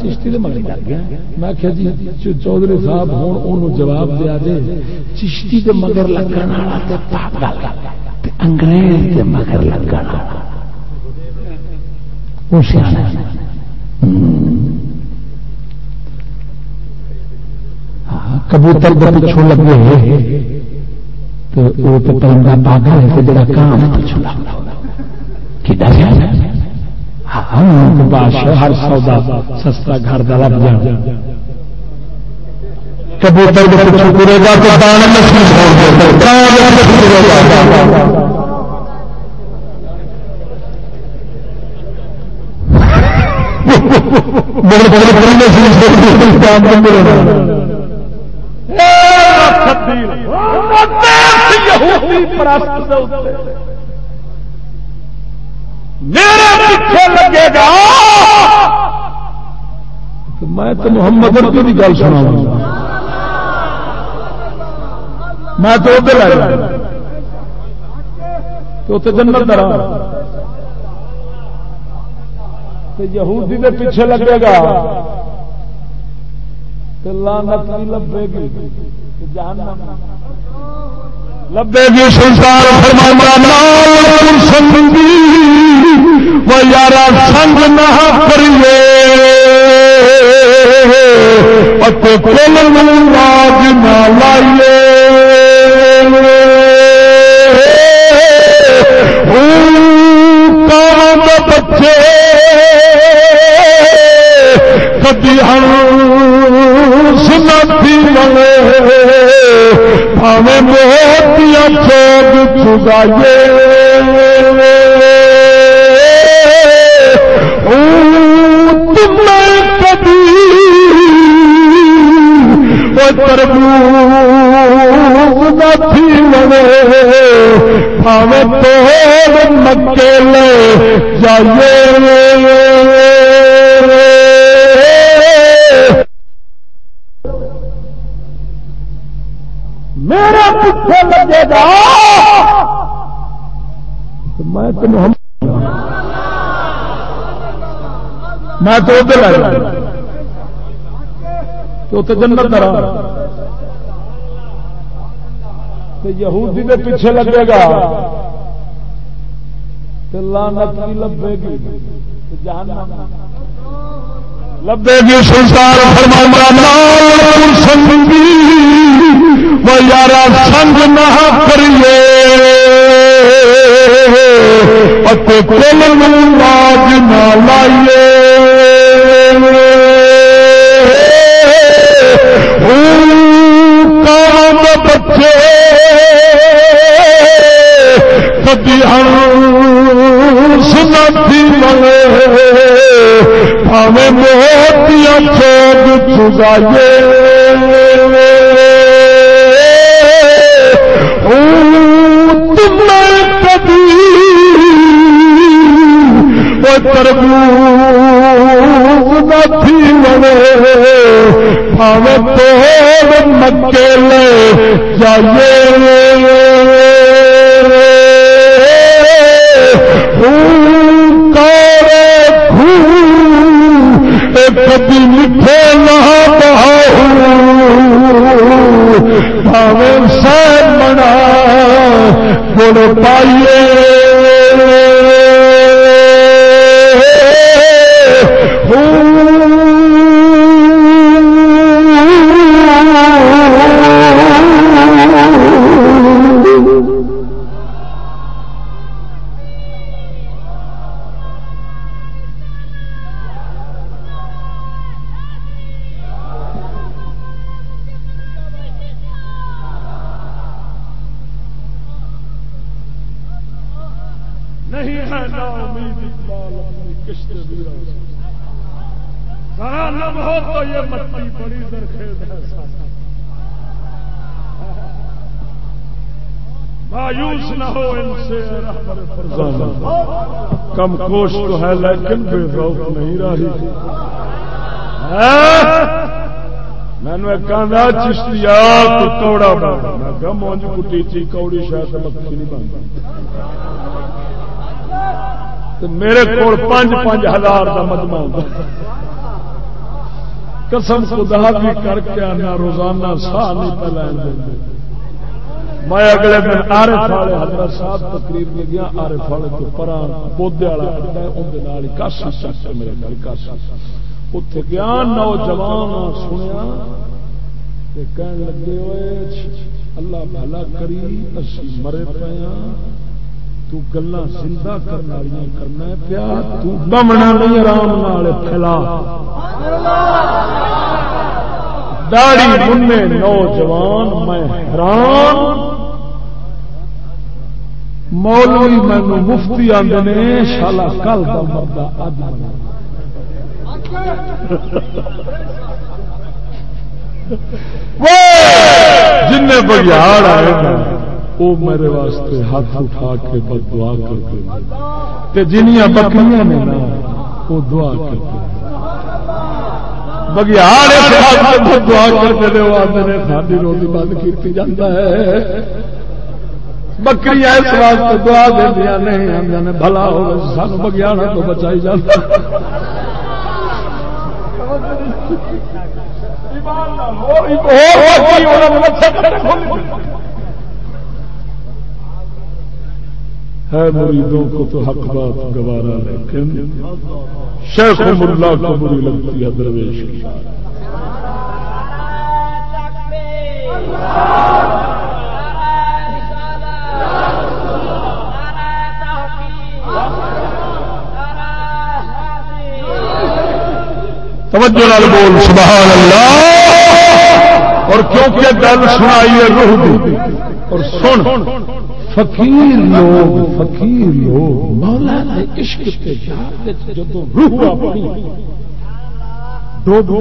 چشتی لگ گیا۔ میں کہ جی چودھری صاحب ہوں جواب دیا دے چشتی کے مگر لگن انگریز کے مگر لگن ہاں، کبوتر پچھو لگے۔ تو وہ تو پرندہ پاگل ہے جڑا کام پچھو لگتا۔ ہر سودا سستا گھر کا لگ جائے۔ کبوتر پورے گا تو میرے پیچھے لگے گا۔ تو میں تو محمد اربی کی گل سنا میں تو ادھر تو اتنے جنت درا یہودی کے پیچھے لگے گا۔ لانت بھی لبے گی۔ جہنم۔ لبے گی سنسار فرمانا سنگی وہ یار سنگ نہ کریے۔ پتے کل راج نہ لائیے۔ بچے۔ کبھی ہم سنتی بنے ہمیں تم کبھی وہ تھی ہمیں تو مکے لے جائیے۔ پیچھے لگے گا۔ میں تو محمد میں تو ادھر لگ تو اتنے جنت درا یہودی کے پیچھے لگے گا۔ لانت کی لبے گی۔ جہنم لبے گی سنسار سنگی۔ وہ یار سنگ نہ کریے۔ کل راج نہ لائیے۔ بچے۔ کبھی ہم سنتی ملے۔ ہمیں موتیاں چوک چگائیے تربو مکے لے جائیے کبھی میٹھے نہ بہاؤ سہ بنا گڑ پائیے۔ کم تو ہے، لیکن بے روک نہیں رہی میں نے کہا چشتیا توڑا بڑا میں کہا مونج کٹی چی، کوڑی شاید مکھی نہیں بن۔ میرے کو پانچ پانچ ہزار کا مجمع ہوتا قسم خدا بھی کر کے آنا روزانہ سا نہیں پہ میں اگلے دن آرے والے حضرت صاحب تقریر میں گیا، آرے والے تو پرا پودے والا اڈا اندر کاشا چک میرے گھر کاشا اتنے گیا، نوجوان سنیا کہن لگے ہوئے اللہ بھلا کری، اسی مرے پے ہاں۔ تو گلا زندہ کرنے والی کرنا پیا تو بمنا نہیں، آرام پھیلا۔ داڑی مننے نوجوان، میں حیران مولوی مینو مفتی آدھے نے شالا کل کا مردا اج جن بگیاڑ آئے وہ میرے واسطے ہاتھ اٹھا کے بد دعا کر کے جنیا بکریاں نے نا وہ دعا کر کے بگیاڑ دعا کر کے آدھے ساری روٹی بند کی جاتا ہے۔ بکری اس واسطے دعا دیا نہیں آدھے بھلا ہو سان بگیاڑا تو بچائی جاتا ہے مریدوں کو تو حق بات گوارا لیکن شیخ اللہ کو بری لگتی ہے درویش کی۔ توجہ نال بول، سبحان اللہ۔ اور کیونکہ گل سنائی ہے روح دی، اور سن، فقیر لوگ فقیر لوگ مولا دے عشق تے یار یاد جب روح اپنی ڈوب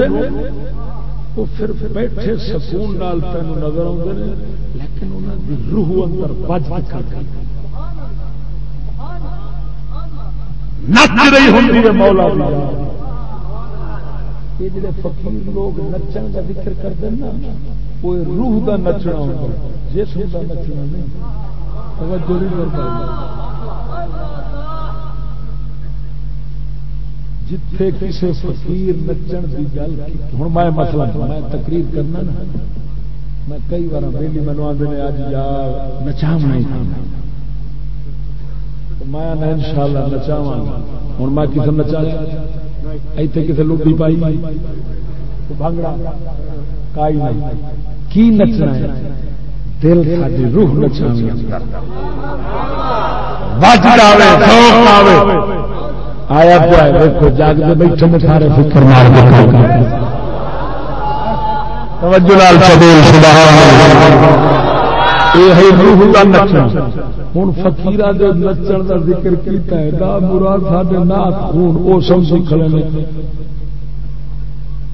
وہ پھر بیٹھے سکون نال تینوں نظر آتے ہیں، لیکن انہوں دی روح اندر بج کر نچ رہی ہوں مولا دی یہ جڑے فقیر لوگ نچن کا ذکر کرتے ہیں نا، وہ روح کا نچنا ہوتا جسم کا نچنا نہیں توجہ نہیں کرتا جتھے کسی فقیر نچن کی گل ہوں میں مسئلہ میں تقریر کرنا نا۔ میں کئی بار ویلی مینو آدھے اج یار نچا نہیں۔ میں ان شاء اللہ نچاوا ہوں میں کسی نچایا اتنے کسی لوڈی پائی۔ بھنگڑا کائی نہیں۔ کی نچنا ہے؟ دل ساری روح نچانی آیا پیا دیکھو جاگ کے بیٹھے میں سارے فکر مار دے توجہ لال سبیل سبحان اللہ۔ یہ ہے روح کا نچنا۔ ہوں فکیر نچن کا ذکر کیا برا سارے نات خون وہ سمجھ کھڑے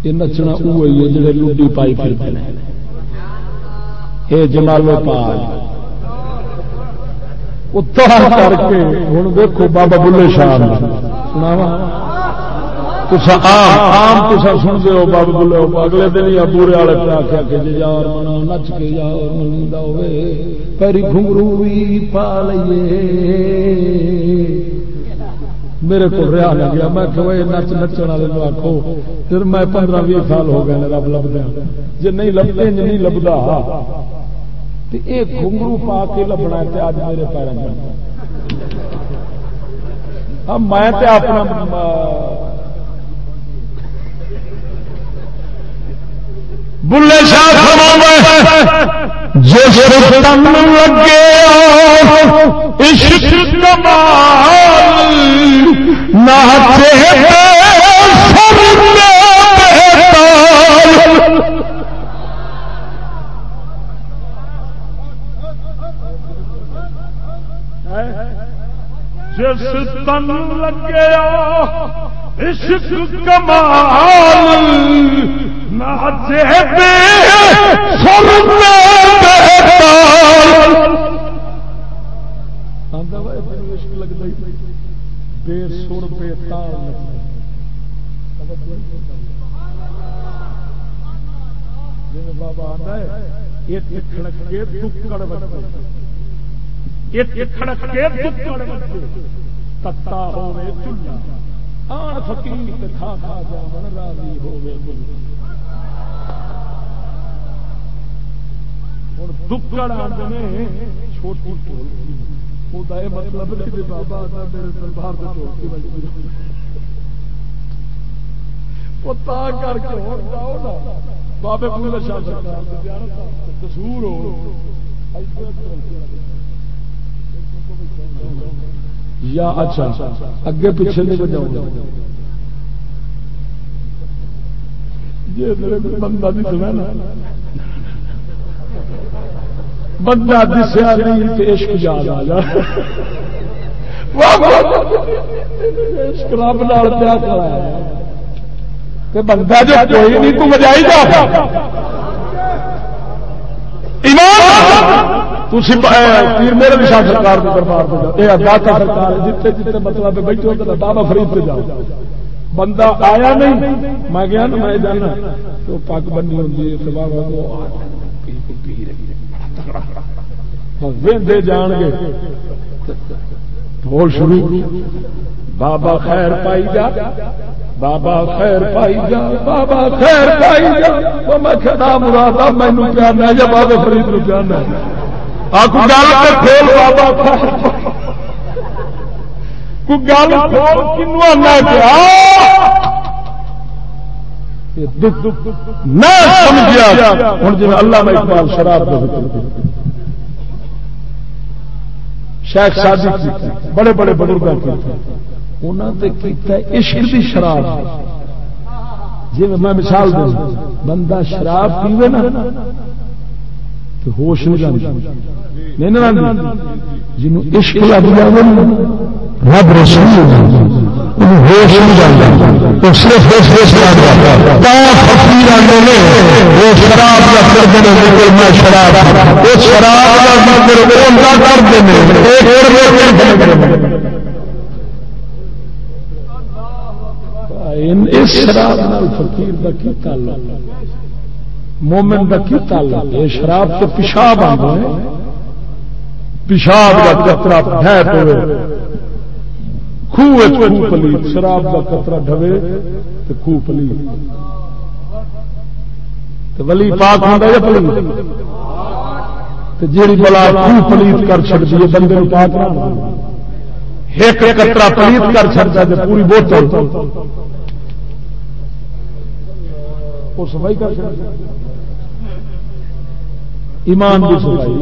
یہ نچنا وہی ہے جڑے لوڈی پائی پھرتے ہیں یہ جمالو پال کر کے ہوں دیکھو بابا بلے شاہ۔ سناوا آم تصا سنتے ہو بابا بلے اگلے دن یا پورے والے پہ آخیا کہ جی یار منا نچ کے یار منگا ہوے پیری گھنگرو بھی پا لیے میرے کو رہا لگ گیا، میں کہ نچ نچن والے آخو پھر میں پندرہ بھی سال ہو گئے رب لبدا جی نہیں لبتے جی نہیں لبدا۔ یہ گھنگرو پا کے لبنا ہے اج میرے پیروں ہاں، میں اپنا بلے شاہ جس تن لگے عشق کمال ناچے جس تن لگے عشق کمال ناچے سر بے سر، بے تال بابا آتا ہے ایک کھڑک کے دکڑ بچے ایک کھڑک کے دکڑ بچے تتا ہوئے چلا آن فقیر کھا کھا جا من راضی ہوئے ہوں۔ دکڑ آدھے چھوٹی ٹولکی وہ مطلب بابا میرے دربار ٹولکی وہ تا کر کے ہو جاؤ نا بابے پورے شاہ سرکار کسور ہو۔ یا اچھا اگے پیچھے نہیں بجاؤ جی میرے بندہ بھی سنا نا۔ بندہ دسیا نہیں تو عشق یاد آ جا۔ رب نال پیا کرایا بندہ جو کوئی نہیں، تو بجائی جا۔ میرے نشان سرکار کے دربار پہ یہ داتا سرکار جتنے جتنے مطلب بیٹھے بابا فرید پہ جاؤ۔ بندہ آیا نہیں، میں گیا نا، میں جانا۔ تو پگ بنی ہوتی ہے بابا ہاں، وے جان گے بول شروع۔ بابا خیر پائی جا۔ بابا خیر پائی جا۔ بابا خیر پائی جا۔ میں کھڑا مراد مینو پیانا یا بابا فرید نو پیانا کھول بابا گل کھول کنو آنا پیا میں سمجھا ہوں جی اللہ میں اقبال شراب شیخ شادی بڑے بڑے بزرگ عشق دی شراب۔ جی میں مثال دوں، بندہ شراب پیوے نا تو ہوش نہیں جاتی جنوب عشق لگ جائے رب رسول ہوش نہیں جاتا۔ صرف ہوش ہوش فقیر آتے وہ شراب کا کرتے ہیں بالکل میں شراب وہ شراب کا مگر وہ کرتے ہیں اس شراب فقیر کا کی تعلق؟ مومن کا کی تعلق؟ یہ شراب تو پیشاب آتا ہے۔ پیشاب کا کترا خوہ پلیت شراب کا قطرہ ڈھوے تو خوہ پلیت ولی پاک ہوتا ہے پلیت جیڑی بلا خوہ پلیت کر چڑ دیے بندے پاک نہ ایک قطرہ پلیت کر چڑتا ہے پوری بوتل۔ وہ صفائی کر ایمان کی صفائی۔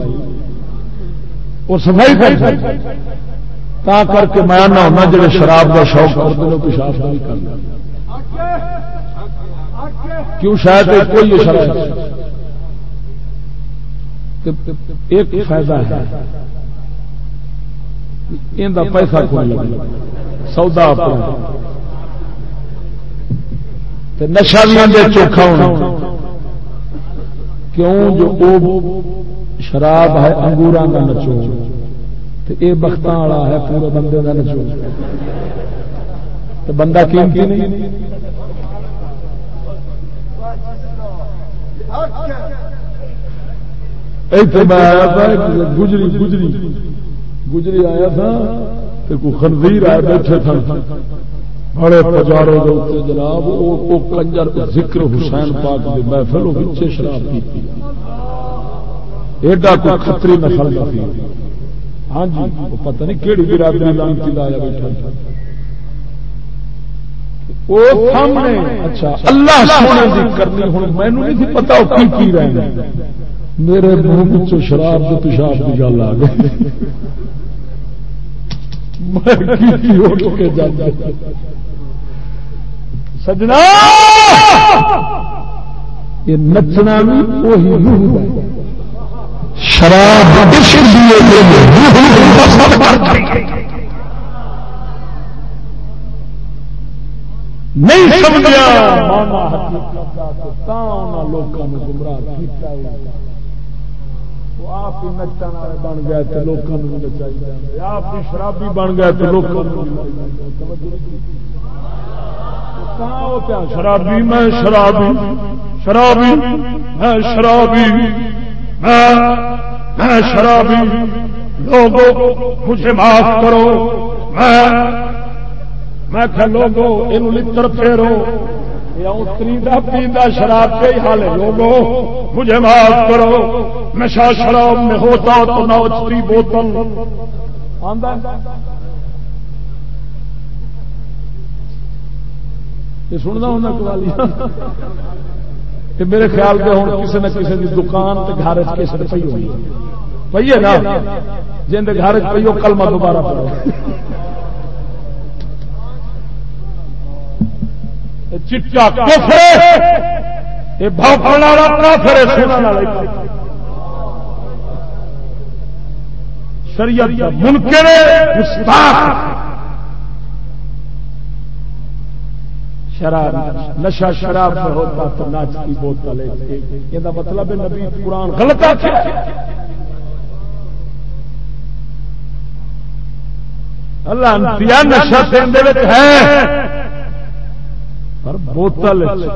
وہ صفائی کر تا کر کے میں نہ ہونا جڑے شراب کا شوق کرتے ہیں پیشاب کا بھی کرنا کیوں شاید کوئی شراب ایک فائدہ ہے ان پیسہ کوئی سودا نشا بھی چوکھا ہونا۔ کیوں جو شراب ہے انگورا کا نچوڑ۔ نچو یہ بخت والا ہے پورے بندے کا نچو تو بندہ قیمتی نہیں۔ گجری گجری۔ گجری آیا تھا کوئی خنزیر آئے بیٹھے تھے۔ بڑے پجاروں کے جناب، وہ کنجر ذکر حسین پاک کی محفل پیچھے شراب کی ایڈا کوئی خطری نسل کا سی ہاں جی پتہ نہیں کہڑی برادری لانتی لایا بیٹھا۔ اچھا اللہ سونے کی کرنی ہوں مینو نہیں پتا کی کی رہے میرے منہ شراب کے پیشاب کی گل آ گئی۔ سجنا! یہ نچنا بھی وہی روح ہے شراب نہیں سمجھا۔ لوگوں گمراہ آپ ہی نچن والے بن گئے تو لوگوں نچائی آپ ہی شرابی بن گئے تو لوگوں شرابی؟ میں شرابی۔ شرابی۔ میں شرابی۔ میں شرابی لوگو مجھے معاف کرو۔ میں میں کہ لوگو یہ لڑ پھیرو۔ پیتا شراب کے حال لوگو مجھے معاف کرو۔ نشا شراب میں ہوتا تو نہ اچھی بوتل۔ سننا ہوں کوالی میرے خیال سے ہوں کسی نہ کسی کی دکان گھر کیسٹ پی ہوئی پی ہے نا؟ جن گھر پی کلمہ دوبارہ پڑھو۔ چٹا شریعت منکر شراب نشا شراب میں ہوتا تو ناچ کی بوتل یہ مطلب ہے نبی قرآن غلط اللہ نشا ہے۔ پر بوتل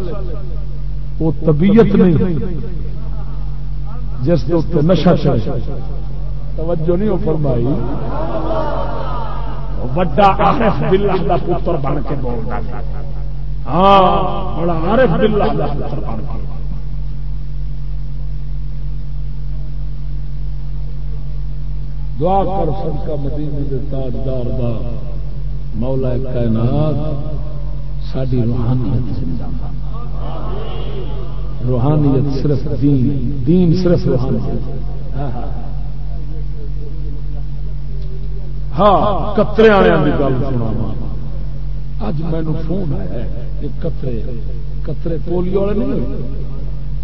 وہ طبیعت نہیں۔ جس کے نشا چڑھے۔ توجہ نہیں وہ فرمائی۔ وڈا عارف باللہ دا پتر بن کے بولتا ہاں بڑا عارف باللہ دا پتر بن کے دعا کر سب کا مدینے کے تاجدار دا مولا کائنات ساری روحانیت زندہ روحانیت صرف دین دین صرف روحانیت۔ ہاں, ہاں۔, ہاں، کترے والے کی گل سنا اج مینو فون آیا ہے۔ کترے کترے پولیو والے نہیں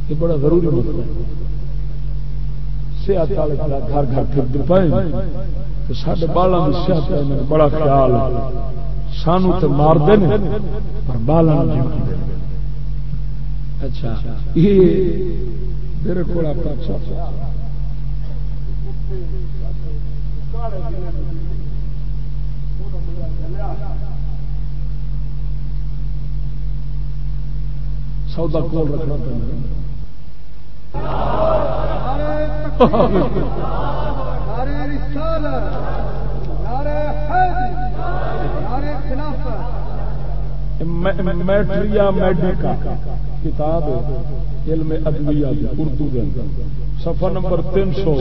یہ بڑا ضروری مسئلہ ہے۔ صحت والے گھر گھر پھر پائے تو سارے بالوں کی صحت بڑا خیال ہے۔ سانو تو مار دے پر بالا اچھا یہ میرے کو سودا کول رکھنا پڑتا میٹریا میڈیکا کتاب علم ادویہ اردو کے سفر نمبر تین سو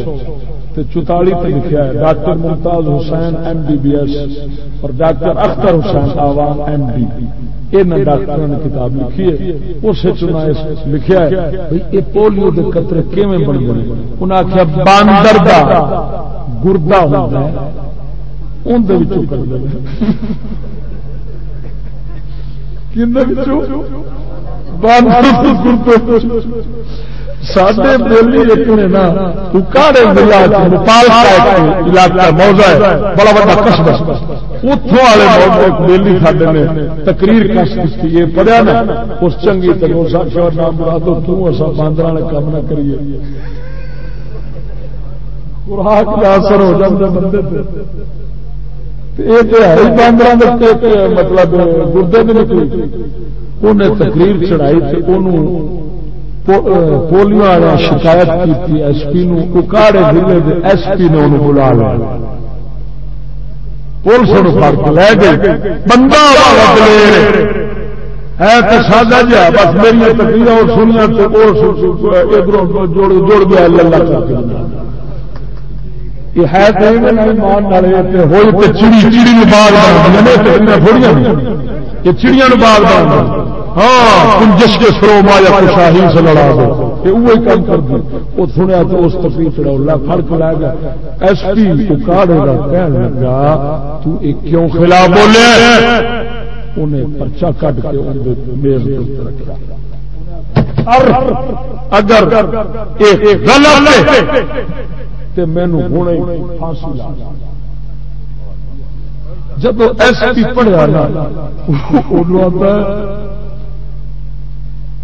چوتالی پہ لکھا ہے، doctor Mumtaz Hussain M B B S اور ڈاکٹر اختر حسین عوام ایم بی یہ ڈاکٹر نے کتاب لکھی ہے، اس لکھا ہے یہ پولیو کے قطرے کیون بن گئے؟ انہیں آخیا باندر کا گردا ہوتا ہے اندر کر سڈے بولی ایک نے نا کاڑے علاقہ موضا ہے، بڑا بڑا قصبہ اتوں والے موضوع بیلی سڈے نے تقریر کس کی یہ پڑھیا نا؟ اس چنگی تک نام بڑا تو توں اصا باندر والے کام نہ کریے۔ خوراک کا اثر ہو جاتا بندے یہ تو ہے باندر مطلب گردے بھی نکلی۔ انہیں تقریر چڑھائی پولیو والے شکایت کی ایس پی نکاڑے ضلع ایس پی نے انہوں بلا لیا۔ پولیس فرق لے گئے۔ بندہ ہے تو سادہ جہا بس میری تقریر اور سنیا تو ادھر جوڑ گیا اللہ کر یہ ہے چڑیا باغ ہاں کنجس کے سرو مایا شاہی سے لڑا دو وہی کام کر دی وہ سنیا تو اس تفریح چڑھا فرق لا گیا۔ ایس پی کو کاڑے گا کہنے لگا تو ایک کیوں خلاف بولے؟ انہیں پرچا کٹ کے میز رکھا۔ اگر مینو ہوں پھانسی لا۔ جب ایس پی پڑھیا نا آتا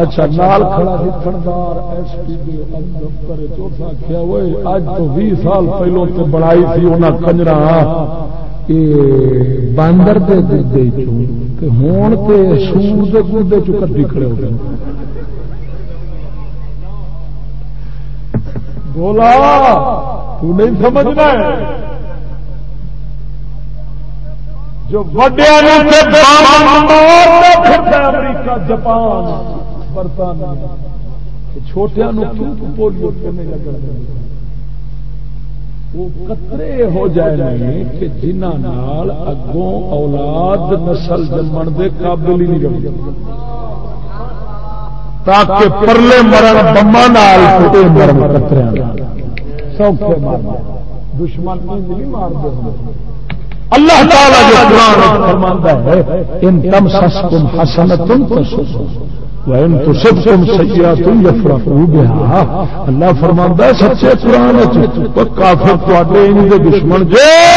اچھا نال کھڑا تھندار ایس پی دے دفتر چوتھا آخیا وہ اج تو بھی سال پہلو تو بڑائی تھی انہیں کنجرا باندر دے دے ہون تے سور دے گردے چ کدی کھڑے ہو گئے۔ بولا، تو نہیں سمجھنا ہے۔ جو وڈیا امریکہ، جاپان۔ برطانیہ چھوٹیا کیوں پولیو وہ قطرے ہو جائے کہ جنہ نال اگوں اولاد نسل جمن دے قابل ہی نہیں رہے تاکہ پرلے مرن بما مرن قطرے۔ سوکھے مار دشمن نہیں مار دے اللہ تعالیٰ جو قرآن فرماتا ہے، ان تم سس تم حسن تم وَإِن تُصِبْكُمْ سَيِّئَةٌ يَفْرَحُوا بِهَا۔ اللہ فرماندا ہے، سچے قرآن وچ کافر تواڈے ان دے دشمن جے۔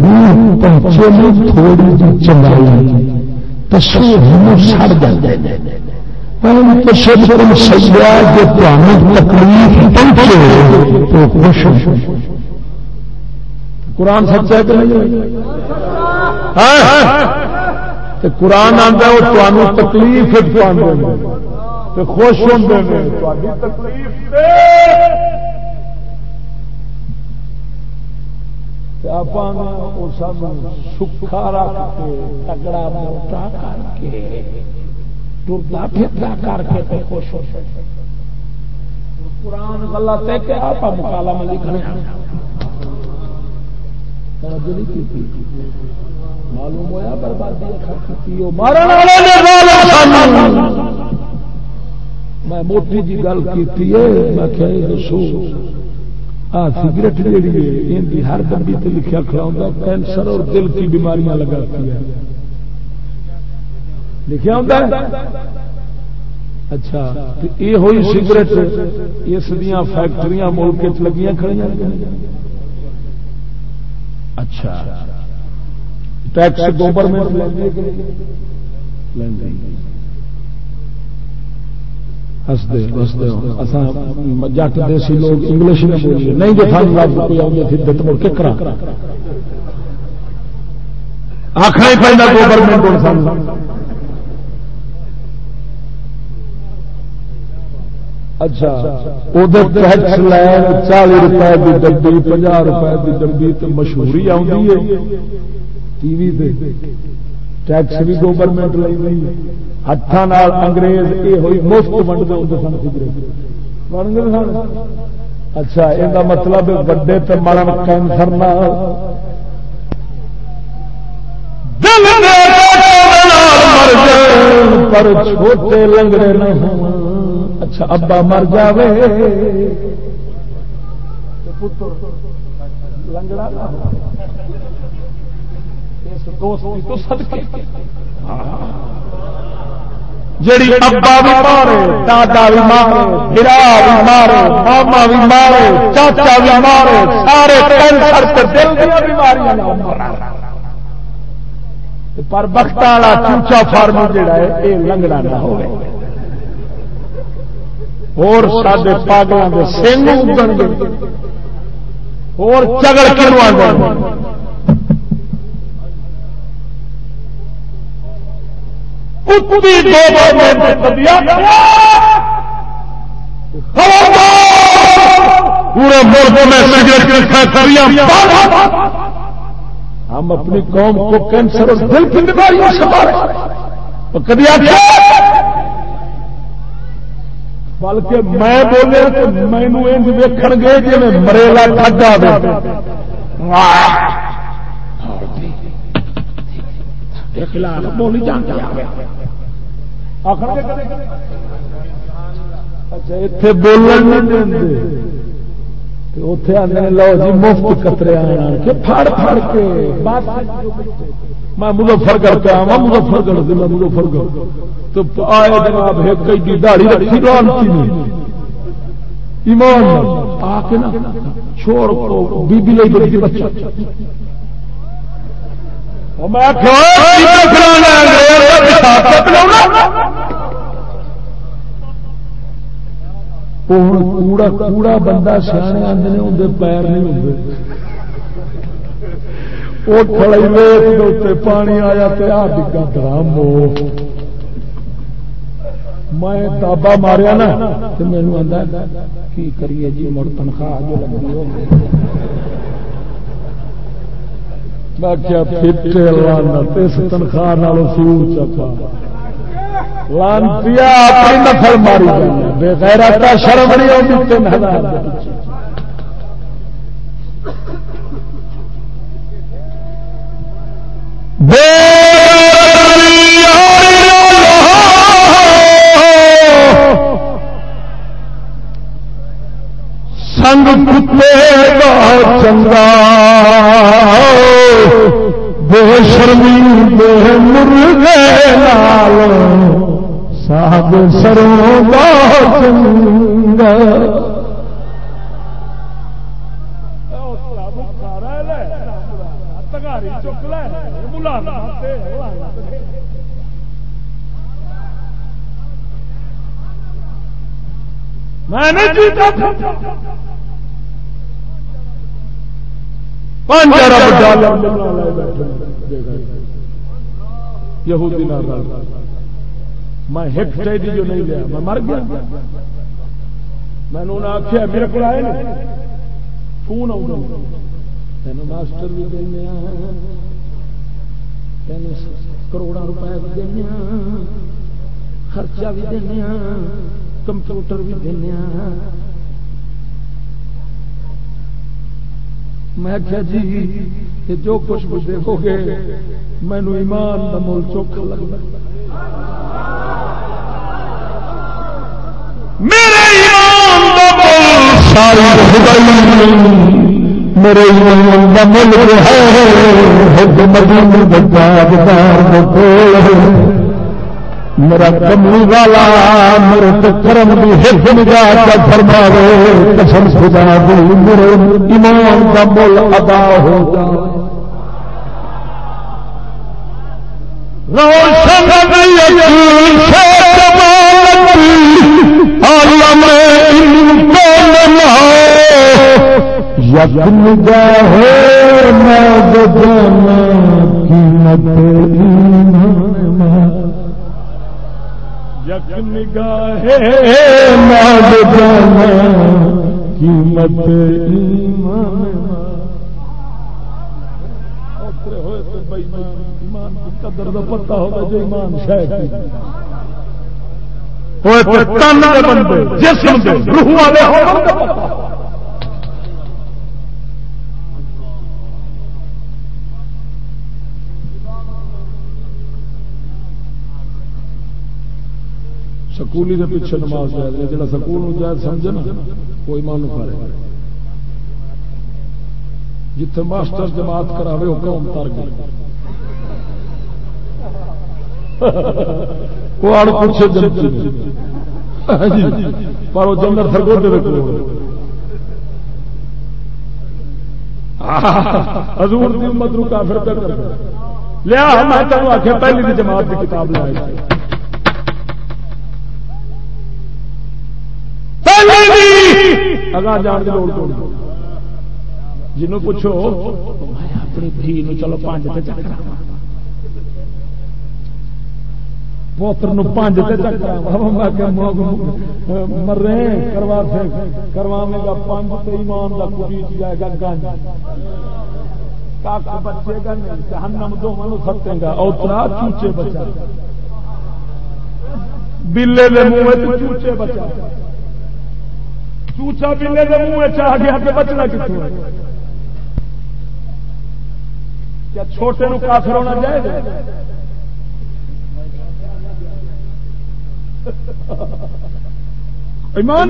ان پہنچے تھوڑی جی چنگائی سڑ جاندے تکلیف قرآن سچا کہ قرآن آتا ہے، وہ تمہیں تکلیف خوش ہوتے آپ سکھا رکھ کے، تگڑا موٹا کر کے ٹرتا پھرتا کر کے خوش ہو قرآن غلط ہے کہ آپ مکالا میں لکھنے معلوم ہوا بربادی میں موٹی جی گل کی میں دسو ہاں سگریٹ جیڑی ہر بندی لکھا کھڑا کینسر اور دل کی بیماریاں لگاتی ہے۔ لکھا ہے؟ اچھا یہ ہوئی سگریٹ اس دیا فیکٹری ملک لگیاں کھڑی اچھا۔ ٹیکس ہستے بستے جٹ دیسی لوگ انگلش میں بولیے۔ نہیں جو آؤں مڑ کے کرا۔ آخر ہی گورنمنٹ اچھا۔ ٹیکس لین چالی روپئے کی ڈبی پناہ روپئے کی ڈبی تو مشہوری آئی ہے۔ ٹی وی دے۔ ٹیکس بھی گورنمنٹ لے ہاتھوں انگریز یہ ہوئی مفت ونڈتے ہوتے سن سگریٹ۔ اچھا یہ مطلب وڈے تو مرن کینسر پر چھوٹے لنگڑے نہ ہوں۔ اچھا ابا مر جائے جڑی ابا بھی مارے، دادا بھی مارے، برا بھی مارے، ماما بھی مارے، چاچا بھی مارے، سارے کینسر دل دیا بیماریاں پر بخت والا چوچا فارم جڑا ہے یہ لنگڑا نہ ہوئے۔ اور سارے پاگلوں کے سنگ اگن گے۔ اور چگڑ کروا پورے ملک میں سگریٹ ہم اپنی قوم کو کینسر اور دل کی بیماریوں سے کبھی آخر بلکہ میں بولے تو مینو ویکھ گے جی میں مریلا کھڈا دے۔ اچھا بولن اتے آدھے لو جی مفت کترے پھڑ پھڑ کے۔ میں مظفر کر کے آوا مظفر کر دیا مظفر کر تو آئے جناب کئی دہڑی رکھی لانتی نے۔ ایمان، آ کے نا، چھوڑ بی بی لے بچہ۔ کوڑا کوڑا بندہ سیانے آتے آدھے اندر پیر نہیں ہوتے پانی آیا تو آ ڈگا درام میں تابا ماریا نا تو مینو آتا کی کریے جی مڑ تنخواہ جو لگی ہو۔ میں کیا پھٹے لانت اس تنخواہ نالوں سور چپا لانتیا اپنی نفل ماری جانا۔ بے غیرت شرم نہیں ہوتی تین ہزار بے سنگ کتے کا چنگا۔ بے شرمی، بے مرغے لال ساگ سروں کا چنگا۔ میں نے جیتا تھا۔ یہودی میں ہٹ چاہیے جو نہیں لیا۔ میں مر گیا۔ میں نے آخیا میرے کو آئے فون آؤں تین ماسٹر بھی دینا تین کروڑا روپئے بھی دینا خرچہ بھی دینا کمپیوٹر بھی دینا میں کیا جی یہ جو کچھ بھی دیکھو گے، مینو ایمان کا مول چوکھا لگتا میرے ایمان کا مول ساری میرے ایمان کا مل ہے مدین بتا میرا کملی والا میرے کرم کی حفظ نگاہ کا فرما دے قسم خدا دی میرے ایمان کا مل ادا ہو روشن یقین ہے قیمت یک نگاہ قیمت ہوئے تو ایمان کی قدر کا پتا ہوگا جو ایمان شاید ہوئے تو تن بندے، جسم دے، روح والے ہو سکولی کے پیچھے نماز جائے جا سکول جائز سمجھے نا، وہ ایمان کرے جتھے ماسٹر جماعت کراوے، وہ قوم تر گئے وہ آڑ پوچھے ہاں جی، پر وہ جنر سرگوٹے حضور دی امت نو کافر پہ کر لیا، میں تینوں آخیا پہلی بھی جماعت کی کتاب لائی اگا جان کی لوڑ کوڑ جنوں پوچھو اپنی دھی چلو پانچ چکر پوتر پانچ مرے، کروا کروانے گا پانچ ایمان کا کٹی جائے گا گنج۔ بچے گا جہنم دونوں سٹے گا، اوترا چوچے بچا۔ بلے منہ چوچے بچا۔ چوچا بلے کے منہ چاہ گیا کہ بچنا کتوں کیا چھوٹے نو کافر ہونا جائے گا ایمان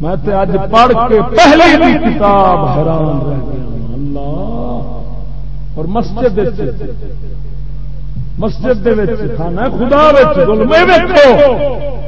میں تے اج پڑھ کے پہلے دی کتاب حیران رہ گیا اللہ۔ اور مسجد مسجد خدا وچ ویکھو۔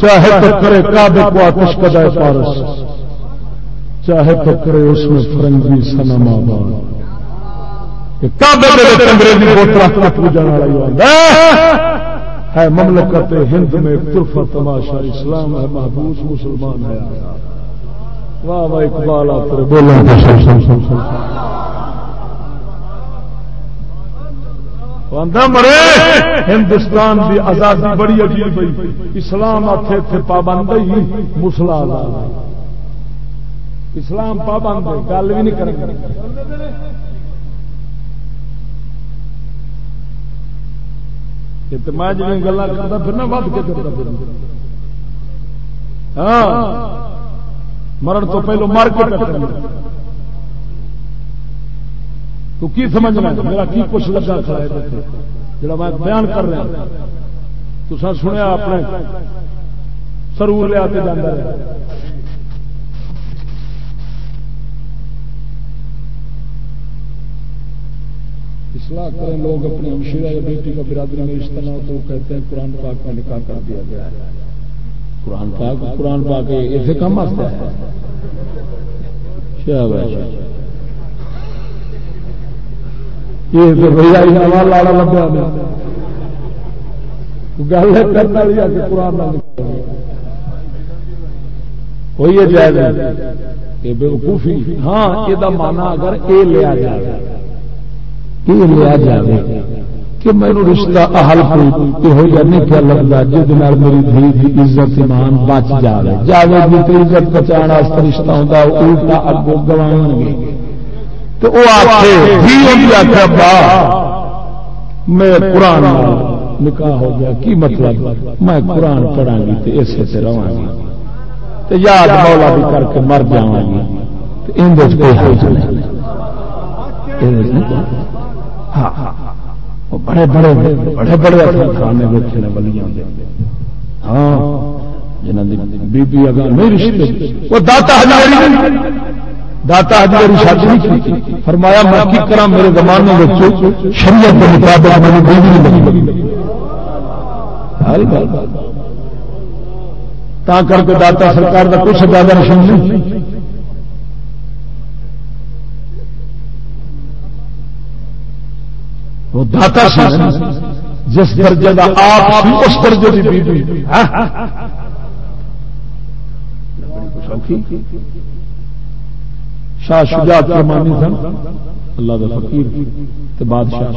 چاہے تو کرے کعبے کو آتش کدائے پارس، چاہے تو کرے اس میں فرنگی سنم آباد۔ ہے۔ مملکت ہند میں ترفا تماشا، اسلام ہے محبوس، مسلمان ہے۔ واہ واہ، اقبال آتے بولنا مرے، ہندوستان کی آزادی بڑی عجیب ہوئی۔ اسلام آتے تھے پابند ہی مسلا اسلام پابند گل بھی نہیں کریں میں جی گلا کرتا پھر ود کے کرتا پھر۔ ہاں مرن تو پہلو مر کے تو کی سمجھنا میرا کی کچھ لگا کھڑا ہے جڑا میں بیان کر رہا تو سنیا اپنے سرور لیا کے جانا اصلاح کریں لوگ اپنی ہمشیرہ یا بیٹی کا برادری میں رشتہ نہ تو کہتے ہیں قرآن پاک میں نکاح کر دیا گیا ہے۔ قرآن پاک قرآن پاک ایسے کم آتا ہے۔ یہ تو بھیا نواز لاڑا لگا گل کرنا لیا کہ قرآن نہ کوئی جائز یہ بے ہاں یہ مانا اگر یہ لیا جائے یہ لیا جائے کہ مینو رشتہ اہل کو یہ نہیں لگتا جس میری دھی کی عزت، ایمان بچ جائے جاوے جی عزت بچا رشتہ ہوتا الٹا اگو گوا گے تو وہ آخر با میں قرآن نکاح ہو گیا کی مطلب؟ میں قرآن پڑھا گی تو اسے سے رہا گی۔ یاد مولا بھی کر کے مر جا گی۔ اندر کوئی حل نہیں۔ ہاں، ہاں، ہاں۔ بڑے بڑے بڑے بڑے کھانے بیٹھے نے بلیاں ہاں جنہوں کی بیبی اگا نہیں رشتے وہ داتا ہزاری داتا ہزاری شادی نہیں کی۔ فرمایا، میں کی کرا میرے زمانے میں شریعت کے مطابق میری بیوی نہیں لگی۔ تا کر کے داتا سرکار کا کچھ زیادہ نشان نہیں۔ وہ داتا سی جس درجے کا آپ اس درجے کی بیوی۔ ہاں۔ شاہ شجاعت فرمانی سن۔ اللہ کا فقیر تے بادشاہ۔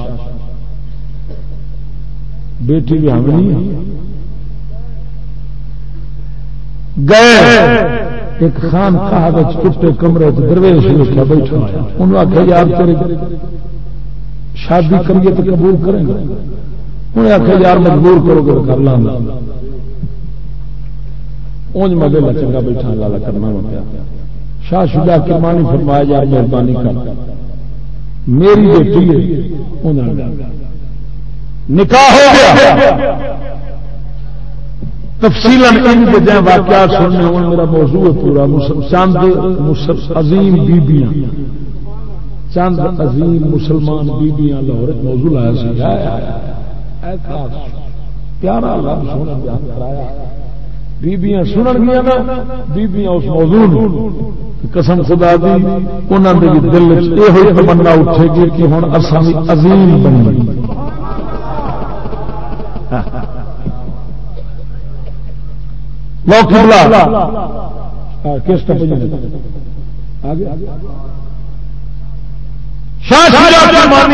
بیٹی بھی حاملی گئے۔ ایک خان کہا ٹوٹے کمرے درویش لکھا بیٹھا۔ انہوں نے آخیا یار تیرے شادی کریے تو قبول کریں گے۔ انہیں آخیا یار مجبور کرو گے، کر لا اونج مزے لا چنگا بیٹھا لالا کرنا پیا۔ شاہ شجا کرمانی فرمایا یار مہربانی کر۔ میری بیٹی ہے نکاح ہو گیا۔ تفصیل واقعات سننے ہوں، میرا موضوع ہے پورا۔ چند عظیم بیبیاں۔ چند عظیم مسلمان بیبیاں لاہور موضوع آیا پیارا رب سونا بیان کرایا۔ بیبیاں سنن گیا نا، بیبیاں اس موضوع قسم خدا دی انہوں نے دل یہ تمنا اٹھے گی کہ ہوں اصل عظیم بنی۔ شاہ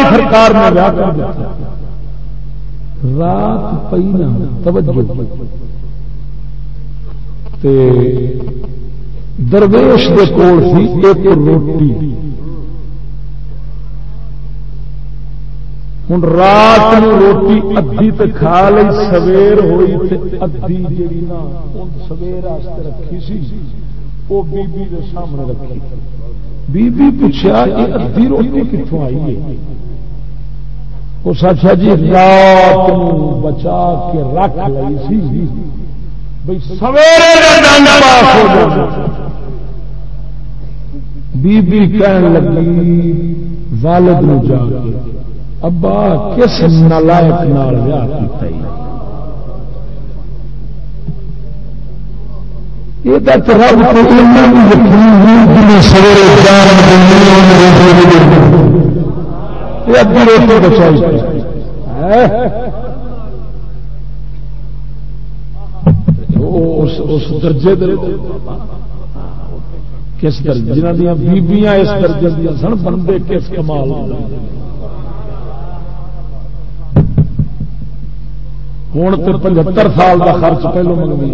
سرکار نے رات پی توجہ۔ تے درویش دے کول سی ایک روٹی۔ ہوں رات نو روٹی ادھی تے کھا لی سویر ہوئی تے ادھی جی نا سویر رکھی سی وہ بی بی دے سامنے رکھی۔ بی بی پوچھا یہ ادھی روٹی کتوں آئی ہے؟ اس اچھا جی رات بچا کے رکھ لی سی۔ بی بی کہن لگی، والد نو جا کے، ابا کس نالائک نال ویاہ کیتا ہی؟ یہ رب کو جان روٹی بچائی اس درجے کس درجے جنہ دیا بیبیاں اس درجے دیا سن، بندے کس کمال ہوں تو پچہتر سال کا خرچ پہلو منگنی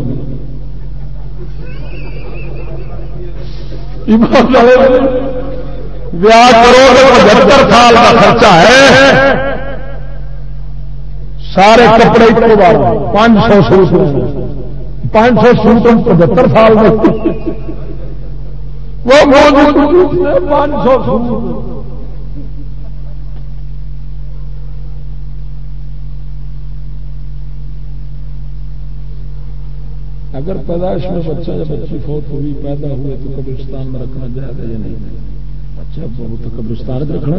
پچہتر سال کا خرچہ ہے۔ سارے کپڑے پانچ سو سوٹ پانچ سو سوٹ پچہتر سال پانچ سو اگر پیدائش میں بچہ یا بچی فوت ہوئی پیدا ہوئے تو قبرستان میں رکھنا جائے گا یا نہیں؟ بچہ بہت قبرستان رکھنا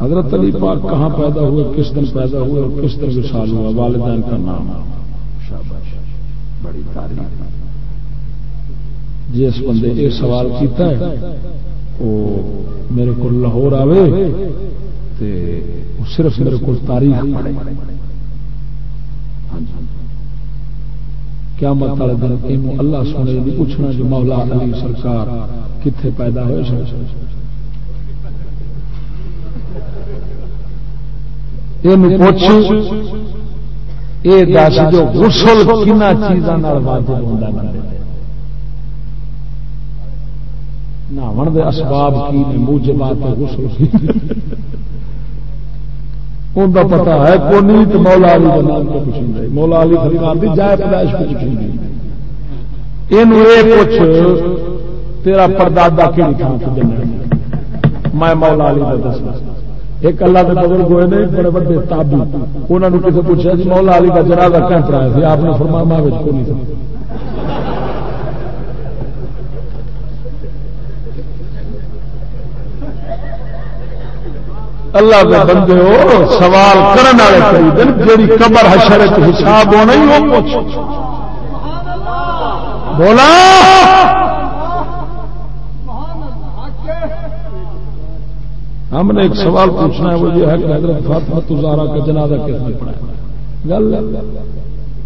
حضرت علی پاک کہاں پیدا ہوئے کس دن پیدا ہوئے اور کس دن وشال ہوا والدین کا نام۔ بڑی تاریخ جس بندے یہ سوال کیتا ہے، وہ میرے کو لاہور آوے تے صرف میرے کو تاریخ پڑھے۔ ہاں جی۔ کیا مت والے دن یہ اللہ سونے بھی پوچھنا جو مولا علی سرکار کتنے پیدا ہوئے یہ یہ دس جو غسل کن چیزوں واجب ہوتا نہاون دے اسباب کی نے موجبات غسل کی۔ ان کا پتا ہے کو نہیں تو مولا علی کا نام کو پوچھیں مولا علی سرکار دی جائے پیدائش کو پوچھیں گے یہ تیرا پردادا کہڑی تھان سے دینا میں مولا علی کا دس ایک اللہ کے بزرگ ہوئے نے، بڑے بڑے تابی۔ انہوں نے کسی پوچھا جی مولا علی کا جنازہ کیا کرایا تھا آپ نے فرما ماں کو نہیں اللہ کے بندے ہو، سوال کرنے والے خرید جی قبر حشر حساب ہونا ہی وہ پوچھ۔ بولا! ہم نے ایک سوال پوچھنا ہے، وہ یہ ہے کہ حضرت فاطمہ تزارا کا جنازہ کس نے پڑھایا؟ گل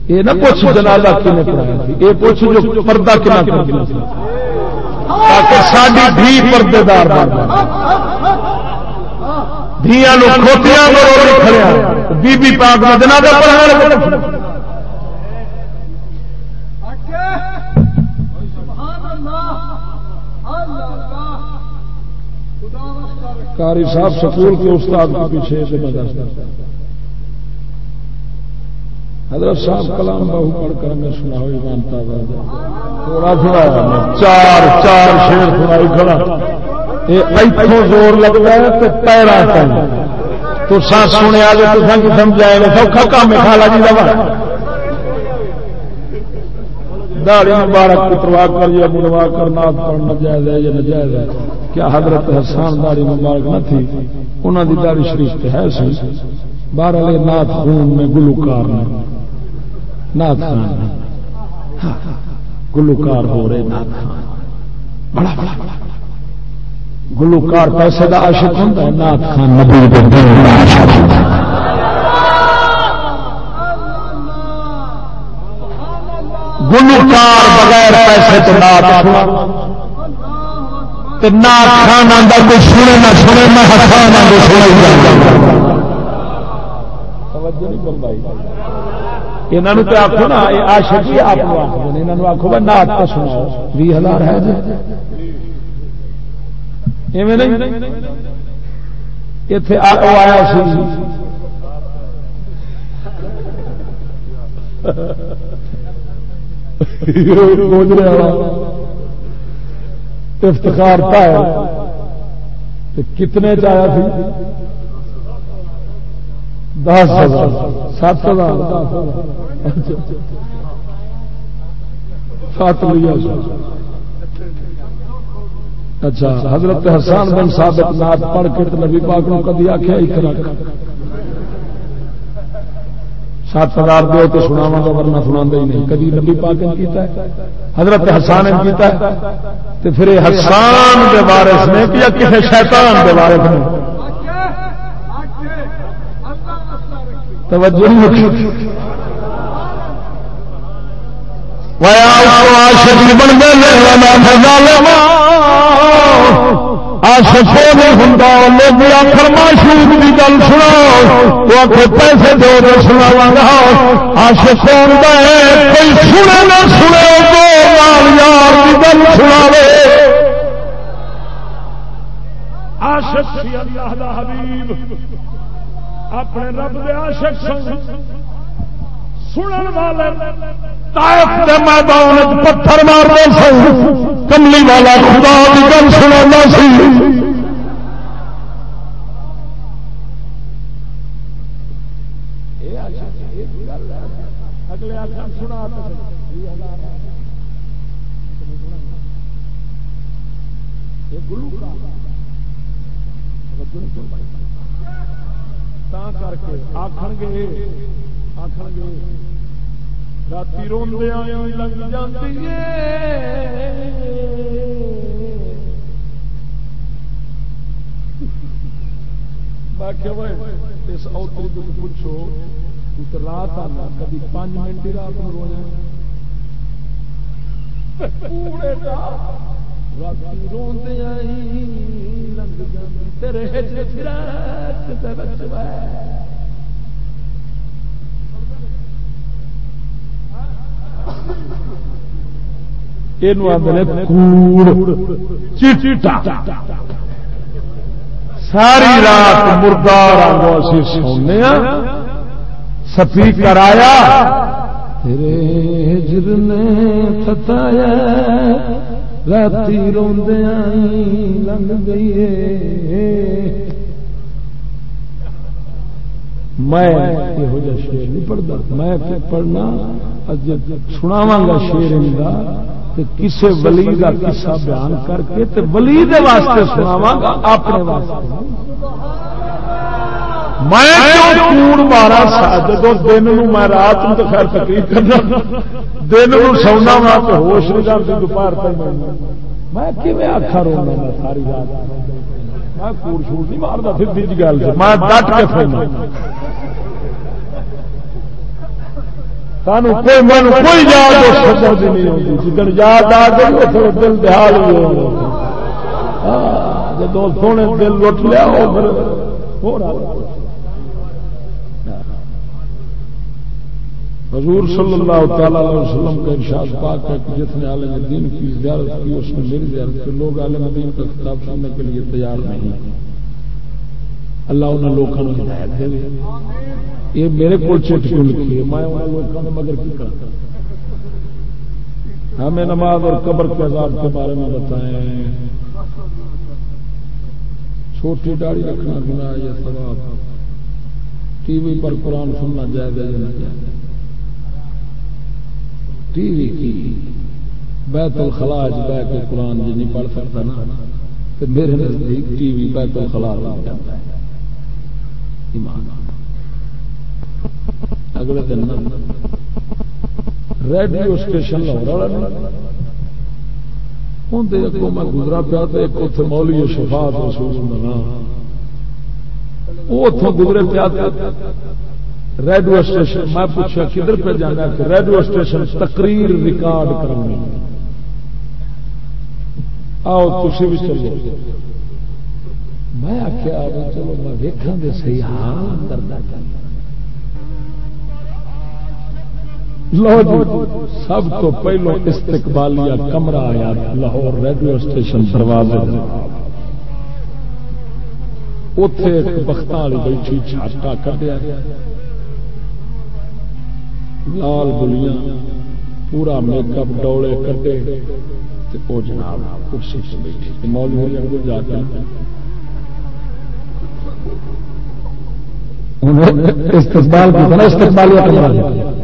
یہ نہ پوچھ جنازہ کن پڑھایا تھی یہ پوچھ جو پردہ کنا کر دیا تاکہ ساری بھی پردے دار بن جائے۔ دیا کھوتیاں کھڑیا بی بی پاک کا جنازہ پڑھا کاری صاحب سکول کے استاد کے پیچھے حضرت صاحب کلام بہو پڑھ کر ہمیں سنا ہوئی مانتا تھوڑا تھوڑا چار چار شیر سنائی کھڑا۔ اتوں زور لگتا ہے تو پیرا تو سا سنے آگے تو سنگ سمجھائے گا سوکھا کام ہے، کھالا جی دبا داڑی مبارک کتروا کر، یا منوا کر نات پڑھنا جائز ہے یا نجائز ہے؟ کیا حضرت حسان داڑی مبارک نہ تھی انہوں کی داڑی شریف ہے سی۔ بارہ نات خون میں گلوکار نات خان۔ ہاں، گلوکار ہو رہے نات خان۔ بڑا بڑا بڑا۔ گلوکار پیسے کا عاشق ہوتا ہے نات خان نبی گلوکار بغیر پیسے تو نات خان نات خان آتا کوئی سنے نہ سنے، میں حسان آگے سنے یہاں تو آخو نا آشک ہی آپ آخو آخو بھائی نات کا بھی ہزار ہے جی۔ اتے آیا سی۔ گوجرے والا۔ افتخار پایا کتنے چایا سی؟ دس ہزار، سات ہزار۔ سات لیا اچھا حضرت حسان بن ثابت نات پڑھ کے نبی پاک نے کدی آخیا ایک رکھ۔ سات ہزار دو تو سناوا گا، ورنہ سنا ہی نہیں۔ کدی نبی پاک کیتا ہے، حضرت حسان کیتا ہے تو پھر یہ حسان کے بارے نے یا کسی شیطان کے بارے میں توجہ بن گئے آشکو نہیں ہوں لوگ آخر معشوق کی گل سنا تو آخر پیسے دو تو سنا گا۔ آشکو کوئی سنے نہ سنے دو یار کی گل سنا آشک اللہ حبیب، اپنے رب دے عاشق سن۔ سنن والے میدان پتھر مار کملی والا خدا کی گل سنا سی کر کے آخر گے آخر گے۔ رات روندیا لگ جاتی اس اوتری کو پوچھو تو رات آنا کبھی پانچ منٹ رات میں رو رات روندیا لگ جاتی تیرے ساری رات مردار آگے سونے سفی کرایا ہجر نے ستایا راتی روندیا لنگ گئی میں یہو جہ شیر نہیں پڑھتا۔ میں پڑھنا سناوا گا شیر کسی ولی کا قصہ بیان کر کے تے ولی دے واسطے سناوا گا اپنے واسطے۔ میں مارا جب دن میں رات میں تو خیر تقریب کرنا۔ دن سونا وا تو ہوش نہیں کرتی دوپہر تک میں آخا رونا میں ساری رات؟ میں کوڑ شوٹ نہیں مارتا پھر سی گل۔ میں ڈٹ کے سونا۔ سانو کوئی من کوئی یاد نہیں ہوتی. جدن یاد آ گئی پھر دل دہال ہو ہاں، جب سونے دل لٹ لیا وہ پھر حضور صلی اللہ تعالی علیہ وسلم کا ارشاد پاک ہے کہ جس نے عالم دین کی زیارت کی، اس نے میری زیارت کی لوگ عالم دین کا خطاب سننے کے لیے تیار نہیں اللہ انہیں لوگوں کو ہدایت دے۔ یہ میرے کو چٹ کیوں لکھی ہے؟ میں لوگوں نے مگر کی کرتا ہمیں ہاں، نماز اور قبر کے عذاب کے بارے میں بتائیں۔ چھوٹی داڑھی رکھنا گنا یا سواب ٹی وی پر قرآن سننا جائز ہے یا نہیں ٹی وی کی بیت الخلاج بہ کے قرآن جی نہیں پڑھ سکتا نا، تو میرے نزدیک ٹی وی بیت الخلاج لگ جاتا ہے ایمان اگلے دن ریڈیو اسٹیشن لاہور اگوں میں گزرا پیا تو ایک اتنے مولی شفاعت رسول وہ اتوں گزرے پیا ریڈیو اسٹیشن میں پوچھا کدھر پہ جانا کہ ریڈیو اسٹیشن تقریر ریکارڈ کرنی آؤ تھی بھی چلو۔ میں آخیا چلو میں ویکھا دے صحیح حال کرنا چاہتا لو جی سب تو پہلو استقبالیہ کمرہ آیا، لاہور ریڈیو اسٹیشن دروازے اتے بخت والی بیٹھی چھاٹا کٹیا لال گلیاں، پورا میک اپ ڈولے کٹے وہ جناب کرسی سے بیٹھی مولوی جا کے۔ استقبال کی استقبالیہ کمرہ۔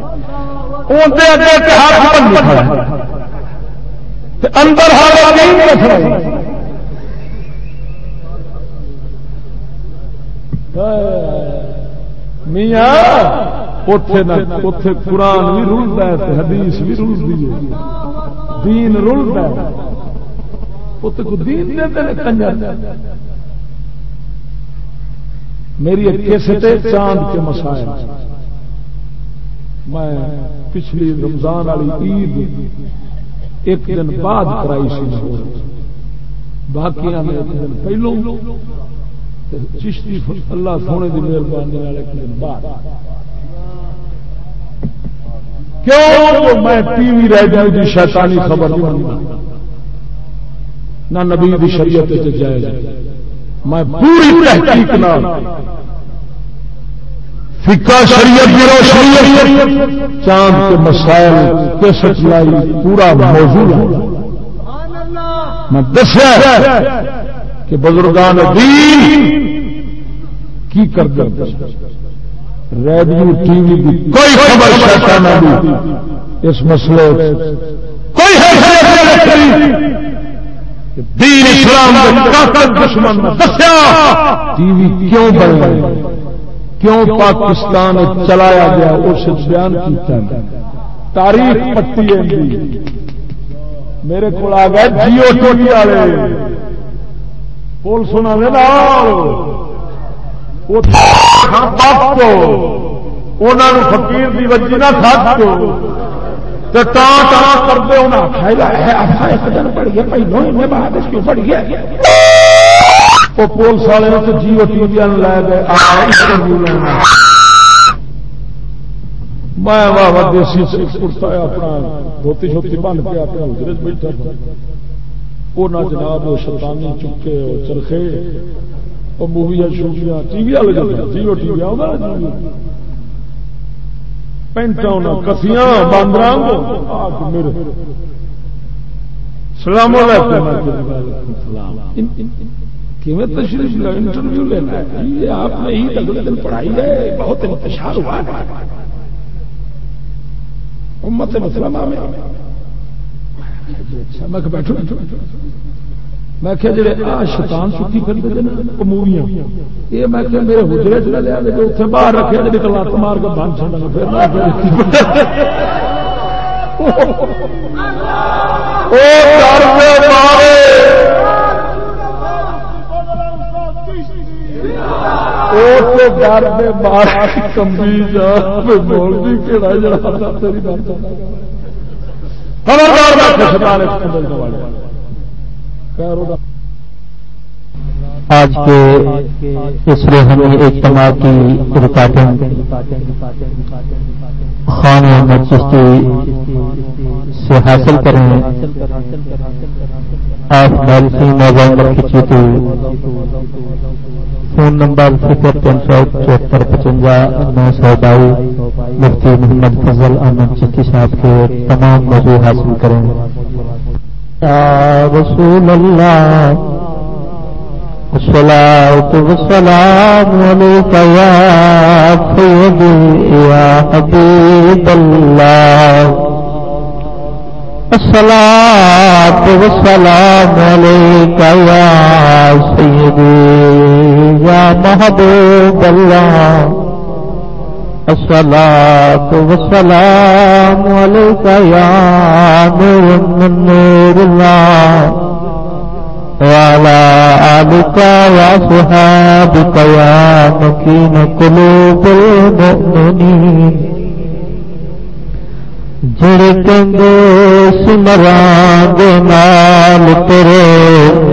اندر میاں قرآن بھی رلتا ہے حدیث بھی رلتی ہے۔ دین رلتا ہے۔ میری کیسے چاند کے مسائل۔ میں پچھلی رمضان والی عید ایک دن بعد کرائی سی باقی دن پہلو چشتی اللہ سونے کی مہربانی ایک دن بعد۔ کیوں میں ٹی وی رہ ریڈیو کی شیطانی خبر نہیں نہ نبی کی شریعت جائے میں پوری تحقیق نہ فکا شریعت کی روشنی چاند کے مسائل کے سچلائی پورا موضوع ہے۔ میں دسیا کہ بزرگان دین کی کر کر ریڈیو، ٹی وی کی کوئی خبر شاخا نہ اس مسئلے کوئی دین اسلام دشمن۔ دسیا! ٹی وی کیوں بن کیوں پاکستان چلایا گیا؟ اس بیان کیتا ہے۔ تاریخ پتی ہے میرے کو آ گئے جیو ٹوٹی والے۔ بول سنا ہاں فکیر کی وجہ نہ کرتے پڑ گیا پہلو بعد کیوں پڑ گیا وہ پولیس والے جیو ٹی وی لے گئے۔ میں واہ دیسی کرتا اپنا۔ دھوتی شوتی بن کے اپنے ہلکے بیٹھا وہ نہ جناب شیطانی چکے چرخے۔ وہ موویاں شوبیاں ٹی وی والے جیو ٹی وی پینٹا کسیاں باندر سلام تشریف انٹرویو لینا ہے آپ نے عید اگلے دن پڑھائی ہے بہت انتشار ہوا ہے۔ امت مسلمہ میں۔ میں بیٹھو۔ میں کہ جڑے آ شیطان سکی موویاں یہ میں کہ میرے حجرے چ اتنے باہر رکھے جی کلات مار کے بن چھڑنا پھر ڈر میں خبردار جا بول بھی کہڑا جڑا تیری بات آج کے اس روحانی اجتماع کی ریکارڈنگ خان محمد چشتی سے حاصل کریں۔ آپ میل سنگھ موبائل نمبر کھینچی تھی فون نمبر صفر تین سو چوہتر پچنجا نو سو بائیس مفتی محمد فضل احمد چشتی صاحب کے تمام موضوع حاصل کریں۔ رسول اللہ الصلاة والسلام عليك يا سيدي يا حبيب الله. الصلاة والسلام عليك يا سيدي يا محبوب الله. الصلاة والسلام عليك يا نور من نور الله. وعلى آلك وأصحابك يا مكين قلوب المؤمنين. جڑکیں گے سمران دے نال تیرے